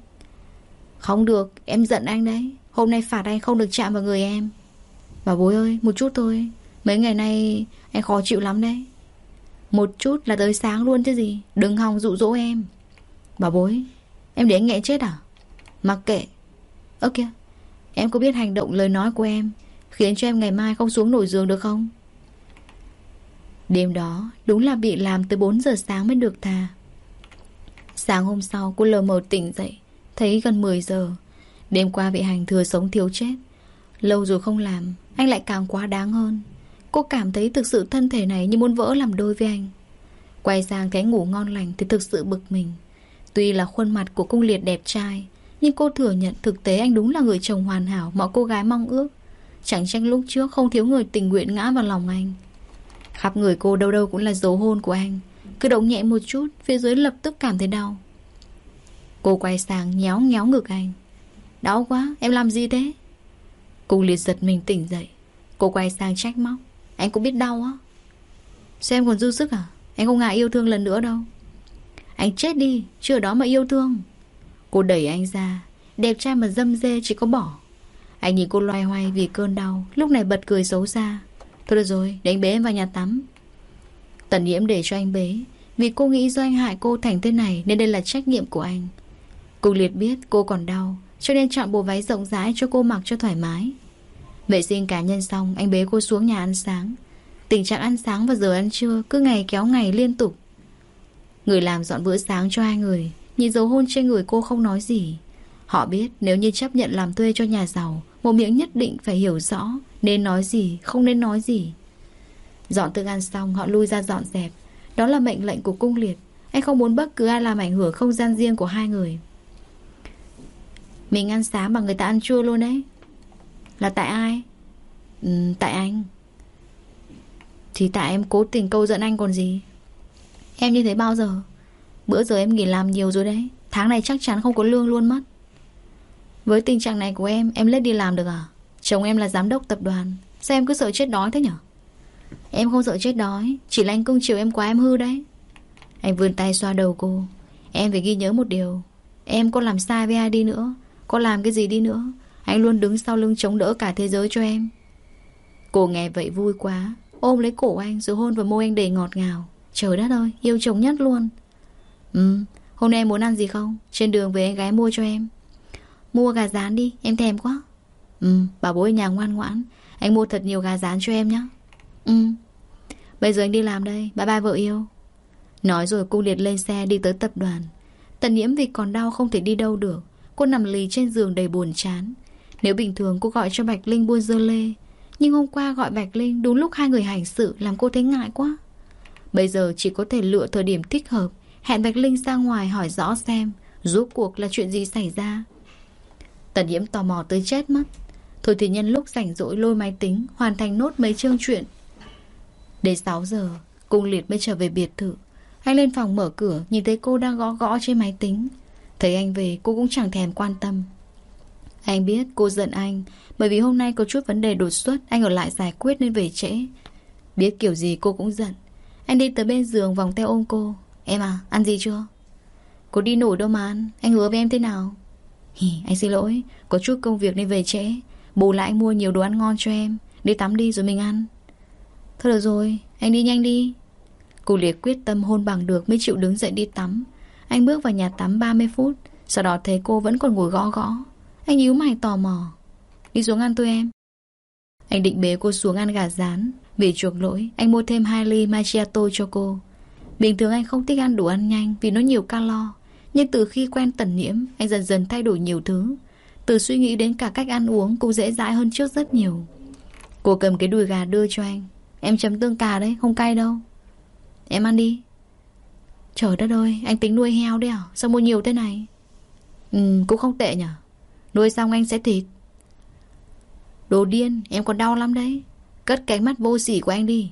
Không được, Em giận anh đấy. Hôm nay phạt anh không được chạm vào người em. Bà bối ơi, một chút thôi. Mấy ngày nay em khó chịu lắm đấy. Một chút là tới sáng luôn chứ gì. Đừng hòng dụ dỗ em. Bà bối, Em để anh nghẹn chết à? Mặc kệ. Ơ kìa, Em có biết hành động, lời nói của em Khiến cho em ngày mai không xuống nổi giường được không? Đêm đó, Đúng là bị làm tới 4 giờ sáng mới được thà. Sáng hôm sau, cô lờ mờ tỉnh dậy, Thấy gần 10 giờ. Đêm qua bị hành thừa sống thiếu chết. Lâu rồi không làm, Anh lại càng quá đáng hơn. Cô cảm thấy thực sự thân thể này như muốn vỡ làm đôi với anh. Quay sang thấy ngủ ngon lành Thì thực sự bực mình. Tuy là khuôn mặt của cung liệt đẹp trai, Nhưng cô thừa nhận thực tế anh đúng là người chồng hoàn hảo Mọi cô gái mong ước. Chẳng tranh lúc trước không thiếu người tình nguyện ngã vào lòng anh. Khắp người cô đâu đâu cũng là dấu hôn của anh. Cứ động nhẹ một chút, Phía dưới lập tức cảm thấy đau. Cô quay sang nhéo nhéo ngực anh. Đau quá, em làm gì thế? Cung liệt giật mình tỉnh dậy. Cô quay sang trách móc. Anh cũng biết đau á. Sao em còn dư sức à? Anh không ngại yêu thương lần nữa đâu. Anh chết đi Chưa đó mà yêu thương. Cô đẩy anh ra. Đẹp trai mà dâm dê chỉ có bỏ. Anh nhìn cô loay hoay vì cơn đau. Lúc này bật cười xấu xa. Thôi được rồi, để anh bế em vào nhà tắm. Tần nhiễm để cho anh bế. Vì cô nghĩ do anh hại cô thành thế này Nên đây là trách nhiệm của anh. Cô liệt biết cô còn đau. Cho nên chọn bộ váy rộng rãi cho cô mặc cho thoải mái. Vệ sinh cá nhân xong, Anh bế cô xuống nhà ăn sáng. Tình trạng ăn sáng và giờ ăn trưa Cứ ngày kéo ngày liên tục. Người làm dọn bữa sáng cho hai người, Nhìn dấu hôn trên người cô không nói gì. Họ biết nếu như chấp nhận làm thuê cho nhà giàu, Một miệng nhất định phải hiểu rõ Nên nói gì, không nên nói gì. Dọn thức ăn xong, họ lui ra dọn dẹp. Đó là mệnh lệnh của cung liệt. Anh không muốn bất cứ ai làm ảnh hưởng không gian riêng của hai người. Mình ăn sáng mà người ta ăn chua luôn đấy. Là tại ai? Ừ, tại anh. Thì tại em cố tình câu giận anh còn gì? Em như thế bao giờ? Bữa giờ em nghỉ làm nhiều rồi đấy. Tháng này chắc chắn không có lương luôn mất. Với tình trạng này của em Em lết đi làm được à? Chồng em là giám đốc tập đoàn. Sao em cứ sợ chết đói thế nhở? Em không sợ chết đói Chỉ là anh cưng chiều em quá em hư đấy. Anh vươn tay xoa đầu cô. Em phải ghi nhớ một điều. Em có làm sai với ai đi nữa. Có làm cái gì đi nữa? Anh luôn đứng sau lưng chống đỡ cả thế giới cho em. Cô nghe vậy vui quá. Ôm lấy cổ anh rồi hôn vào môi anh đầy ngọt ngào. Trời đất ơi, yêu chồng nhất luôn. Ừ hôm nay em muốn ăn gì không? Trên đường về anh gái mua cho em. Mua gà rán đi, em thèm quá. Ừ bà bố ở nhà ngoan ngoãn. Anh mua thật nhiều gà rán cho em nhé Ừ. Bây giờ anh đi làm đây, Bye bye vợ yêu. Nói rồi cô liệt lên xe đi tới tập đoàn. Tần nhiễm vì còn đau không thể đi đâu được. Cô nằm lì trên giường đầy buồn chán. Nếu bình thường cô gọi cho Bạch Linh buôn dơ lê, Nhưng hôm qua gọi Bạch Linh Đúng lúc hai người hành sự Làm cô thấy ngại quá. Bây giờ chỉ có thể lựa thời điểm thích hợp, Hẹn Bạch Linh ra ngoài hỏi rõ xem Rốt cuộc là chuyện gì xảy ra. Tần nhiễm tò mò tới chết mất. Thôi thì nhân lúc rảnh rỗi lôi máy tính, Hoàn thành nốt mấy chương chuyện. Đến 6 giờ, Cung liệt mới trở về biệt thự. Anh lên phòng mở cửa, Nhìn thấy cô đang gõ gõ trên máy tính. Thấy anh về cô cũng chẳng thèm quan tâm. Anh biết cô giận anh Bởi vì hôm nay có chút vấn đề đột xuất Anh ở lại giải quyết nên về trễ. Biết kiểu gì cô cũng giận. Anh đi tới bên giường vòng tay ôm cô. Em à, ăn gì chưa? Cô đi nổi đâu mà ăn Anh hứa với em thế nào? Hì, anh xin lỗi Có chút công việc nên về trễ. Bù lại anh mua nhiều đồ ăn ngon cho em Đi tắm đi rồi mình ăn. Thôi được rồi, anh đi nhanh đi. Cô liệt quyết tâm hôn bằng được Mới chịu đứng dậy đi tắm. Anh bước vào nhà tắm 30 phút. Sau đó thấy cô vẫn còn ngồi gõ gõ. Anh nhíu mày tò mò. Đi xuống ăn tôi em. Anh định bế cô xuống ăn gà rán. Vì chuộc lỗi Anh mua thêm hai ly macchiato cho cô. Bình thường anh không thích ăn đồ ăn nhanh Vì nó nhiều calo. Nhưng từ khi quen tần nhiễm Anh dần dần thay đổi nhiều thứ. Từ suy nghĩ đến cả cách ăn uống Cũng dễ dãi hơn trước rất nhiều. Cô cầm cái đùi gà đưa cho anh. Em chấm tương cà đấy, không cay đâu. Em ăn đi. Trời đất ơi, anh tính nuôi heo đấy à? Sao mua nhiều thế này? Ừ, cũng không tệ nhở? Nuôi xong anh sẽ thịt. Đồ điên, em còn đau lắm đấy. Cất cái mắt vô sỉ của anh đi.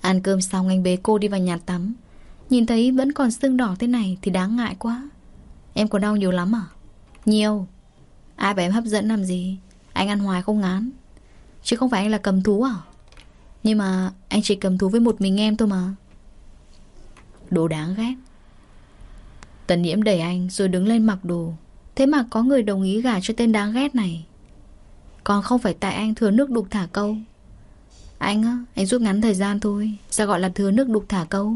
Ăn cơm xong anh bế cô đi vào nhà tắm. Nhìn thấy vẫn còn sưng đỏ thế này Thì đáng ngại quá. Em còn đau nhiều lắm à? Nhiều. À, Ai bảo em hấp dẫn làm gì? Anh ăn hoài không ngán. Chứ không phải anh là cầm thú à? Nhưng mà anh chỉ cầm thú với một mình em thôi mà. Đồ đáng ghét. Tần nhiễm đẩy anh rồi đứng lên mặc đồ. Thế mà có người đồng ý gả cho tên đáng ghét này. Còn không phải tại anh thừa nước đục thả câu. Anh á, anh rút ngắn thời gian thôi. Sao gọi là thừa nước đục thả câu?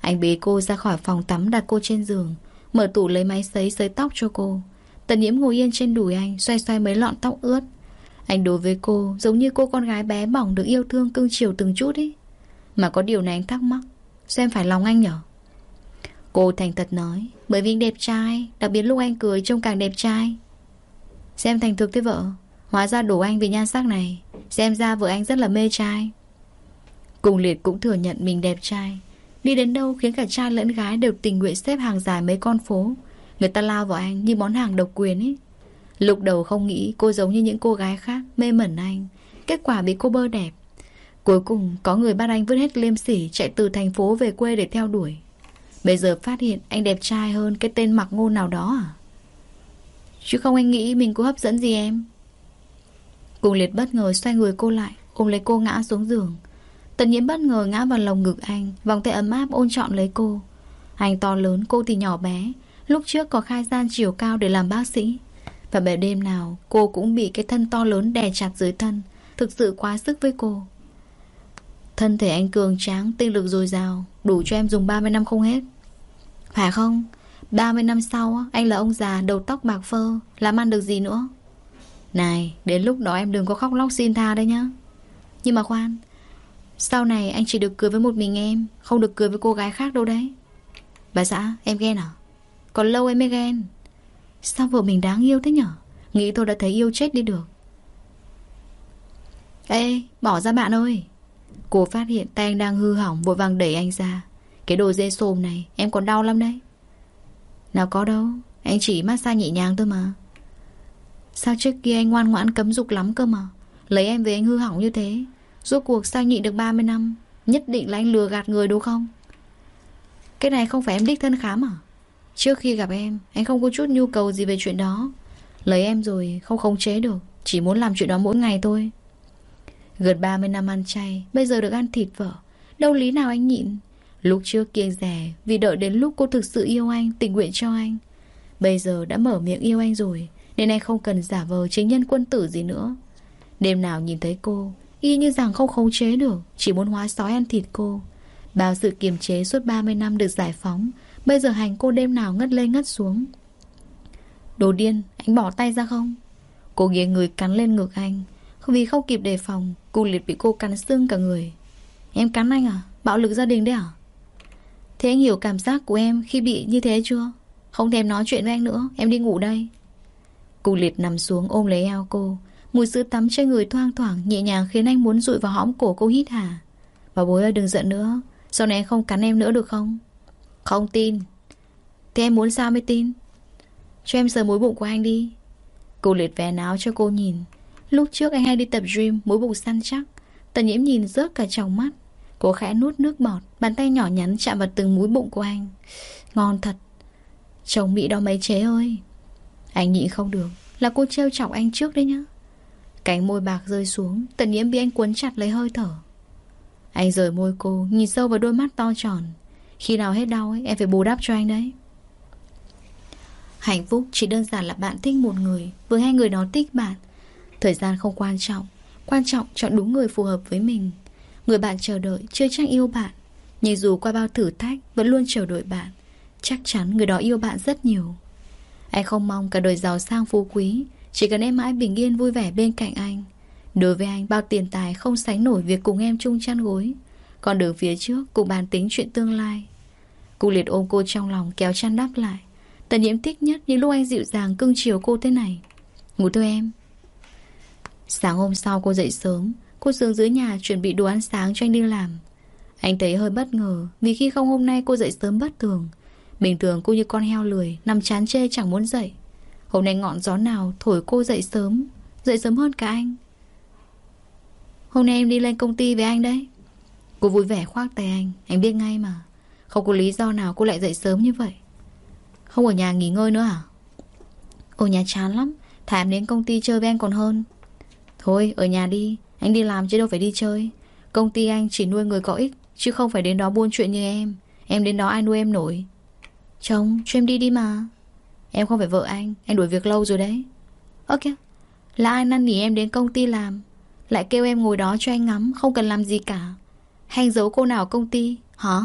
Anh bế cô ra khỏi phòng tắm đặt cô trên giường Mở tủ lấy máy sấy sấy tóc cho cô. Tần nhiễm ngồi yên trên đùi anh Xoay xoay mấy lọn tóc ướt. Anh đối với cô giống như cô con gái bé bỏng Được yêu thương cưng chiều từng chút ấy Mà có điều này anh thắc mắc. Xem phải lòng anh nhở? Cô thành thật nói, Bởi vì anh đẹp trai, Đặc biệt lúc anh cười trông càng đẹp trai. Xem thành thực thế vợ, Hóa ra đổ anh vì nhan sắc này, Xem ra vợ anh rất là mê trai. Cùng liệt cũng thừa nhận mình đẹp trai. Đi đến đâu khiến cả trai lẫn gái Đều tình nguyện xếp hàng dài mấy con phố. Người ta lao vào anh như món hàng độc quyền ấy. Lúc đầu không nghĩ cô giống như những cô gái khác, Mê mẩn anh. Kết quả bị cô bơ đẹp. Cuối cùng, có người bắt anh vứt hết liêm sỉ, Chạy từ thành phố về quê để theo đuổi. Bây giờ phát hiện anh đẹp trai hơn Cái tên mặc ngôn nào đó à? Chứ không anh nghĩ mình có hấp dẫn gì em? Cùng liệt bất ngờ xoay người cô lại, Ôm lấy cô ngã xuống giường. Tần nhiễm bất ngờ ngã vào lồng ngực anh, Vòng tay ấm áp ôn trọn lấy cô. Anh to lớn, cô thì nhỏ bé, Lúc trước có khai gian chiều cao để làm bác sĩ. Và bề đêm nào, Cô cũng bị cái thân to lớn đè chặt dưới thân, Thực sự quá sức với cô. Thân thể anh cường tráng, Tinh lực dồi dào, Đủ cho em dùng 30 năm không hết. Phải không? 30 năm sau anh là ông già, đầu tóc bạc phơ, Làm ăn được gì nữa? Này, đến lúc đó em đừng có khóc lóc xin tha đấy nhá. Nhưng mà khoan, Sau này anh chỉ được cười với một mình em, Không được cười với cô gái khác đâu đấy. Bà xã, em ghen à? Còn lâu em mới ghen. Sao vợ mình đáng yêu thế nhở? Nghĩ tôi đã thấy yêu chết đi được. Ê, bỏ ra bạn ơi. Cô phát hiện tay anh đang hư hỏng, Vội vàng đẩy anh ra. Cái đồ dê xồm này, em còn đau lắm đấy. Nào có đâu, Anh chỉ massage nhẹ nhàng thôi mà. Sao trước kia anh ngoan ngoãn cấm dục lắm cơ mà? Lấy em về anh hư hỏng như thế, Rốt cuộc sao nhịn được 30 năm? Nhất định là anh lừa gạt người đúng không? Cái này không phải em đích thân khám à? Trước khi gặp em, Anh không có chút nhu cầu gì về chuyện đó. Lấy em rồi, không khống chế được, Chỉ muốn làm chuyện đó mỗi ngày thôi. Gần 30 năm ăn chay, Bây giờ được ăn thịt vợ. Đâu lý nào anh nhịn? Lúc trước kiêng rẻ, Vì đợi đến lúc cô thực sự yêu anh, Tình nguyện cho anh. Bây giờ đã mở miệng yêu anh rồi, Nên anh không cần giả vờ chính nhân quân tử gì nữa. Đêm nào nhìn thấy cô, Y như rằng không khống chế được, Chỉ muốn hóa sói ăn thịt cô. Bao sự kiềm chế suốt 30 năm được giải phóng, Bây giờ hành cô đêm nào ngất lên ngất xuống. Đồ điên, Anh bỏ tay ra không? Cô nghiêng người cắn lên ngực anh. Vì không kịp đề phòng, Cô liệt bị cô cắn xương cả người. Em cắn anh à? Bạo lực gia đình đấy à? Thế anh hiểu cảm giác của em khi bị như thế chưa? Không thèm nói chuyện với anh nữa, Em đi ngủ đây. Cô liệt nằm xuống ôm lấy eo cô. Mùi sữa tắm trên người thoang thoảng Nhẹ nhàng khiến anh muốn rụi vào hõm cổ cô hít hà. Bà bối ơi, đừng giận nữa. Sau này anh không cắn em nữa được không? Không tin. Thế em muốn sao mới tin? Cho em sờ mũi bụng của anh đi. Cô liệt vé áo cho cô nhìn. Lúc trước anh hay đi tập gym Mũi bụng săn chắc. Tần nhiễm nhìn rớt cả trong mắt. Cô khẽ nuốt nước bọt, Bàn tay nhỏ nhắn chạm vào từng mũi bụng của anh. Ngon thật. Chồng Mỹ đó mấy chế ơi. Anh nhịn không được, Là cô trêu chọc anh trước đấy nhá. Cánh môi bạc rơi xuống, Tần nhiễm bị anh cuốn chặt lấy hơi thở. Anh rời môi cô, Nhìn sâu vào đôi mắt to tròn. Khi nào hết đau ấy, Em phải bù đắp cho anh đấy. Hạnh phúc chỉ đơn giản là bạn thích một người, Với hai người đó thích bạn. Thời gian không quan trọng. Quan trọng chọn đúng người phù hợp với mình. Người bạn chờ đợi chưa chắc yêu bạn. Nhưng dù qua bao thử thách, Vẫn luôn chờ đợi bạn. Chắc chắn người đó yêu bạn rất nhiều. Anh không mong cả đời giàu sang phú quý. Chỉ cần em mãi bình yên vui vẻ bên cạnh anh. Đối với anh, bao tiền tài không sánh nổi việc cùng em chung chăn gối. Còn đường phía trước cùng bàn tính chuyện tương lai. Cụ liệt ôm cô trong lòng kéo chăn đắp lại. Tần nhiễm thích nhất những lúc anh dịu dàng cưng chiều cô thế này. Ngủ thôi em. Sáng hôm sau cô dậy sớm, Cô xuống dưới nhà chuẩn bị đồ ăn sáng cho anh đi làm. Anh thấy hơi bất ngờ, Vì khi không hôm nay cô dậy sớm bất thường. Bình thường cô như con heo lười, Nằm chán chê chẳng muốn dậy. Hôm nay ngọn gió nào thổi cô dậy sớm Dậy sớm hơn cả anh. Hôm nay em đi lên công ty với anh đấy. Cô vui vẻ khoác tay anh Anh biết ngay mà. Không có lý do nào cô lại dậy sớm như vậy. Không ở nhà nghỉ ngơi nữa à Ở nhà chán lắm Thả em đến công ty chơi với anh còn hơn. Thôi, ở nhà đi. Anh đi làm chứ đâu phải đi chơi. Công ty anh chỉ nuôi người có ích, Chứ không phải đến đó buôn chuyện như em. Em đến đó ai nuôi em nổi? Chồng, cho em đi đi mà. Em không phải vợ anh Anh đuổi việc lâu rồi đấy. Ok. Là ai năn nỉ em đến công ty làm? Lại kêu em ngồi đó cho anh ngắm, Không cần làm gì cả. Hay giấu cô nào ở công ty? Hả?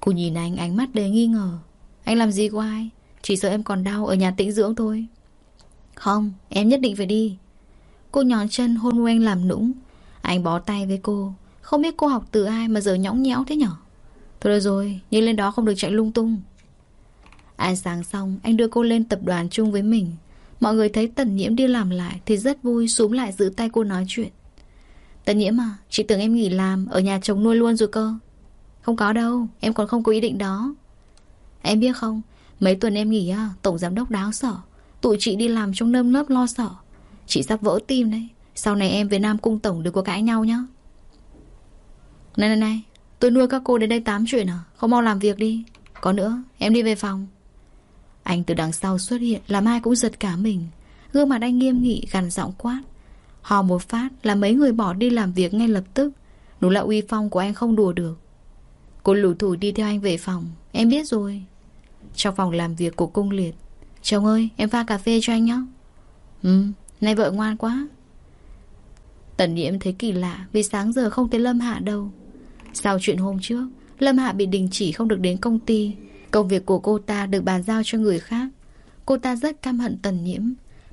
Cô nhìn anh, ánh mắt đầy nghi ngờ. Anh làm gì của ai? Chỉ sợ em còn đau ở nhà tĩnh dưỡng thôi. Không, em nhất định phải đi. Cô nhón chân hôn môi anh làm nũng. Anh bó tay với cô. Không biết cô học từ ai mà giờ nhõng nhẽo thế nhở? Thôi được rồi, Nhưng lên đó không được chạy lung tung. Ăn sáng xong, anh đưa cô lên tập đoàn chung với mình. Mọi người thấy Tần Nhiễm đi làm lại Thì rất vui xuống lại giữ tay cô nói chuyện. Tần Nhiễm à Chị tưởng em nghỉ làm, Ở nhà chồng nuôi luôn rồi cơ. Không có đâu, Em còn không có ý định đó. Em biết không, Mấy tuần em nghỉ à Tổng giám đốc đáng sợ. Tụi chị đi làm trong nơm nớp lo sợ. Chị sắp vỡ tim đấy. Sau này em với Nam Cung Tổng đừng có cãi nhau nhá. Này này này, Tôi nuôi các cô đến đây tám chuyện à? Không mau làm việc đi. Có nữa, em đi về phòng. Anh từ đằng sau xuất hiện, Làm ai cũng giật cả mình. Gương mặt anh nghiêm nghị, gằn giọng quát. Hò một phát là mấy người bỏ đi làm việc ngay lập tức. Đúng là uy phong của anh không đùa được. Cô lủ thủ đi theo anh về phòng. Em biết rồi. Trong phòng làm việc của cung liệt. Chồng ơi, em pha cà phê cho anh nhé Ừ nay vợ ngoan quá. Tần Niệm thấy kỳ lạ Vì sáng giờ không thấy Lâm Hạ đâu. Sau chuyện hôm trước, Lâm Hạ bị đình chỉ không được đến công ty. Công việc của cô ta được bàn giao cho người khác. Cô ta rất căm hận tần nhiễm.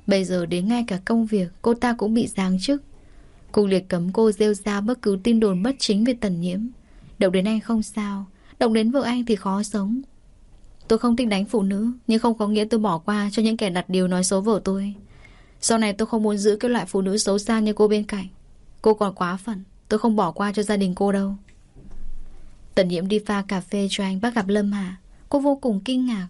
Bây giờ đến ngay cả công việc, Cô ta cũng bị giáng chức. Cung liệt cấm cô rêu ra bất cứ tin đồn bất chính về tần nhiễm. Động đến anh không sao, Động đến vợ anh thì khó sống. Tôi không thích đánh phụ nữ, Nhưng không có nghĩa tôi bỏ qua cho những kẻ đặt điều nói xấu vợ tôi. Sau này tôi không muốn giữ cái loại phụ nữ xấu xa như cô bên cạnh. Cô còn quá phận, Tôi không bỏ qua cho gia đình cô đâu. Tần nhiễm đi pha cà phê cho anh bắt gặp Lâm Hà. Cô vô cùng kinh ngạc.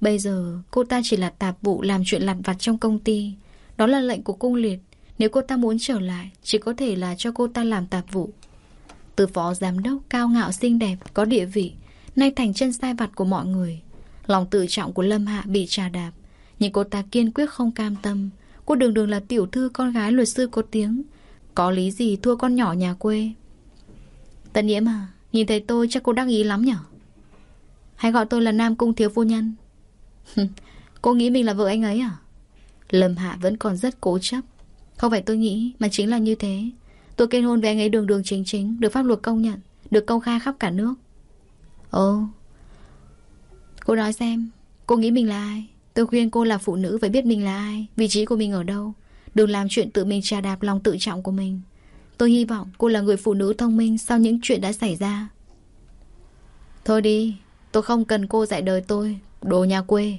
Bây giờ, cô ta chỉ là tạp vụ làm chuyện lặt vặt trong công ty. Đó là lệnh của cung liệt. Nếu cô ta muốn trở lại, Chỉ có thể là cho cô ta làm tạp vụ. Từ phó giám đốc cao ngạo xinh đẹp, Có địa vị, Nay thành chân sai vặt của mọi người. Lòng tự trọng của Lâm Hạ bị trà đạp, Nhưng cô ta kiên quyết không cam tâm. Cô đường đường là tiểu thư con gái luật sư có tiếng. Có lý gì thua con nhỏ nhà quê? Tân nhiễm à Nhìn thấy tôi chắc cô đắc ý lắm nhở? Hãy gọi tôi là Nam Cung Thiếu Phu Nhân? Cô nghĩ mình là vợ anh ấy à? Lâm Hạ vẫn còn rất cố chấp. Không phải tôi nghĩ, Mà chính là như thế. Tôi kết hôn với anh ấy đường đường chính chính, Được pháp luật công nhận, Được công khai khắp cả nước. Ồ. Cô nói xem, Cô nghĩ mình là ai? Tôi khuyên cô là phụ nữ phải biết mình là ai, Vị trí của mình ở đâu. Đừng làm chuyện tự mình trà đạp lòng tự trọng của mình. Tôi hy vọng cô là người phụ nữ thông minh Sau những chuyện đã xảy ra. Thôi đi, Tôi không cần cô dạy đời tôi, Đồ nhà quê.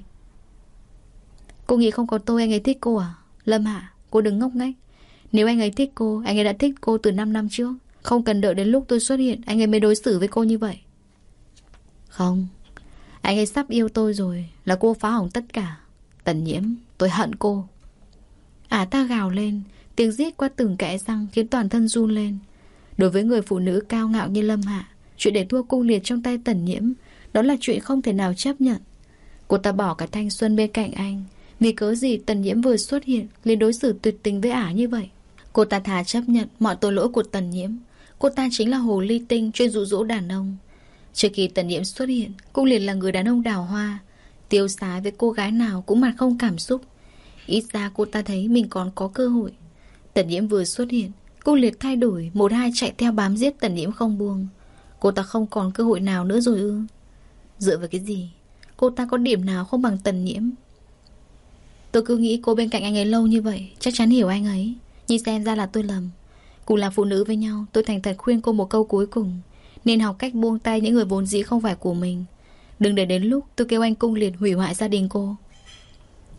Cô nghĩ không có tôi, anh ấy thích cô à? Lâm Hạ, Cô đừng ngốc nghếch. Nếu anh ấy thích cô, Anh ấy đã thích cô từ 5 năm trước. Không cần đợi đến lúc tôi xuất hiện, Anh ấy mới đối xử với cô như vậy. Không. Anh ấy sắp yêu tôi rồi, Là cô phá hỏng tất cả. Tần nhiễm, Tôi hận cô. À ta gào lên. Tiếng giết qua từng kẽ răng Khiến toàn thân run lên. Đối với người phụ nữ cao ngạo như Lâm Hạ, Chuyện để thua cung liệt trong tay tần nhiễm, Đó là chuyện không thể nào chấp nhận. Cô ta bỏ cả thanh xuân bên cạnh anh. Vì cớ gì tần nhiễm vừa xuất hiện liền đối xử tuyệt tình với ả như vậy? Cô ta thà chấp nhận mọi tội lỗi của tần nhiễm. Cô ta chính là hồ ly tinh chuyên dụ dỗ đàn ông. Trước khi tần nhiễm xuất hiện Cung liệt là người đàn ông đào hoa. Tiêu sái với cô gái nào cũng mặt không cảm xúc. Ít ra cô ta thấy mình còn có cơ hội. Tần nhiễm vừa xuất hiện Cung liệt thay đổi Một hai chạy theo bám giết tần nhiễm không buông. Cô ta không còn cơ hội nào nữa rồi ư? Dựa vào cái gì? Cô ta có điểm nào không bằng tần nhiễm Tôi cứ nghĩ cô bên cạnh anh ấy lâu như vậy, Chắc chắn hiểu anh ấy. Nhưng xem ra là tôi lầm. Cùng là phụ nữ với nhau, Tôi thành thật khuyên cô một câu cuối cùng. Nên học cách buông tay những người vốn dĩ không phải của mình. Đừng để đến lúc tôi kêu anh cung liệt hủy hoại gia đình cô.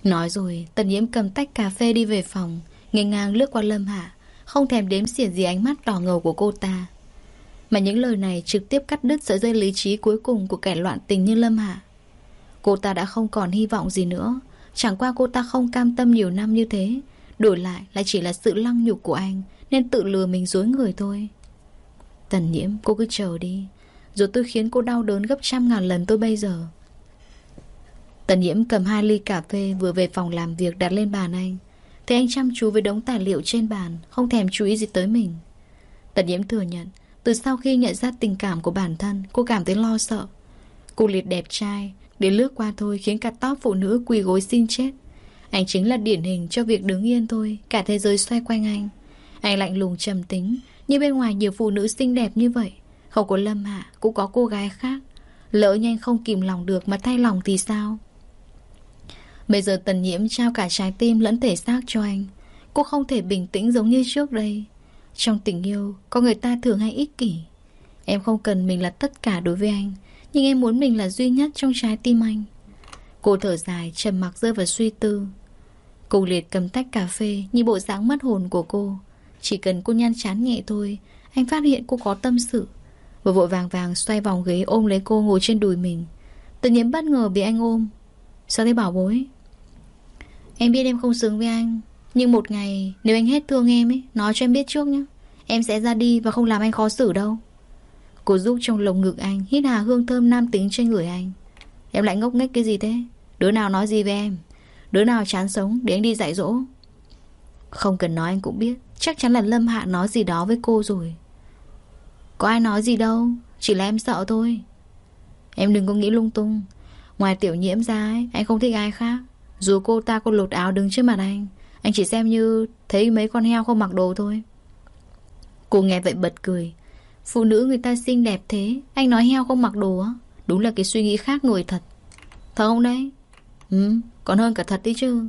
Nói rồi, Tần nhiễm cầm tách cà phê đi về phòng Nghênh ngang lướt qua lâm hạ, Không thèm đếm xỉa gì ánh mắt đỏ ngầu của cô ta. Mà những lời này trực tiếp cắt đứt sợi dây lý trí cuối cùng Của kẻ loạn tình như lâm hạ. Cô ta đã không còn hy vọng gì nữa. Chẳng qua cô ta không cam tâm nhiều năm như thế, Đổi lại là chỉ là sự lăng nhục của anh, Nên tự lừa mình dối người thôi. Tần nhiễm, cô cứ chờ đi. Rồi tôi khiến cô đau đớn gấp trăm ngàn lần tôi bây giờ. Tần nhiễm cầm hai ly cà phê Vừa về phòng làm việc đặt lên bàn anh. Thấy anh chăm chú với đống tài liệu trên bàn, Không thèm chú ý gì tới mình. Tần nhiễm thừa nhận, Từ sau khi nhận ra tình cảm của bản thân, Cô cảm thấy lo sợ. Cô liệt đẹp trai, Để lướt qua thôi khiến cả tóc phụ nữ quỳ gối xin chết. Anh chính là điển hình cho việc đứng yên thôi, Cả thế giới xoay quanh anh. Anh lạnh lùng trầm tính như bên ngoài nhiều phụ nữ xinh đẹp như vậy. Không có Lâm Hạ, Cũng có cô gái khác. Lỡ nhanh không kìm lòng được mà thay lòng thì sao? Bây giờ tần nhiễm trao cả trái tim lẫn thể xác cho anh. Cô không thể bình tĩnh giống như trước đây. Trong tình yêu, Có người ta thường hay ích kỷ. Em không cần mình là tất cả đối với anh, Nhưng em muốn mình là duy nhất trong trái tim anh. Cô thở dài, trầm mặc rơi vào suy tư. Cô liệt cầm tách cà phê Như bộ dáng mất hồn của cô chỉ cần cô nhăn chán nhẹ thôi, Anh phát hiện cô có tâm sự. Và vội vàng vàng xoay vòng ghế ôm lấy cô ngồi trên đùi mình. Tự nhiên bất ngờ bị anh ôm. Sao thế bảo bối? Em biết em không xứng với anh, Nhưng một ngày nếu anh hết thương em ấy, Nói cho em biết trước nhé Em sẽ ra đi và không làm anh khó xử đâu. Cô giúp trong lồng ngực anh, Hít hà hương thơm nam tính trên người anh. Em lại ngốc nghếch cái gì thế? Đứa nào nói gì với em? Đứa nào chán sống để anh đi dạy dỗ? Không cần nói anh cũng biết. Chắc chắn là Lâm Hạ nói gì đó với cô rồi. Có ai nói gì đâu Chỉ là em sợ thôi. Em đừng có nghĩ lung tung. Ngoài tiểu nhiễm ra ấy, anh không thích ai khác. Dù cô ta có lột áo đứng trước mặt anh Anh chỉ xem như Thấy mấy con heo không mặc đồ thôi. Cô nghe vậy bật cười. Phụ nữ người ta xinh đẹp thế Anh nói heo không mặc đồ á. Đúng là cái suy nghĩ khác người thật. Thật không đấy? Ừ còn hơn cả thật đấy chứ.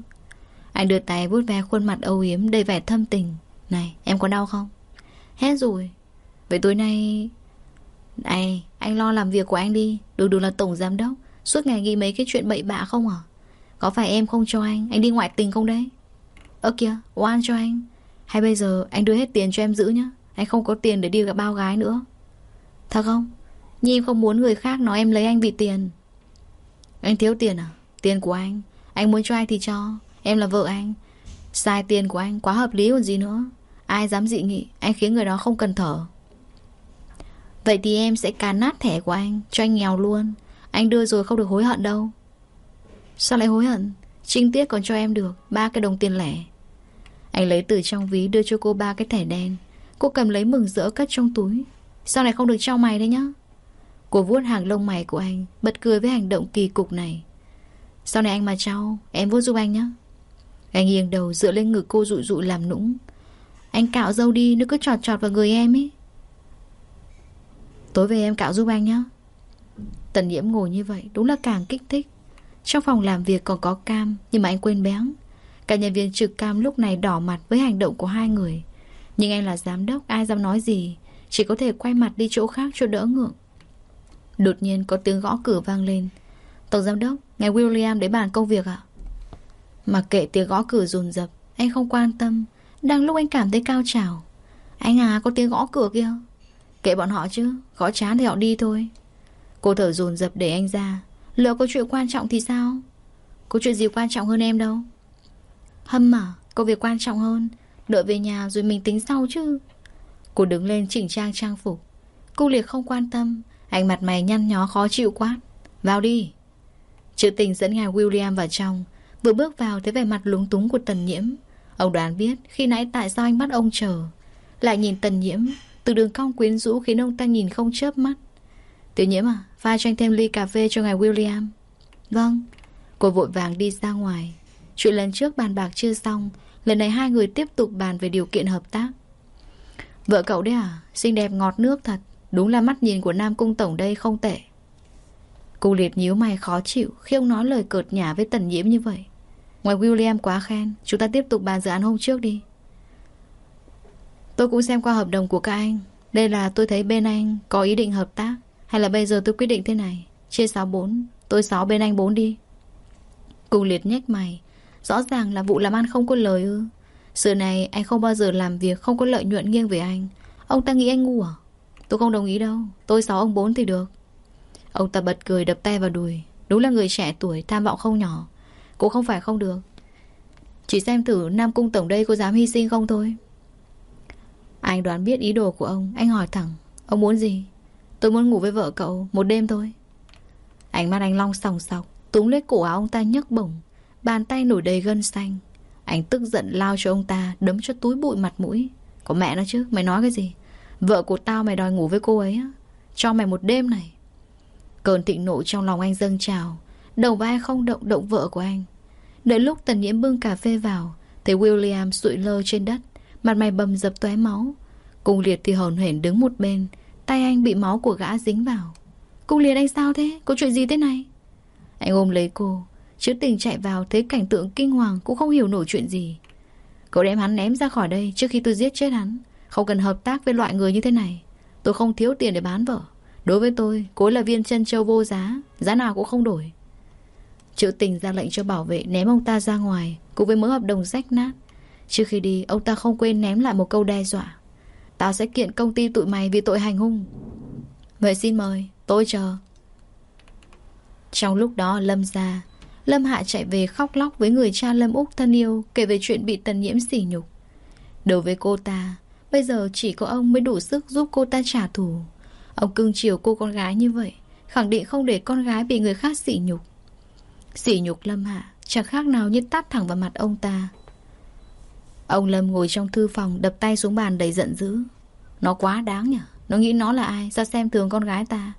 Anh đưa tay vuốt ve khuôn mặt âu yếm đầy vẻ thâm tình này, em có đau không? Hết rồi. Vậy tối nay Này, anh lo làm việc của anh đi. Đừng đừng là tổng giám đốc. Suốt ngày ghi mấy cái chuyện bậy bạ không à Có phải em không cho anh? Anh đi ngoại tình không đấy? Ơ kìa, oan cho anh. Hay bây giờ anh đưa hết tiền cho em giữ nhá. Anh không có tiền để đi gặp bao gái nữa. Thật không? Nhi em không muốn người khác nói em lấy anh vì tiền. Anh thiếu tiền à? Tiền của anh. Anh muốn cho ai thì cho. Em là vợ anh. Sai tiền của anh quá hợp lý còn gì nữa. Ai dám dị nghị, Anh khiến người đó không cần thở. Vậy thì em sẽ cà nát thẻ của anh, Cho anh nghèo luôn. Anh đưa rồi không được hối hận đâu. Sao lại hối hận? Trinh tiết còn cho em được ba cái đồng tiền lẻ. Anh lấy từ trong ví đưa cho cô ba cái thẻ đen. Cô cầm lấy mừng rỡ cất trong túi. Sao này không được trao mày đấy nhá? Cô vuốt hàng lông mày của anh, Bật cười với hành động kỳ cục này. Sau này anh mà trao, Em vuốt giúp anh nhá. Anh nghiêng đầu dựa lên ngực cô dụ dụ làm nũng anh cạo dâu đi Nó cứ trọt trọt vào người em ấy. Tối về em cạo giúp anh nhé Tần nhiễm ngồi như vậy Đúng là càng kích thích. Trong phòng làm việc còn có cam Nhưng mà anh quên béng Cả nhân viên trực cam lúc này đỏ mặt Với hành động của hai người. Nhưng anh là giám đốc Ai dám nói gì. Chỉ có thể quay mặt đi chỗ khác cho đỡ ngượng. Đột nhiên có tiếng gõ cửa vang lên. Tổng giám đốc Ngài William đến bàn công việc ạ. Mà kệ tiếng gõ cửa rồn rập, Anh không quan tâm. Đang lúc anh cảm thấy cao trào. Anh à có tiếng gõ cửa kia Kệ bọn họ chứ, Gõ chán thì họ đi thôi. Cô thở dồn dập để anh ra. Lỡ có chuyện quan trọng thì sao? Có chuyện gì quan trọng hơn em đâu? Hâm à Có việc quan trọng hơn. Đợi về nhà rồi mình tính sau chứ. Cô đứng lên chỉnh trang trang phục. Cô liệt không quan tâm. Anh mặt mày nhăn nhó khó chịu quá Vào đi. Chữ tình dẫn ngài William vào trong. Vừa bước vào thấy vẻ mặt lúng túng của tần nhiễm. Ông đoán biết khi nãy tại sao anh bắt ông chờ. Lại nhìn tần nhiễm, Từ đường cong quyến rũ khiến ông ta nhìn không chớp mắt. Tiểu nhiễm à Pha cho anh thêm ly cà phê cho ngài William. Vâng. Cô vội vàng đi ra ngoài. Chuyện lần trước bàn bạc chưa xong, Lần này hai người tiếp tục bàn về điều kiện hợp tác. Vợ cậu đấy à Xinh đẹp ngọt nước thật, Đúng là mắt nhìn của Nam Cung Tổng đây không tệ. Cô liệt nhíu mày khó chịu Khi ông nói lời cợt nhả với tần nhiễm như vậy. Ngoài William quá khen, Chúng ta tiếp tục bàn dự án hôm trước đi. Tôi cũng xem qua hợp đồng của các anh. Đây là tôi thấy bên anh có ý định hợp tác. Hay là bây giờ tôi quyết định thế này? Chia 6-4 Tôi 6 bên anh 4 đi. Cùng liệt nhếch mày. Rõ ràng là vụ làm ăn không có lời ư. Sự này anh không bao giờ làm việc Không có lợi nhuận nghiêng về anh. Ông ta nghĩ anh ngu à? Tôi không đồng ý đâu. Tôi 6 ông 4 thì được. Ông ta bật cười, đập tay vào đùi. Đúng là người trẻ tuổi, tham vọng không nhỏ. Cũng không phải không được. Chỉ xem thử Nam Cung Tổng đây có dám hy sinh không thôi. Anh đoán biết ý đồ của ông. Anh hỏi thẳng, Ông muốn gì? Tôi muốn ngủ với vợ cậu một đêm thôi. Ánh mắt anh Long sòng sọc Túng lấy cổ áo ông ta nhấc bổng, Bàn tay nổi đầy gân xanh. Anh tức giận lao cho ông ta, Đấm cho túi bụi mặt mũi. Có mẹ nó chứ, Mày nói cái gì? Vợ của tao mày đòi ngủ với cô ấy Cho mày một đêm này. Cơn thịnh nộ trong lòng anh dâng trào Đầu vai không động động vợ của anh. Đợi lúc tần nhiễm bưng cà phê vào Thấy William sụi lơ trên đất Mặt mày bầm dập tóe máu. Cung liệt thì hồn hển đứng một bên Tay anh bị máu của gã dính vào. Cung liệt anh sao thế? Có chuyện gì thế này? Anh ôm lấy cô Chứ tình chạy vào thấy cảnh tượng kinh hoàng Cũng không hiểu nổi chuyện gì. Cậu đem hắn ném ra khỏi đây trước khi tôi giết chết hắn Không cần hợp tác với loại người như thế này. Tôi không thiếu tiền để bán vợ. Đối với tôi, cô là viên chân châu vô giá Giá nào cũng không đổi. Triệu tình ra lệnh cho bảo vệ ném ông ta ra ngoài Cùng với mớ hợp đồng rách nát. Trước khi đi, ông ta không quên ném lại một câu đe dọa. Tao sẽ kiện công ty tụi mày vì tội hành hung. Vậy xin mời, tôi chờ. Trong lúc đó Lâm ra. Lâm Hạ chạy về khóc lóc với người cha Lâm Úc thân yêu Kể về chuyện bị tần nhiễm sỉ nhục. Đối với cô ta Bây giờ chỉ có ông mới đủ sức giúp cô ta trả thù. Ông cưng chiều cô con gái như vậy Khẳng định không để con gái bị người khác sỉ nhục. Sỉ nhục Lâm Hạ, Chẳng khác nào như tát thẳng vào mặt ông ta. Ông Lâm ngồi trong thư phòng, Đập tay xuống bàn đầy giận dữ. Nó quá đáng nhỉ? Nó nghĩ nó là ai? Sao xem thường con gái ta.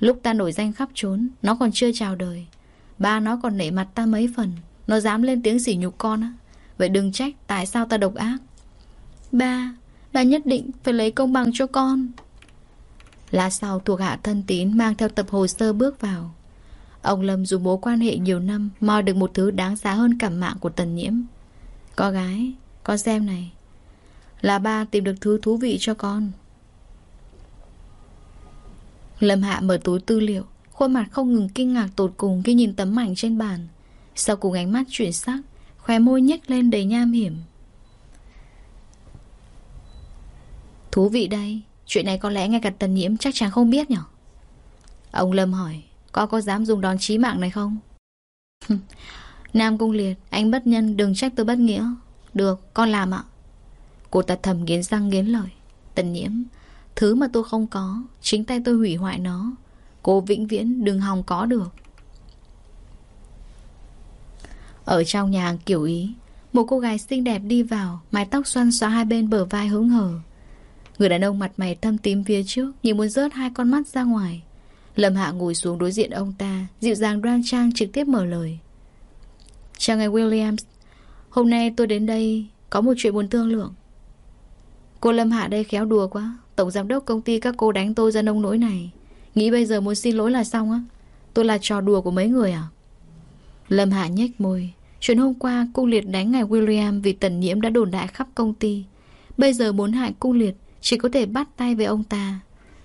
Lúc ta nổi danh khắp trốn Nó còn chưa chào đời. Ba nó còn nể mặt ta mấy phần. Nó dám lên tiếng sỉ nhục con á. Vậy đừng trách, tại sao ta độc ác? Ba Ba nhất định phải lấy công bằng cho con. Lá sau, thuộc hạ thân tín Mang theo tập hồ sơ bước vào. Ông Lâm dù mối quan hệ nhiều năm mò được một thứ đáng giá hơn cả mạng của tần nhiễm. Con gái Con xem này. Là ba tìm được thứ thú vị cho con. Lâm Hạ mở túi tư liệu, Khuôn mặt không ngừng kinh ngạc tột cùng Khi nhìn tấm ảnh trên bàn. Sau cùng ánh mắt chuyển sắc, Khóe môi nhếch lên đầy nham hiểm. Thú vị đây, Chuyện này có lẽ ngay cả tần nhiễm chắc chắn không biết nhỉ Ông Lâm hỏi. Có có dám dùng đòn chí mạng này không? Nam Cung Liệt, Anh bất nhân, đừng trách tôi bất nghĩa. Được, con làm ạ. Cô ta thầm nghiến răng nghiến lợi. Tần nhiễm, Thứ mà tôi không có, Chính tay tôi hủy hoại nó. Cô vĩnh viễn đừng hòng có được. Ở trong nhà hàng kiểu Ý, Một cô gái xinh đẹp đi vào, Mái tóc xoăn xóa hai bên bờ vai hứng hở. Người đàn ông mặt mày thâm tím phía trước Nhìn muốn rớt hai con mắt ra ngoài. Lâm Hạ ngồi xuống đối diện ông ta, Dịu dàng đoan trang trực tiếp mở lời. Chào ngài Williams, Hôm nay tôi đến đây Có một chuyện muốn thương lượng. Cô Lâm Hạ đây khéo đùa quá, Tổng giám đốc công ty các cô đánh tôi ra nông nỗi này. Nghĩ bây giờ muốn xin lỗi là xong á. Tôi là trò đùa của mấy người à? Lâm Hạ nhếch môi. Chuyện hôm qua cung liệt đánh ngài William Vì tần nhiễm đã đồn đại khắp công ty. Bây giờ muốn hại cung liệt, chỉ có thể bắt tay với ông ta.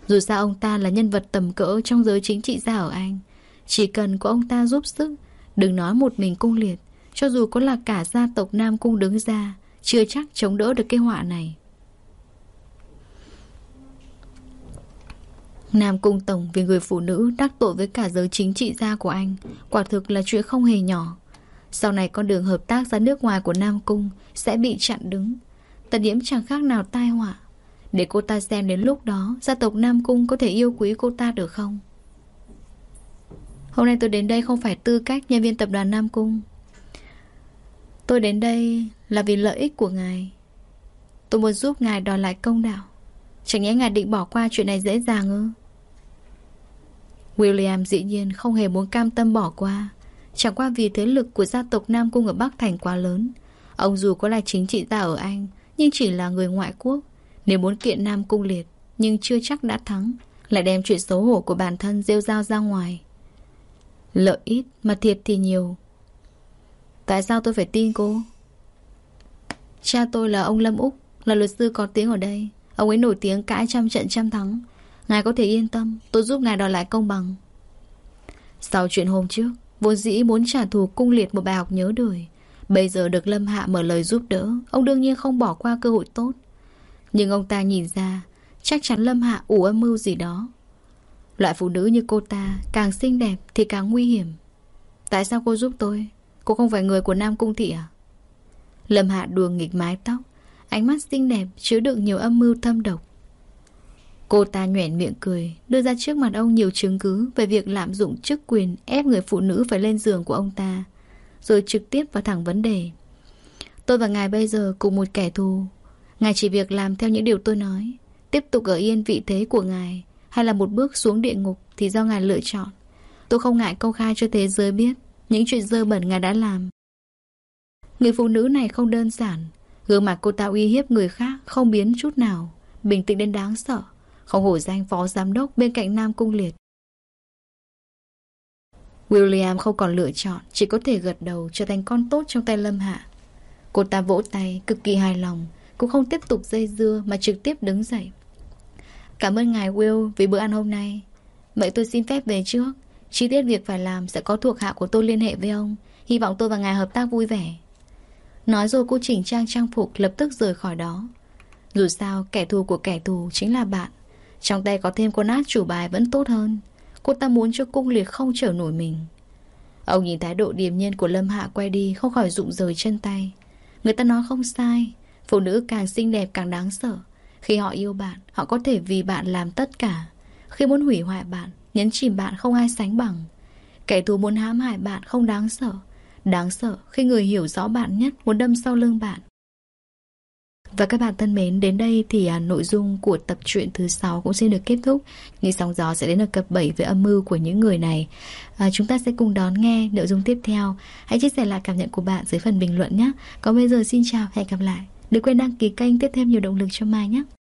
Dù sao ông ta là nhân vật tầm cỡ trong giới chính trị gia ở Anh. Chỉ cần có ông ta giúp sức, Đừng nói một mình cung liệt, Cho dù có là cả gia tộc Nam Cung đứng ra, Chưa chắc chống đỡ được cái họa này. Nam Cung Tổng vì người phụ nữ đắc tội với cả giới chính trị gia của anh, Quả thực là chuyện không hề nhỏ. Sau này con đường hợp tác ra nước ngoài của Nam Cung Sẽ bị chặn đứng. Tần nhiễm chẳng khác nào tai họa. Để cô ta xem đến lúc đó, Gia tộc Nam Cung có thể yêu quý cô ta được không? Hôm nay tôi đến đây không phải tư cách nhân viên tập đoàn Nam Cung. Tôi đến đây là vì lợi ích của ngài. Tôi muốn giúp ngài đòi lại công đạo. Chẳng nhẽ ngài định bỏ qua chuyện này dễ dàng ư? William dĩ nhiên không hề muốn cam tâm bỏ qua. Chẳng qua vì thế lực của gia tộc Nam Cung ở Bắc Thành quá lớn. Ông dù có là chính trị gia ở Anh, Nhưng chỉ là người ngoại quốc. Nếu muốn kiện Nam Cung liệt, Nhưng chưa chắc đã thắng, Lại đem chuyện xấu hổ của bản thân rêu rao ra ngoài. Lợi ít mà thiệt thì nhiều. Tại sao tôi phải tin cô? Cha tôi là ông Lâm Úc, Là luật sư có tiếng ở đây. Ông ấy nổi tiếng cãi trăm trận trăm thắng. Ngài có thể yên tâm, Tôi giúp ngài đòi lại công bằng. Sau chuyện hôm trước, Vốn dĩ muốn trả thù cung liệt một bài học nhớ đời. Bây giờ được Lâm Hạ mở lời giúp đỡ, Ông đương nhiên không bỏ qua cơ hội tốt. Nhưng ông ta nhìn ra, Chắc chắn Lâm Hạ ủ âm mưu gì đó. Loại phụ nữ như cô ta Càng xinh đẹp thì càng nguy hiểm. Tại sao cô giúp tôi? Cô không phải người của Nam Cung Thị à? Lâm Hạ đùa nghịch mái tóc, Ánh mắt xinh đẹp chứa đựng nhiều âm mưu thâm độc. Cô ta nhoẻn miệng cười, Đưa ra trước mặt ông nhiều chứng cứ Về việc lạm dụng chức quyền Ép người phụ nữ phải lên giường của ông ta, Rồi trực tiếp vào thẳng vấn đề. Tôi và ngài bây giờ cùng một kẻ thù Ngài chỉ việc làm theo những điều tôi nói, Tiếp tục ở yên vị thế của ngài, Hay là một bước xuống địa ngục Thì do ngài lựa chọn. Tôi không ngại công khai cho thế giới biết Những chuyện dơ bẩn ngài đã làm. Người phụ nữ này không đơn giản, Gương mặt cô ta uy hiếp người khác Không biến chút nào, Bình tĩnh đến đáng sợ, Không hổ danh phó giám đốc bên cạnh Nam Cung Liệt. William không còn lựa chọn, Chỉ có thể gật đầu trở thành con tốt trong tay Lâm Hạ. Cô ta vỗ tay, cực kỳ hài lòng cũng không tiếp tục dây dưa Mà trực tiếp đứng dậy. Cảm ơn ngài, Will, vì bữa ăn hôm nay. Vậy tôi xin phép về trước. Chi tiết việc phải làm sẽ có thuộc hạ của tôi liên hệ với ông. Hy vọng tôi và ngài hợp tác vui vẻ. Nói rồi cô chỉnh trang trang phục lập tức rời khỏi đó. Dù sao, kẻ thù của kẻ thù chính là bạn. Trong tay có thêm con át chủ bài vẫn tốt hơn. Cô ta muốn cho cung liệt không trở nổi mình. Ông nhìn thái độ điềm nhiên của Lâm Hạ quay đi, Không khỏi rụng rời chân tay. Người ta nói không sai. Phụ nữ càng xinh đẹp càng đáng sợ Khi họ yêu bạn Họ có thể vì bạn làm tất cả Khi muốn hủy hoại bạn Nhấn chìm bạn không ai sánh bằng Kẻ thù muốn hãm hại bạn không đáng sợ Đáng sợ khi người hiểu rõ bạn nhất muốn đâm sau lưng bạn. Và các bạn thân mến, đến đây thì à, nội dung của tập truyện thứ 6 cũng xin được kết thúc. Như sóng gió sẽ đến ở tập 7 với âm mưu của những người này. À, chúng ta sẽ cùng đón nghe nội dung tiếp theo. Hãy chia sẻ lại cảm nhận của bạn dưới phần bình luận nhé. Còn bây giờ xin chào và hẹn gặp lại. Đừng quên đăng ký kênh tiếp thêm nhiều động lực cho Mai nhé.